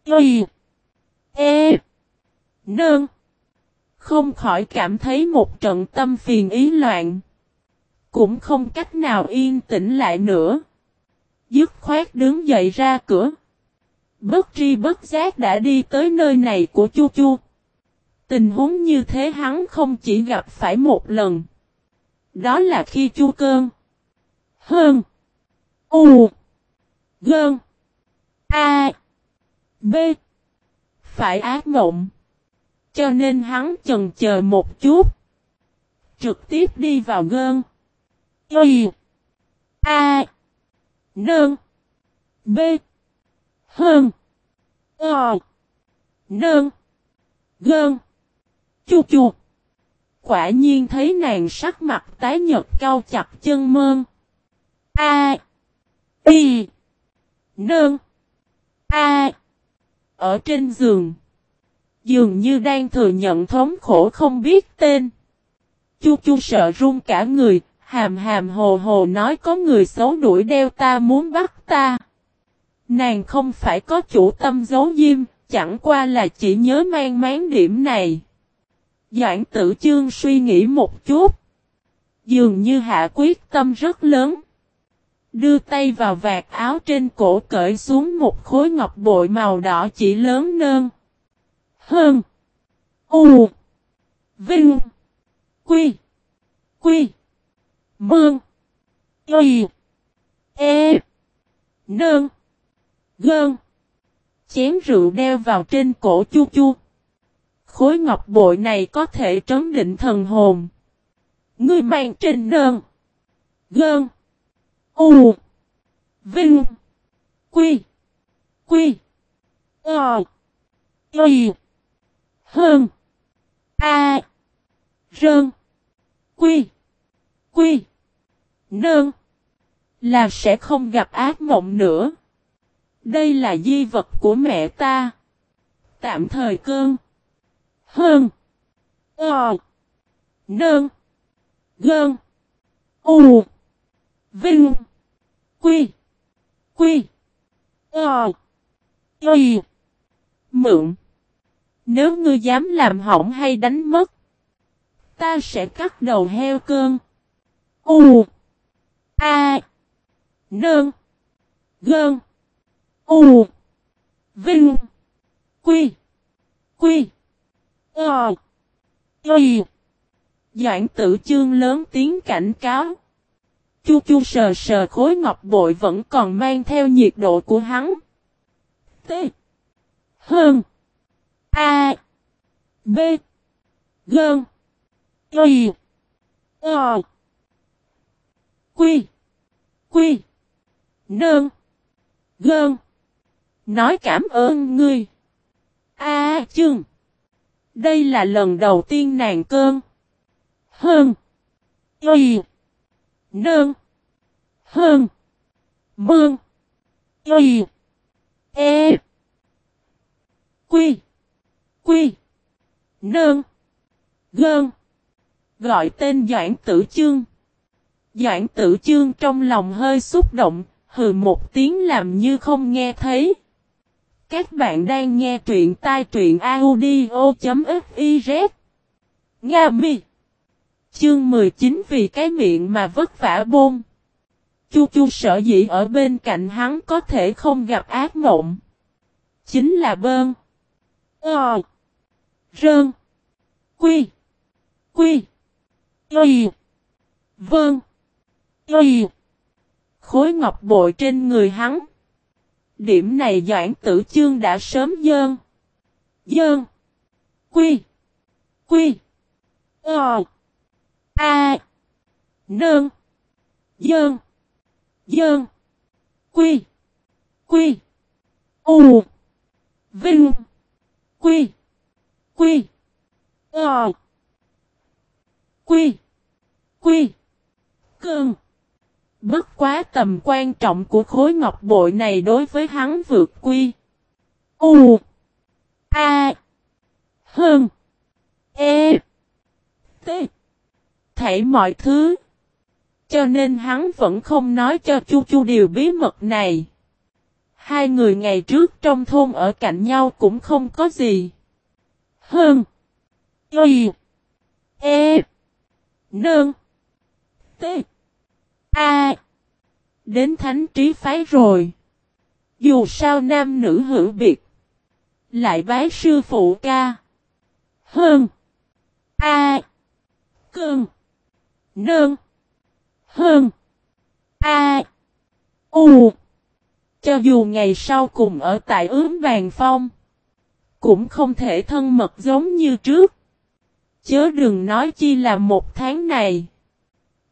Y. E. Nơn. Không khỏi cảm thấy một trận tâm phiền ý loạn. Cũng không cách nào yên tĩnh lại nữa. Dứt khoát đứng dậy ra cửa. Bất tri bất giác đã đi tới nơi này của Chu Chu. Tình huống như thế hắn không chỉ gặp phải một lần. Đó là khi Chu Cơn. Hơn. U. Gơn. A. B. Phải ác mộng. Cho nên hắn chần chờ một chút. Trực tiếp đi vào gơn. Y. A. Nơn. B. Hơn. O. Nơn. Gơn. Chu chu. Quả nhiên thấy nàng sắc mặt tái nhật cao chặt chân mơn. A. Y. Nương. A. Ở trên giường. Dường như đang thừa nhận thống khổ không biết tên. Chu chu sợ run cả người, hàm hàm hồ hồ nói có người xấu đuổi đeo ta muốn bắt ta. Nàng không phải có chủ tâm giấu diêm, chẳng qua là chỉ nhớ mang máng điểm này. Doãn tử chương suy nghĩ một chút. Dường như hạ quyết tâm rất lớn. Đưa tay vào vạt áo trên cổ cởi xuống một khối ngọc bội màu đỏ chỉ lớn nơn. Hơn. U. Vinh. Quy. Quy. Mương. Y. E. Nơn. Gơn. Chén rượu đeo vào trên cổ chu chu. Khối ngọc bội này có thể trấn định thần hồn. Người mang trên nơn. Gơn. U. Vinh. Quy. Quy. Ờ. Y. Hơn. A. Rơn. Quy. Quy. Nơn. Là sẽ không gặp ác mộng nữa. Đây là di vật của mẹ ta. Tạm thời cơn. Hơn. Ờ. Nơn. Gơn. U. Vinh. Quy. Quy. Ờ. Y. Mượn. Nếu ngươi dám làm hỏng hay đánh mất. Ta sẽ cắt đầu heo cơn. U. A. Nơn. Gơn. U. Vinh. Quy. Quy. Ờ. Y. Doãn tử chương lớn tiếng cảnh cáo. Chu chu sờ sờ khối ngọc bội vẫn còn mang theo nhiệt độ của hắn. T. Hơn. A. B. Gơn. Y. O. Quy. Quy. Nơn. Gơn. Nói cảm ơn ngươi. A à, chương. Đây là lần đầu tiên nàng cơn. Hơn. Y nương Hơn. Mương. Y. E. Quy. Quy. nương Gơn. Gọi tên Doãn Tử Chương. Doãn Tử Chương trong lòng hơi xúc động, hừ một tiếng làm như không nghe thấy. Các bạn đang nghe truyện tai truyện audio.fiz Nga mi Chương 19 vì cái miệng mà vất vả bôn. Chu chu sợ dĩ ở bên cạnh hắn có thể không gặp ác mộng. Chính là bơn. Ờ. Rơn. Quy. Quy. Y. Vâng. Y. Khối ngọc bội trên người hắn. Điểm này Doãn Tử Chương đã sớm dơn. Dơn. Quy. Quy. Ờ. A. Nơn. Dơn. Dơn. Quy. Quy. U. Vinh. Quy. Quy. Ờ. Quy. Quy. cường Bất quá tầm quan trọng của khối ngọc bội này đối với hắn vượt quy. U. A. Hơn. E. T. Thảy mọi thứ. Cho nên hắn vẫn không nói cho Chu Chu điều bí mật này. Hai người ngày trước trong thôn ở cạnh nhau cũng không có gì. Hơn. Y. E. Nương. T. A. Đến thánh trí phái rồi. Dù sao nam nữ hữu biệt. Lại bái sư phụ ca. Hơn. A. Cơn nương Hơn. A. U. Cho dù ngày sau cùng ở tại ướm vàng phong. Cũng không thể thân mật giống như trước. Chớ đừng nói chi là một tháng này.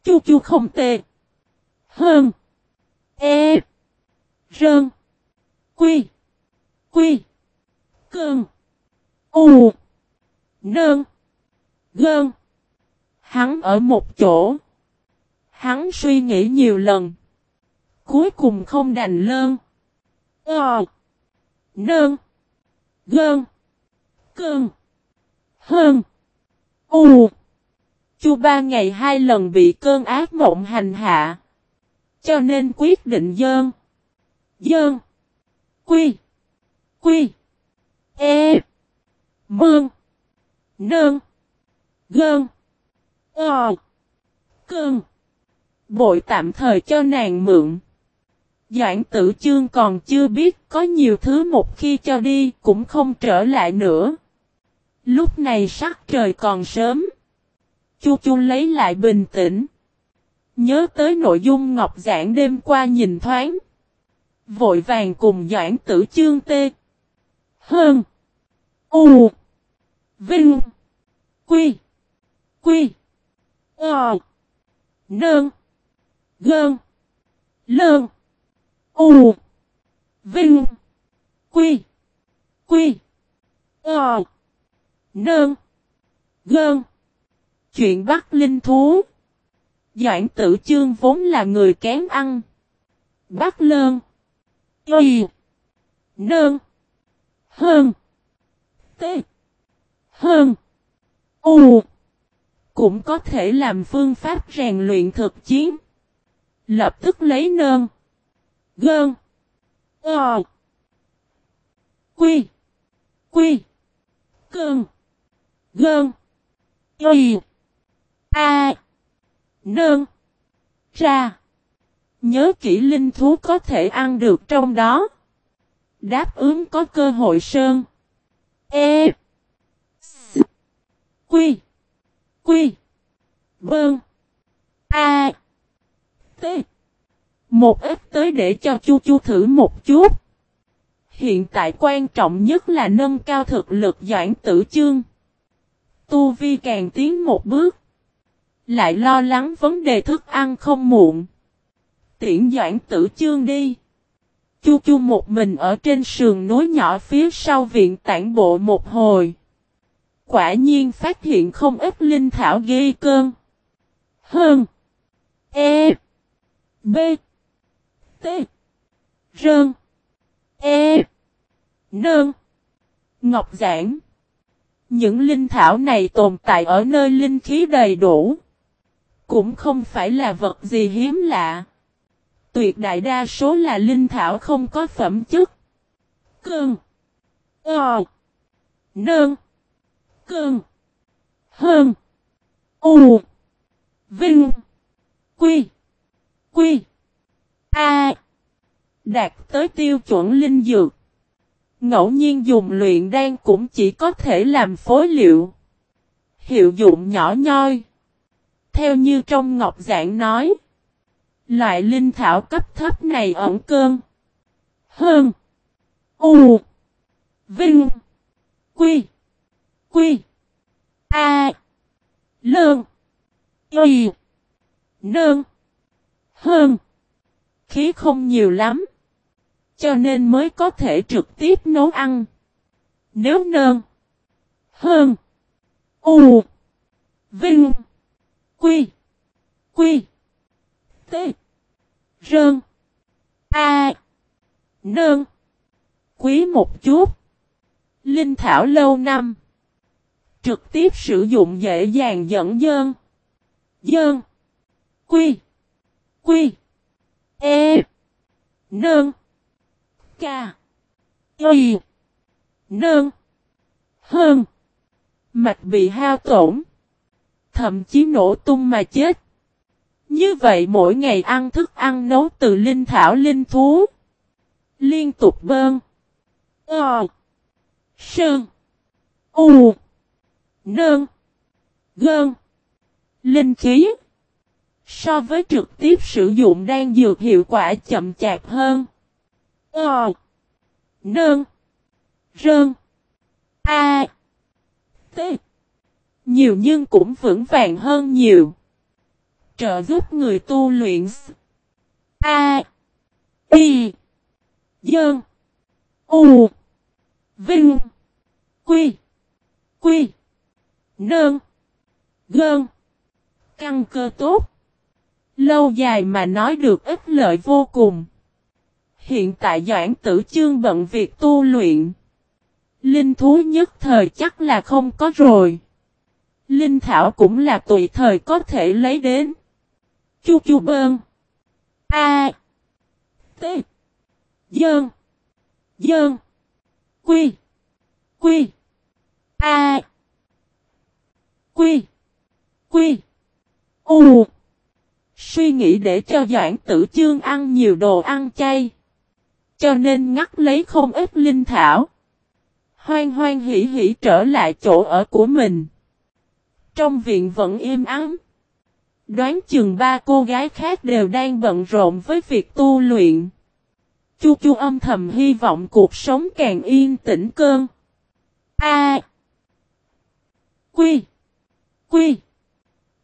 Chu chu không tệ. Hơn. E. Rơn. Quy. Quy. Cơn. U. Nơn. Gơn. Hắn ở một chỗ. Hắn suy nghĩ nhiều lần. Cuối cùng không đành lơn. Ờ. Nơn. Gơn. Cơn. Hơn. U. Chu ba ngày hai lần bị cơn ác mộng hành hạ. Cho nên quyết định dơn. Dơn. Quy. Quy. E. Mương. Nơn. Gơn. Ờ. Cưng. Bội tạm thời cho nàng mượn. Doãn tử chương còn chưa biết có nhiều thứ một khi cho đi cũng không trở lại nữa. Lúc này sắc trời còn sớm. Chu Chu lấy lại bình tĩnh. Nhớ tới nội dung Ngọc Giảng đêm qua nhìn thoáng. Vội vàng cùng Doãn tử chương tê. Hơn. U. Vinh. Quy. Quy. Ờ. Nơn. Gơn. Lơn. U. Vinh. Quy. Quy. Ờ. Nơn. Gơn. Chuyện bắt linh thú. Doãn tử chương vốn là người kém ăn. Bắt lơn. Y. Nơn. Hơn. T. Hơn. U. Cũng có thể làm phương pháp rèn luyện thực chiến. Lập tức lấy nơn. Gơn. Ờ. Quy. Quy. Cơn. Gơn. Y. A. Nơn. Ra. Nhớ kỹ linh thú có thể ăn được trong đó. Đáp ứng có cơ hội sơn. E. S. Quy. Quy. Bơn. Vâng. A. T. Một ít tới để cho Chu Chu thử một chút. Hiện tại quan trọng nhất là nâng cao thực lực doãn tử chương. Tu Vi càng tiến một bước. Lại lo lắng vấn đề thức ăn không muộn. Tiễn doãn tử chương đi. Chu chu một mình ở trên sườn núi nhỏ phía sau viện tản bộ một hồi. Quả nhiên phát hiện không ít linh thảo gây cơn. Hơn. E. B. T. Rơn. E. Nơn. Ngọc giảng. Những linh thảo này tồn tại ở nơi linh khí đầy đủ. Cũng không phải là vật gì hiếm lạ. Tuyệt đại đa số là linh thảo không có phẩm chất. Cơn. Ờ. Nơn. Cơn. Hơn. U. Vinh. Quy. Quy. A. Đạt tới tiêu chuẩn linh dược. Ngẫu nhiên dùng luyện đan cũng chỉ có thể làm phối liệu. Hiệu dụng nhỏ nhoi. Theo như trong Ngọc Giảng nói. Loại linh thảo cấp thấp này ẩn cơn. Hơn. U. Vinh. Quy. Quy. A. Lương. Y. Nương. Hơn. Khí không nhiều lắm. Cho nên mới có thể trực tiếp nấu ăn. Nếu nơn. Hơn. U. Vinh. Quy. Quy. T. Rơn. A. Nơn. Quý một chút. Linh thảo lâu năm. Trực tiếp sử dụng dễ dàng dẫn dơn. Dơn. Quy. Quy. E. Nơn. Ca. Y. Nơn. Hơn. Mạch bị hao tổn. Thậm chí nổ tung mà chết. Như vậy mỗi ngày ăn thức ăn nấu từ linh thảo linh thú. Liên tục bơn. Ờ. Sơn. U. Nơn. Gơn. Linh khí. So với trực tiếp sử dụng đang dược hiệu quả chậm chạp hơn. Ờ. Nơn. Rơn. A. T. Nhiều nhưng cũng vững vàng hơn nhiều. Trợ giúp người tu luyện. A. Y. Dơn. U. Vinh. Quy. Quy. Nơn. Gơn. Căn cơ tốt. Lâu dài mà nói được ít lợi vô cùng. Hiện tại Doãn Tử Chương bận việc tu luyện. Linh thú nhất thời chắc là không có rồi. Linh thảo cũng là tùy thời có thể lấy đến. Chu chu bơn. A. T. Dơn. Dơn. Quy. Quy. A. Quy. Quy. U. Suy nghĩ để cho Doãn Tử Chương ăn nhiều đồ ăn chay. Cho nên ngắt lấy không ít linh thảo. Hoan hoan hỉ hỉ trở lại chỗ ở của mình. Trong viện vẫn im ắng. Đoán chừng ba cô gái khác đều đang bận rộn với việc tu luyện. Chu chu âm thầm hy vọng cuộc sống càng yên tĩnh cơn. A. Quy. Quy.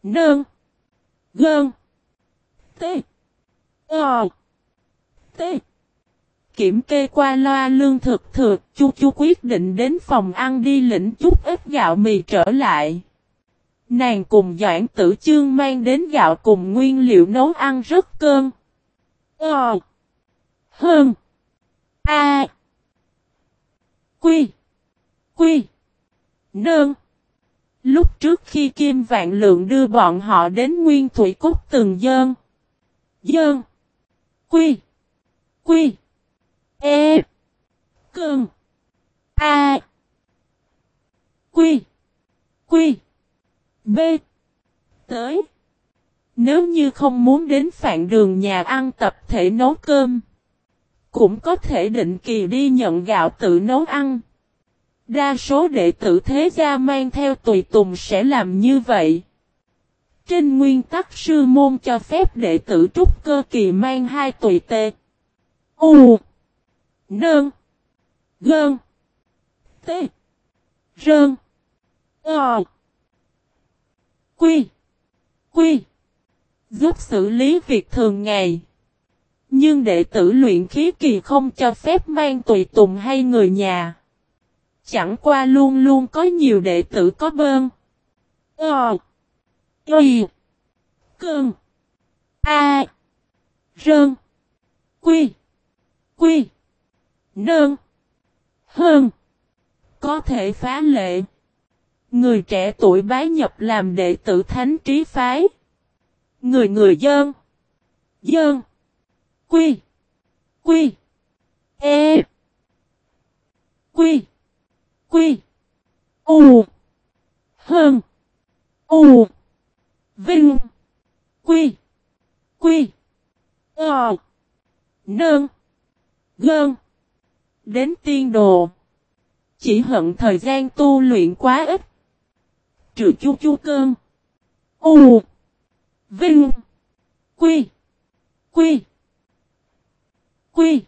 Nơn. Gơn. T. Ờ. T. Kiểm kê qua loa lương thực thừa, chu chu quyết định đến phòng ăn đi lĩnh chút ít gạo mì trở lại. Nàng cùng Doãn Tử Chương mang đến gạo cùng nguyên liệu nấu ăn rất cơm Ờ. Hơn. A. Quy. Quy. Nơn. Lúc trước khi Kim Vạn Lượng đưa bọn họ đến Nguyên Thủy Cúc từng dơn. Dơn. Quy. Quy. E. cường A. Quy. Quy. B. Tới. Nếu như không muốn đến phạn đường nhà ăn tập thể nấu cơm. Cũng có thể định kỳ đi nhận gạo tự nấu ăn. Đa số đệ tử thế gia mang theo tùy tùng sẽ làm như vậy. Trên nguyên tắc sư môn cho phép đệ tử trúc cơ kỳ mang hai tùy tê. U. Nơn. Gơn. Tê. Rơn. Ờ. Quy. Quy. Giúp xử lý việc thường ngày. Nhưng đệ tử luyện khí kỳ không cho phép mang tùy tùng hay người nhà. Chẳng qua luôn luôn có nhiều đệ tử có bơn. Ờ. Y. Cơn. A. Rơn. Quy. Quy. Nơn. Hơn. Có thể phá lệ. Người trẻ tuổi bái nhập làm đệ tử thánh trí phái. Người người dơn. Dơn. Quy. Quy. E. Quy. Quy. U. Hơn. U. Vinh. Quy. Quy. Ờ. Nơn. Gơn. Đến tiên đồ. Chỉ hận thời gian tu luyện quá ít. Trừ chu chu cơn. U. Vinh. Quy. Quy. Quy.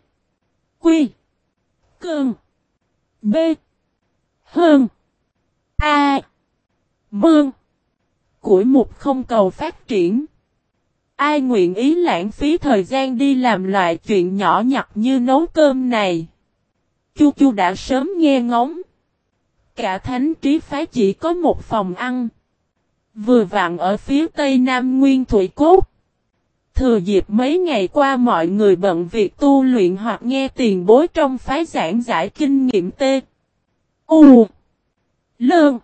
Quy. Cơn. B. Hơn. A. Mương. Củi mục không cầu phát triển. Ai nguyện ý lãng phí thời gian đi làm loại chuyện nhỏ nhặt như nấu cơm này. Chu Chu đã sớm nghe ngóng. Cả thánh trí phái chỉ có một phòng ăn. Vừa vặn ở phía tây nam nguyên thủy cốt. Thừa dịp mấy ngày qua mọi người bận việc tu luyện hoặc nghe tiền bối trong phái giảng giải kinh nghiệm tê. U. Lương.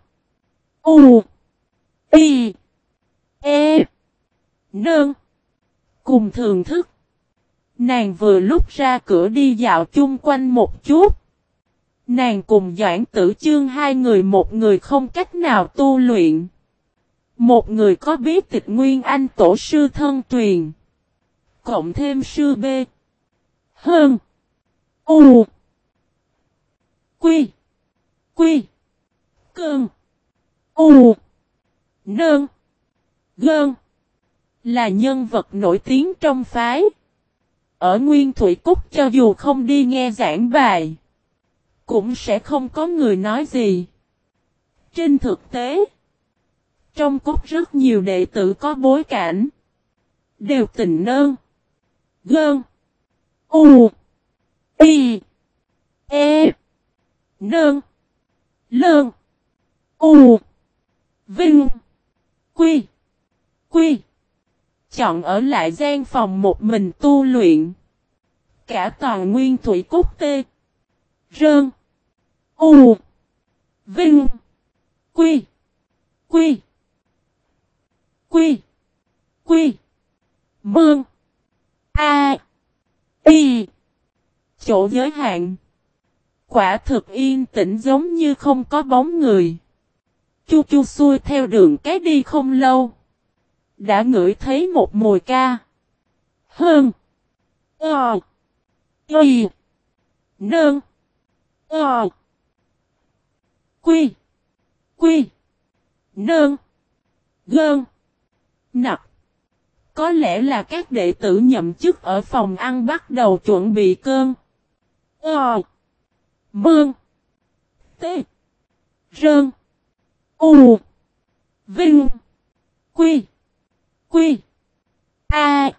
U. Y. E. Nương. Cùng thường thức. Nàng vừa lúc ra cửa đi dạo chung quanh một chút. Nàng cùng Doãn Tử Chương hai người một người không cách nào tu luyện. Một người có biết tịch nguyên anh tổ sư thân truyền. Cộng thêm sư B. Hơn. U. Quy. Quy. Cơn. U. Nơn. Gơn. Là nhân vật nổi tiếng trong phái. Ở Nguyên Thủy Cúc cho dù không đi nghe giảng bài. Cũng sẽ không có người nói gì. Trên thực tế. Trong cốt rất nhiều đệ tử có bối cảnh. Đều tình nơn. Gơn. U. Y. E. Nơn. Lơn. U. Vinh. Quy. Quy. Chọn ở lại gian phòng một mình tu luyện. Cả toàn nguyên thủy cốt tê. Rơn. U. Vinh. Quy. Quy. Quy. Quy. Mương. A. Y. Chỗ giới hạn. Quả thực yên tĩnh giống như không có bóng người. Chu chu xuôi theo đường cái đi không lâu. Đã ngửi thấy một mùi ca. Hơn. Ờ. Y. Nơn. Ờ. Quy. Quy. Nơn. Gơn. Nặc. Có lẽ là các đệ tử nhậm chức ở phòng ăn bắt đầu chuẩn bị cơm. Ờ. Bương. T. Rơn. U. Vinh. Quy. Quy. A.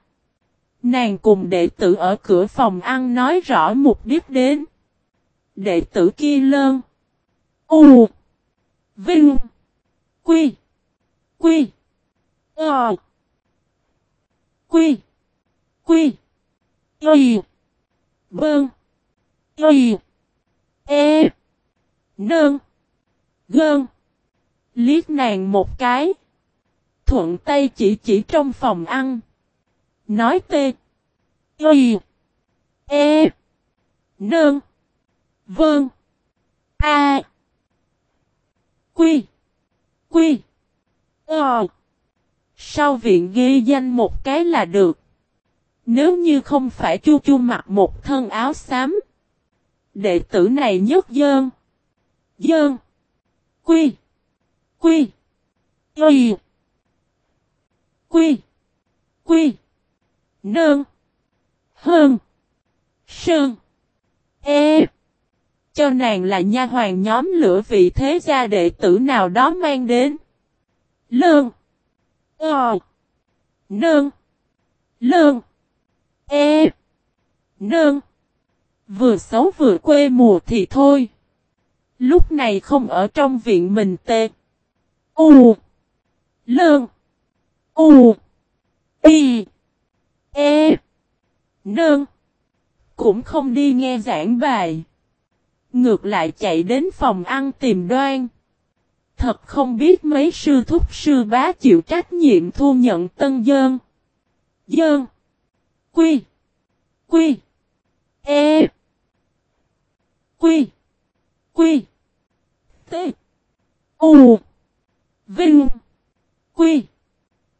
Nàng cùng đệ tử ở cửa phòng ăn nói rõ mục đích đến. Đệ tử kia lơn. U. Vinh. Quy. Quy. Ờ. Quy. Quy. Y. Bơn. Y. E. Nơn. Gơn. Liếc nàng một cái. Thuận tay chỉ chỉ trong phòng ăn. Nói tê. Y. E. Nơn. vương, A. Quy. Quy. Ờ. Sau viện ghi danh một cái là được. Nếu như không phải chu chu mặc một thân áo xám. Đệ tử này nhất dơn. Dơn. Quy. Quy. Y. Quy. Quy. Nơn. Hơn. Sơn. E. Cho nàng là nha hoàng nhóm lửa vị thế gia đệ tử nào đó mang đến. Lơn. Ờ. Nơn. Lơn. E. Nơn. Vừa xấu vừa quê mùa thì thôi. Lúc này không ở trong viện mình tê. U. Lơn. U. Y. E. Nương. Cũng không đi nghe giảng bài. Ngược lại chạy đến phòng ăn tìm đoan. Thật không biết mấy sư thúc sư bá chịu trách nhiệm thu nhận tân dơn. Dơn. Quy. Quy. E. Quy. Quy. T. U. Vinh. Quy.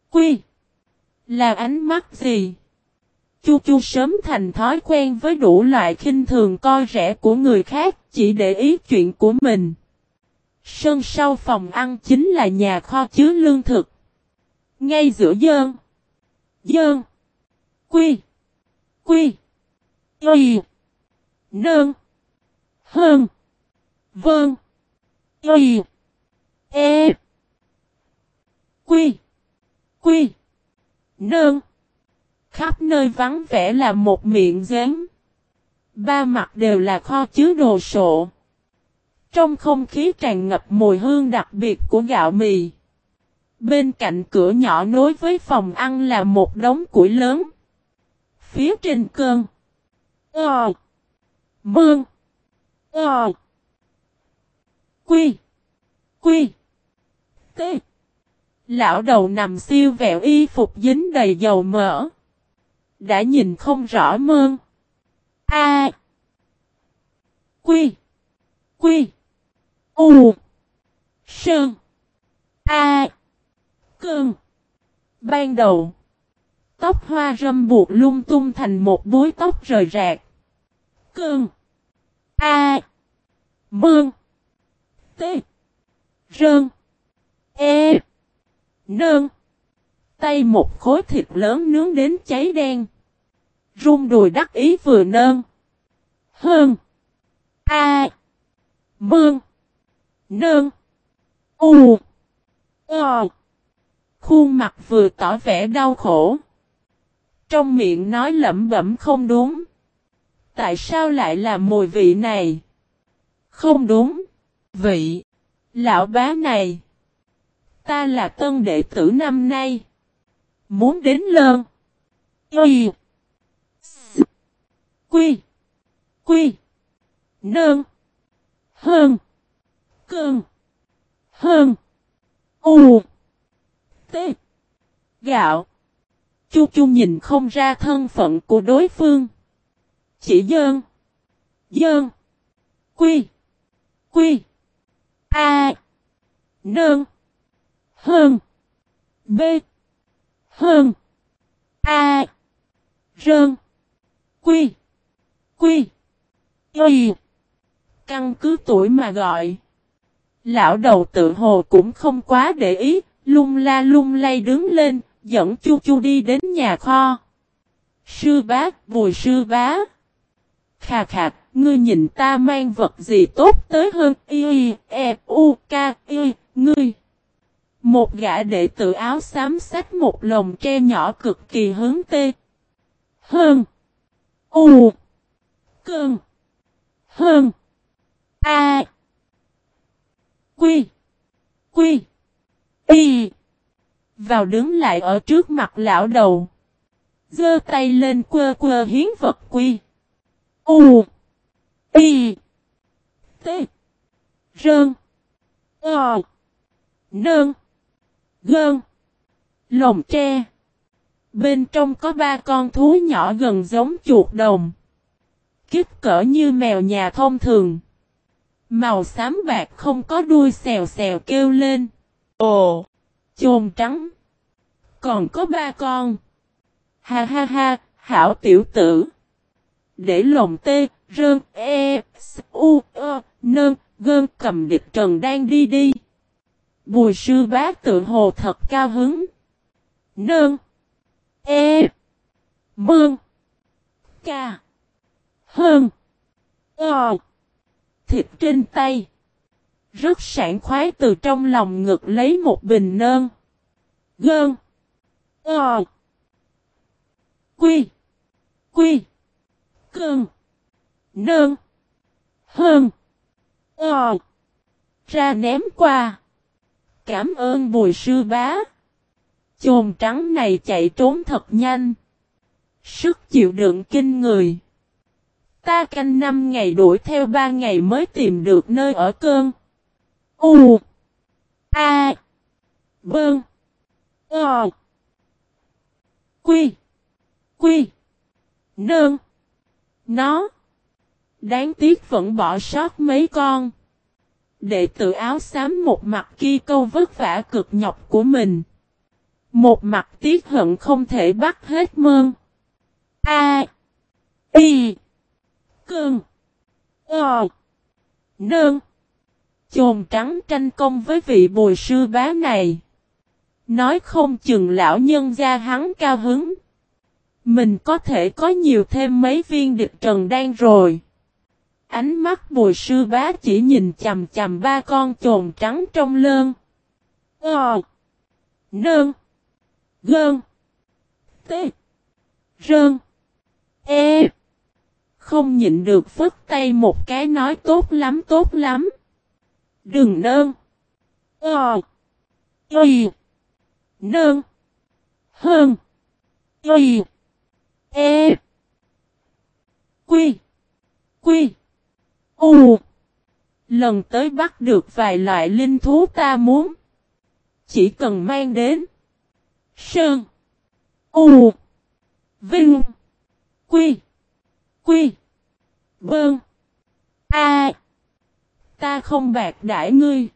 Quy. Là ánh mắt gì? Chu Chu sớm thành thói quen với đủ loại khinh thường coi rẻ của người khác, chỉ để ý chuyện của mình. Sân sau phòng ăn chính là nhà kho chứa lương thực. Ngay giữa dơn. Dơn. Quy. Quy. Quy. Nơn. Hơn. Vâng. Y. E. Quy. Quy. Nơn. Khắp nơi vắng vẻ là một miệng giếng Ba mặt đều là kho chứa đồ sộ. Trong không khí tràn ngập mùi hương đặc biệt của gạo mì. Bên cạnh cửa nhỏ nối với phòng ăn là một đống củi lớn. Phía trên cơn. Ờ. Mương. Ờ. Quy. Quy. T. Lão đầu nằm siêu vẹo y phục dính đầy dầu mỡ. Đã nhìn không rõ mơn. A. Quy. Quy. U. Sơn. A. Cơn. Ban đầu. Tóc hoa râm buộc lung tung thành một bối tóc rời rạc. Cơn. A. Mương. T. Rơn. E. Nơn. Tay một khối thịt lớn nướng đến cháy đen. Rung đùi đắc ý vừa nơn. Hơn. A. Mương. Nơn. U. Ờ. Khuôn mặt vừa tỏ vẻ đau khổ. Trong miệng nói lẩm bẩm không đúng. Tại sao lại là mùi vị này? Không đúng. Vị. Lão bá này. Ta là tân đệ tử năm nay. Muốn đến lơn. Y. Quy. Quy. Nơn. Hơn. Cơn. Hơn. U. T. Gạo. Chu chu nhìn không ra thân phận của đối phương. Chỉ dơn. Dơn. Quy. Quy. A. Nơn. Hơn. B. Hơn. A. Rơn. Quy. Quy. Y. Căn cứ tuổi mà gọi. Lão đầu tự hồ cũng không quá để ý, lung la lung lay đứng lên, dẫn chu chu đi đến nhà kho. Sư bá, bùi sư bá. Khà khà, ngươi nhìn ta mang vật gì tốt tới hơn y e u k y, ngươi. Một gã đệ tử áo xám sách một lồng tre nhỏ cực kỳ hướng tê. Hơn. U. Cơn. Hơn. A. Quy. Quy. Y. Vào đứng lại ở trước mặt lão đầu. Dơ tay lên quơ quơ hiến vật quy. U. Y. T. Rơn. Ờ. Nơn. Gơn. Lồng tre. Bên trong có ba con thú nhỏ gần giống chuột đồng. Kích cỡ như mèo nhà thông thường. Màu xám bạc không có đuôi xèo xèo kêu lên. Ồ! Chồn trắng. Còn có ba con. Ha ha ha, hảo tiểu tử. Để lồng tê, rơn, e, s, u, ơ, nơn, gơn cầm địch trần đang đi đi. Bùi sư bác tự hồ thật cao hứng. Nơn. E. Mương. Ca. Hơn. Ờ. Thịt trên tay. Rất sảng khoái từ trong lòng ngực lấy một bình nơn. Gơn. Ờ. Quy. Quy. Cơn. Nơn. Hơn. Ờ. Ra ném qua. Cảm ơn bùi sư bá. Chồn trắng này chạy trốn thật nhanh. Sức chịu đựng kinh người. Ta canh năm ngày đuổi theo ba ngày mới tìm được nơi ở cơn. U. A. Bơn. Ờ. Quy. Quy. nương nó. Đáng tiếc vẫn bỏ sót mấy con. Đệ tử áo xám một mặt kia câu vất vả cực nhọc của mình. Một mặt tiếc hận không thể bắt hết mơn. A. Y. Cơn. Ờ. nương Chồn trắng tranh công với vị bùi sư bá này. Nói không chừng lão nhân gia hắn cao hứng. Mình có thể có nhiều thêm mấy viên địch trần đan rồi. Ánh mắt bùi sư bá chỉ nhìn chầm chầm ba con trồn trắng trong lơn. Ờ. Nơn. Gơn. T. Rơn. E. Không nhịn được phất tay một cái nói tốt lắm tốt lắm. Đừng nơn. Ờ. Y. Nơn. Hơn. Y. E. Quy. Quy. U. Lần tới bắt được vài loại linh thú ta muốn. Chỉ cần mang đến. Sơn. U. Vinh. Quy. Quy. Bơn. A. Ta không bạc đãi ngươi.